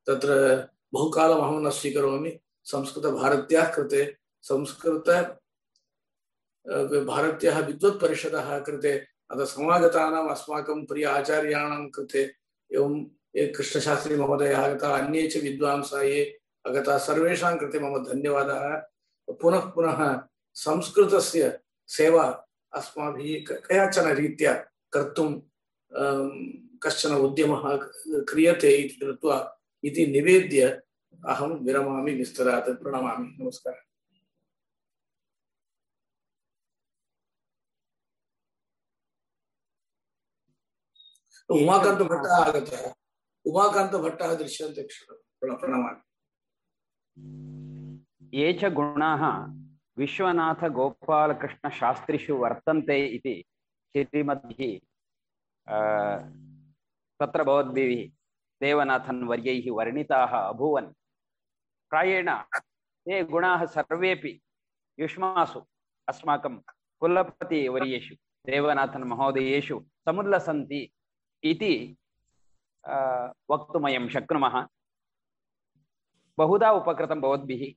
तत्र बहुकालम् अहं न स्वीकरोमि। संस्कृतभारत्याः कृते संस्कृत भारत्याः विद्वत्परिषदः कृते अतः समागतानाम् अस्माकं प्रिय आचार्याणां कृते एवं ये कृष्णशास्त्री महोदयः आगताः अन्ये च विद्वांसः ये आगताः सर्वेषां कृते मम धन्यवादः। पुनः पुनः संस्कृतस्य सेवा अस्माभिः कयाचन रीत्या कर्तुं अं, कश्चन उद्यमः क्रियते इति कृत्वा निवेद्य अहं विरमामि विस्तरात् प्रणमामि। नमस्कारः। उमाकान्तभट्टः आगतः उमाकान्तभट्टः दृश्यन्ते प्रण- प्रणमामि ये च गुणाः विश्वनाथगोपालकृष्णशास्त्रिषु वर्तन्ते इति श्रीमद्भिः अ, तत्र भवद्भिः देवनाथन् वर्यैः वर्णिताः अभूवन् प्रायेण ते गुणाः सर्वेपि युष्मासु अस्माकं कुलपतिवर्येषु देवनाथन् महोदयेषु समुल्लसन्ति इति वक्तुमयं शक्नुमः। बहुधा उपकृतं भवद्भिः,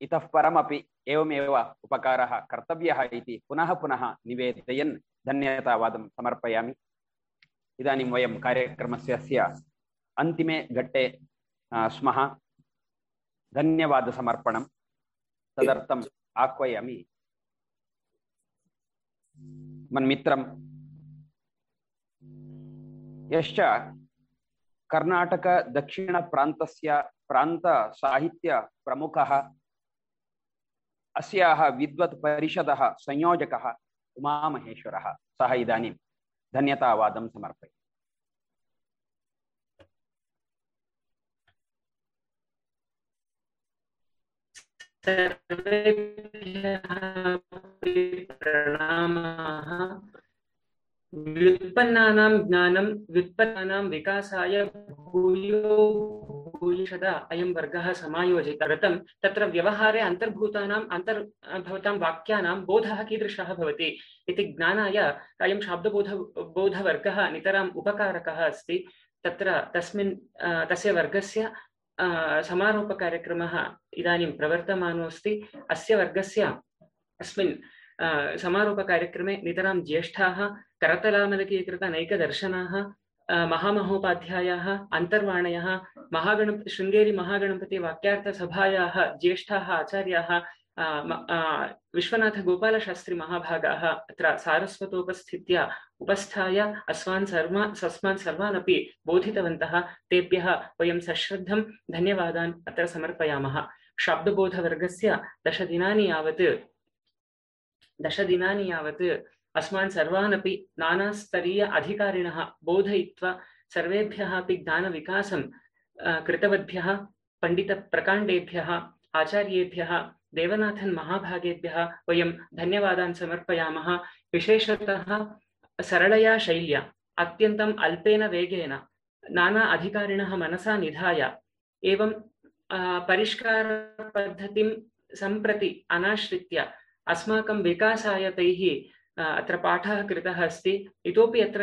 इतः परमपि एवमेव उपकारः कर्तव्यः इति पुनः पुनः निवेदयन् धन्यतावादं समर्पयामि। इदानीं वयं कार्यक्रमस्य अस्य अन्तिमे घट्टे स्मः। धन्यवादसमर्पणं। तदर्थम् आह्वयामि। मन्मित्रं यश्च कर्णाटकदक्षिणप्रान्तस्य प्रान्तसाहित्यप्रमुखः अस्याः विद्वत् परिषदः संयोजकः उमामहेश्वरः। सः इदानीं धन्यतावादं समर्पयति। सर्वेभ्यः प्रणामाः। व्युत्पन्नानां ज्ञानं, व्युत्पन्नानां विकासाय भूयो भूयिषदा अयं वर्गः समायोजितरतं तत्र व्यवहारे अन्तर्भूतानाम् अन्तर् भवतां वाक्यानां बोधः कीदृशः भवति इति ज्ञानाय अयं शाब्दबोध बोधवर्गः नितराम् उपकारकः अस्ति। तत्र तस्मिन् तस्य वर्गस्य इदानीं प्रवर्तमानोऽस्ति। अस्य वर्गस्य अस्मिन् समारोपकार्यक्रमे नितरां ज्येष्ठाः करतलामलकीकृतनैकदर्शनाः अ, महामहोपाध्यायाः अन्तर्वाणयः महागण शृङ्गेरी महागणपति वाक्यार्थसभायाः ज्येष्ठाः आचार्याः अ, म- अ, विश्वनाथगोपालशास्त्री महाभागाः अत्र सारस्वतोपस्थित्य उपस्थाय अस्मान् सर्वा अस्मान् सर्वान् अपि बोधितवन्तः तेभ्यः वयं सश्रद्धं धन्यवादान् अत्र समर्पयामः शाब्दबोधवर्गस्य दशदिनानि यावत् दशदिनानि यावत् अस्मान् सर्वान् अपि नानास्तरीय अधिकारिणः बोधयित्वा सर्वेभ्यः अपि ज्ञानविकासं कृतवद्भ्यः, पण्डितप्रकाण्डेभ्यः, आचार्येभ्यः, देवनाथन् महाभागेभ्यः वयं धन्यवादान् समर्पयामः। विशेषतः सरलया शैल्या, अत्यन्तम् अल्पेन वेगेन, नाना अधिकारिणः मनसा निधाय, एवं परिष्कारपद्धतिं सम्प्रति अनाश्रित्य अस्माकं विकासाय तैः अ, अत्र पाठः कृतः अस्ति। इतोपि अत्र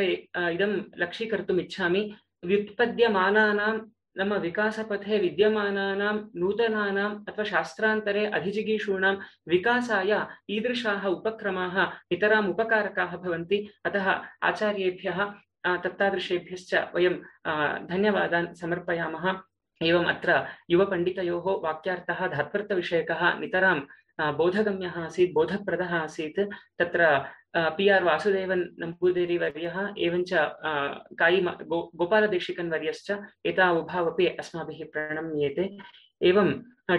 इदं लक्षीकर्तुम् इच्छामि। व्युत्पद्यमानानां नाम विकासपथे विद्यमानानां नूतनानाम् अथवा शास्त्रान्तरे अधिजिगीषूणां विकासाय ईदृशाः उपक्रमाः नितराम् उपकारकाः भवन्ति। अतः आचार्येभ्यः तत्तादृशेभ्यश्च वयं धन्यवादान् समर्पयामः। एवम् अत्र युवपण्डितयोः वाक्यार्थः धात्वर्थविषयकः नितरां अ, बोधगम्यः आसी बोधप्रदः आसीत्, तत्र पि आर् वासुदेव एवञ्च वर्य कायि गो गोपालदेशिकन् वर्यश्च एता उभावपि अस्माभिः प्रणम्येते। एवं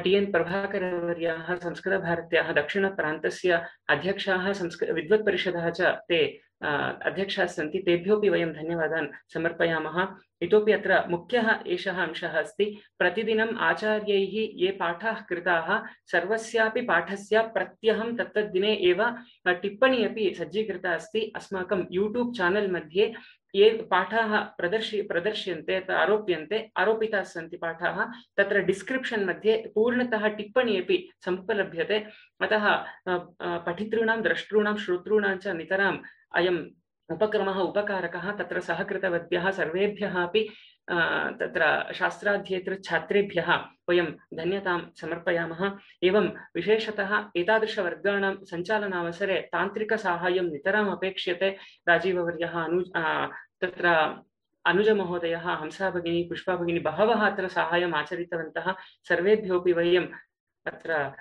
टि एन् प्रभाकरवर्याः संस्कृतभारत्याः दक्षिणप्रान्तस्य अध्यक्षाः संस्कृ, विद्वत्परिषदः च ते अध्यक्षाः सन्ति तेभ्योपि वयं धन्यवादान् समर्पयामः। इतोपि अत्र मुख्यः एषः अंशः अस्ति, प्रतिदिनम् आचार्यैः ये पाठाः कृताः, सर्वस्यापि पाठस्य प्रत्यहं तत्तद्दिने एव टिप्पणी अपि सज्जीकृता अस्ति। अस्माकं यूट्यूब् चानल् मध्ये ये पाठाः प्रदर्श, प्रदर्श्यन्ते आरोप्य आरोप्यन्ते, आरोपिताः सन्ति पाठाः, तत्र डिस्क्रिप्शन् मध्ये पूर्णतः टिप्पणी अपि समुपलभ्यते। अतः पठितॄणां, द्रष्टॄणां, श्रोतॄणां च नितराम् अयम् उपक्रमः, उपकारकः, तत्र सहकृतवद्भ्यः, सर्वेभ्यः अपि तत्र शास्त्राध्येतृछात्रेभ्यः वयं धन्यतां समर्पयामः। एवं विशेषतः एतादृशवर्गाणां सञ्चालनावसरे तान्त्रिकसाहाय्यं नितराम् अपेक्ष्यते। राजीववर्यः अनु तत्र अनुजमहोदयः हंसा भगिनी पुष्पा भगिनी बहवः अत्र साहाय्यम् आचरितवन्तः। सर्वेभ्योऽपि वयम् अत्र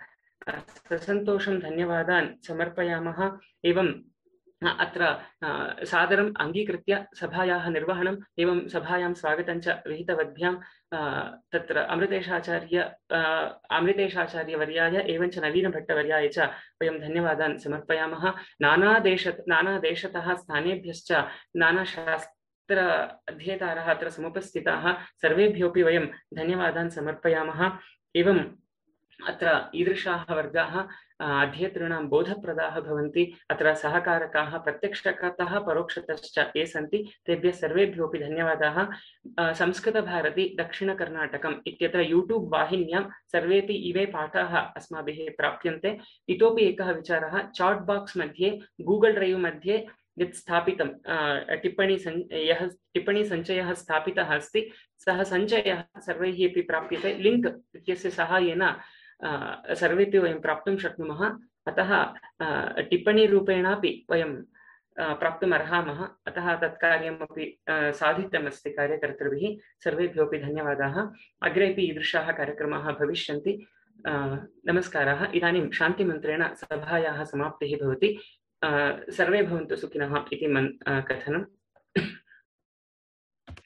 ससन्तोषं धन्यवादान् समर्पयामः। एवं अत्र सादरम् अङ्गीकृत्य सभायाः निर्वहणम् एवं सभायां स्वागतं च विहितवद्भ्यां तत्र अमृतेशाचार्य अमृतेशाचार्यवर्याय एवं च नवीनभट्टवर्याय च वयं धन्यवादान् समर्पयामः। नानादेश नानादेशतः स्थानेभ्यश्च नानाशास्त्र अध्येतारः अत्र समुपस्थिताः, सर्वेभ्योऽपि वयं धन्यवादान् समर्पयामः। एवं अत्र ईदृशाः वर्गाः अध्येतॄणां बोधप्रदाः भवन्ति, अत्र सहकारकाः प्रत्यक्षतः परोक्षतश्च ये सन्ति, तेभ्यः सर्वेभ्योऽपि धन्यवादाः। संस्कृतभारती दक्षिणकर्णाटकम् इत्यत्र यूट्यूब् वाहिन्यां सर्वेपि इमे पाठाः अस्माभिः प्राप्यन्ते। इतोपि एकः विचारः, चाट् बाक्स् मध्ये, गूगल् ड्रैव् मध्ये यत् स्थापितं टिप्पणी सन्, यः टिप्पणी सञ्चयः स्थापितः अस्ति, सः सञ्चयः सर्वैः अपि प्राप्यते। लिङ्क् इत्यस्य सहायेन सर्वेपि वयं प्राप्तुं शक्नुमः। अतः टिप्पणीरूपेणापि वयं प्राप्तुम् अर्हामः अतः तत् कार्यमपि साधितमस्ति कार्यकर्तृभिः। सर्वेभ्योऽपि धन्यवादाः। अग्रेपि ईदृशाः कार्यक्रमाः भविष्यन्ति। नमस्काराः। इदानीं शान्तिमन्त्रेण सभायाः समाप्तिः भवति। सर्वे भवन्तु सुखिनः इति मन् कथनम्।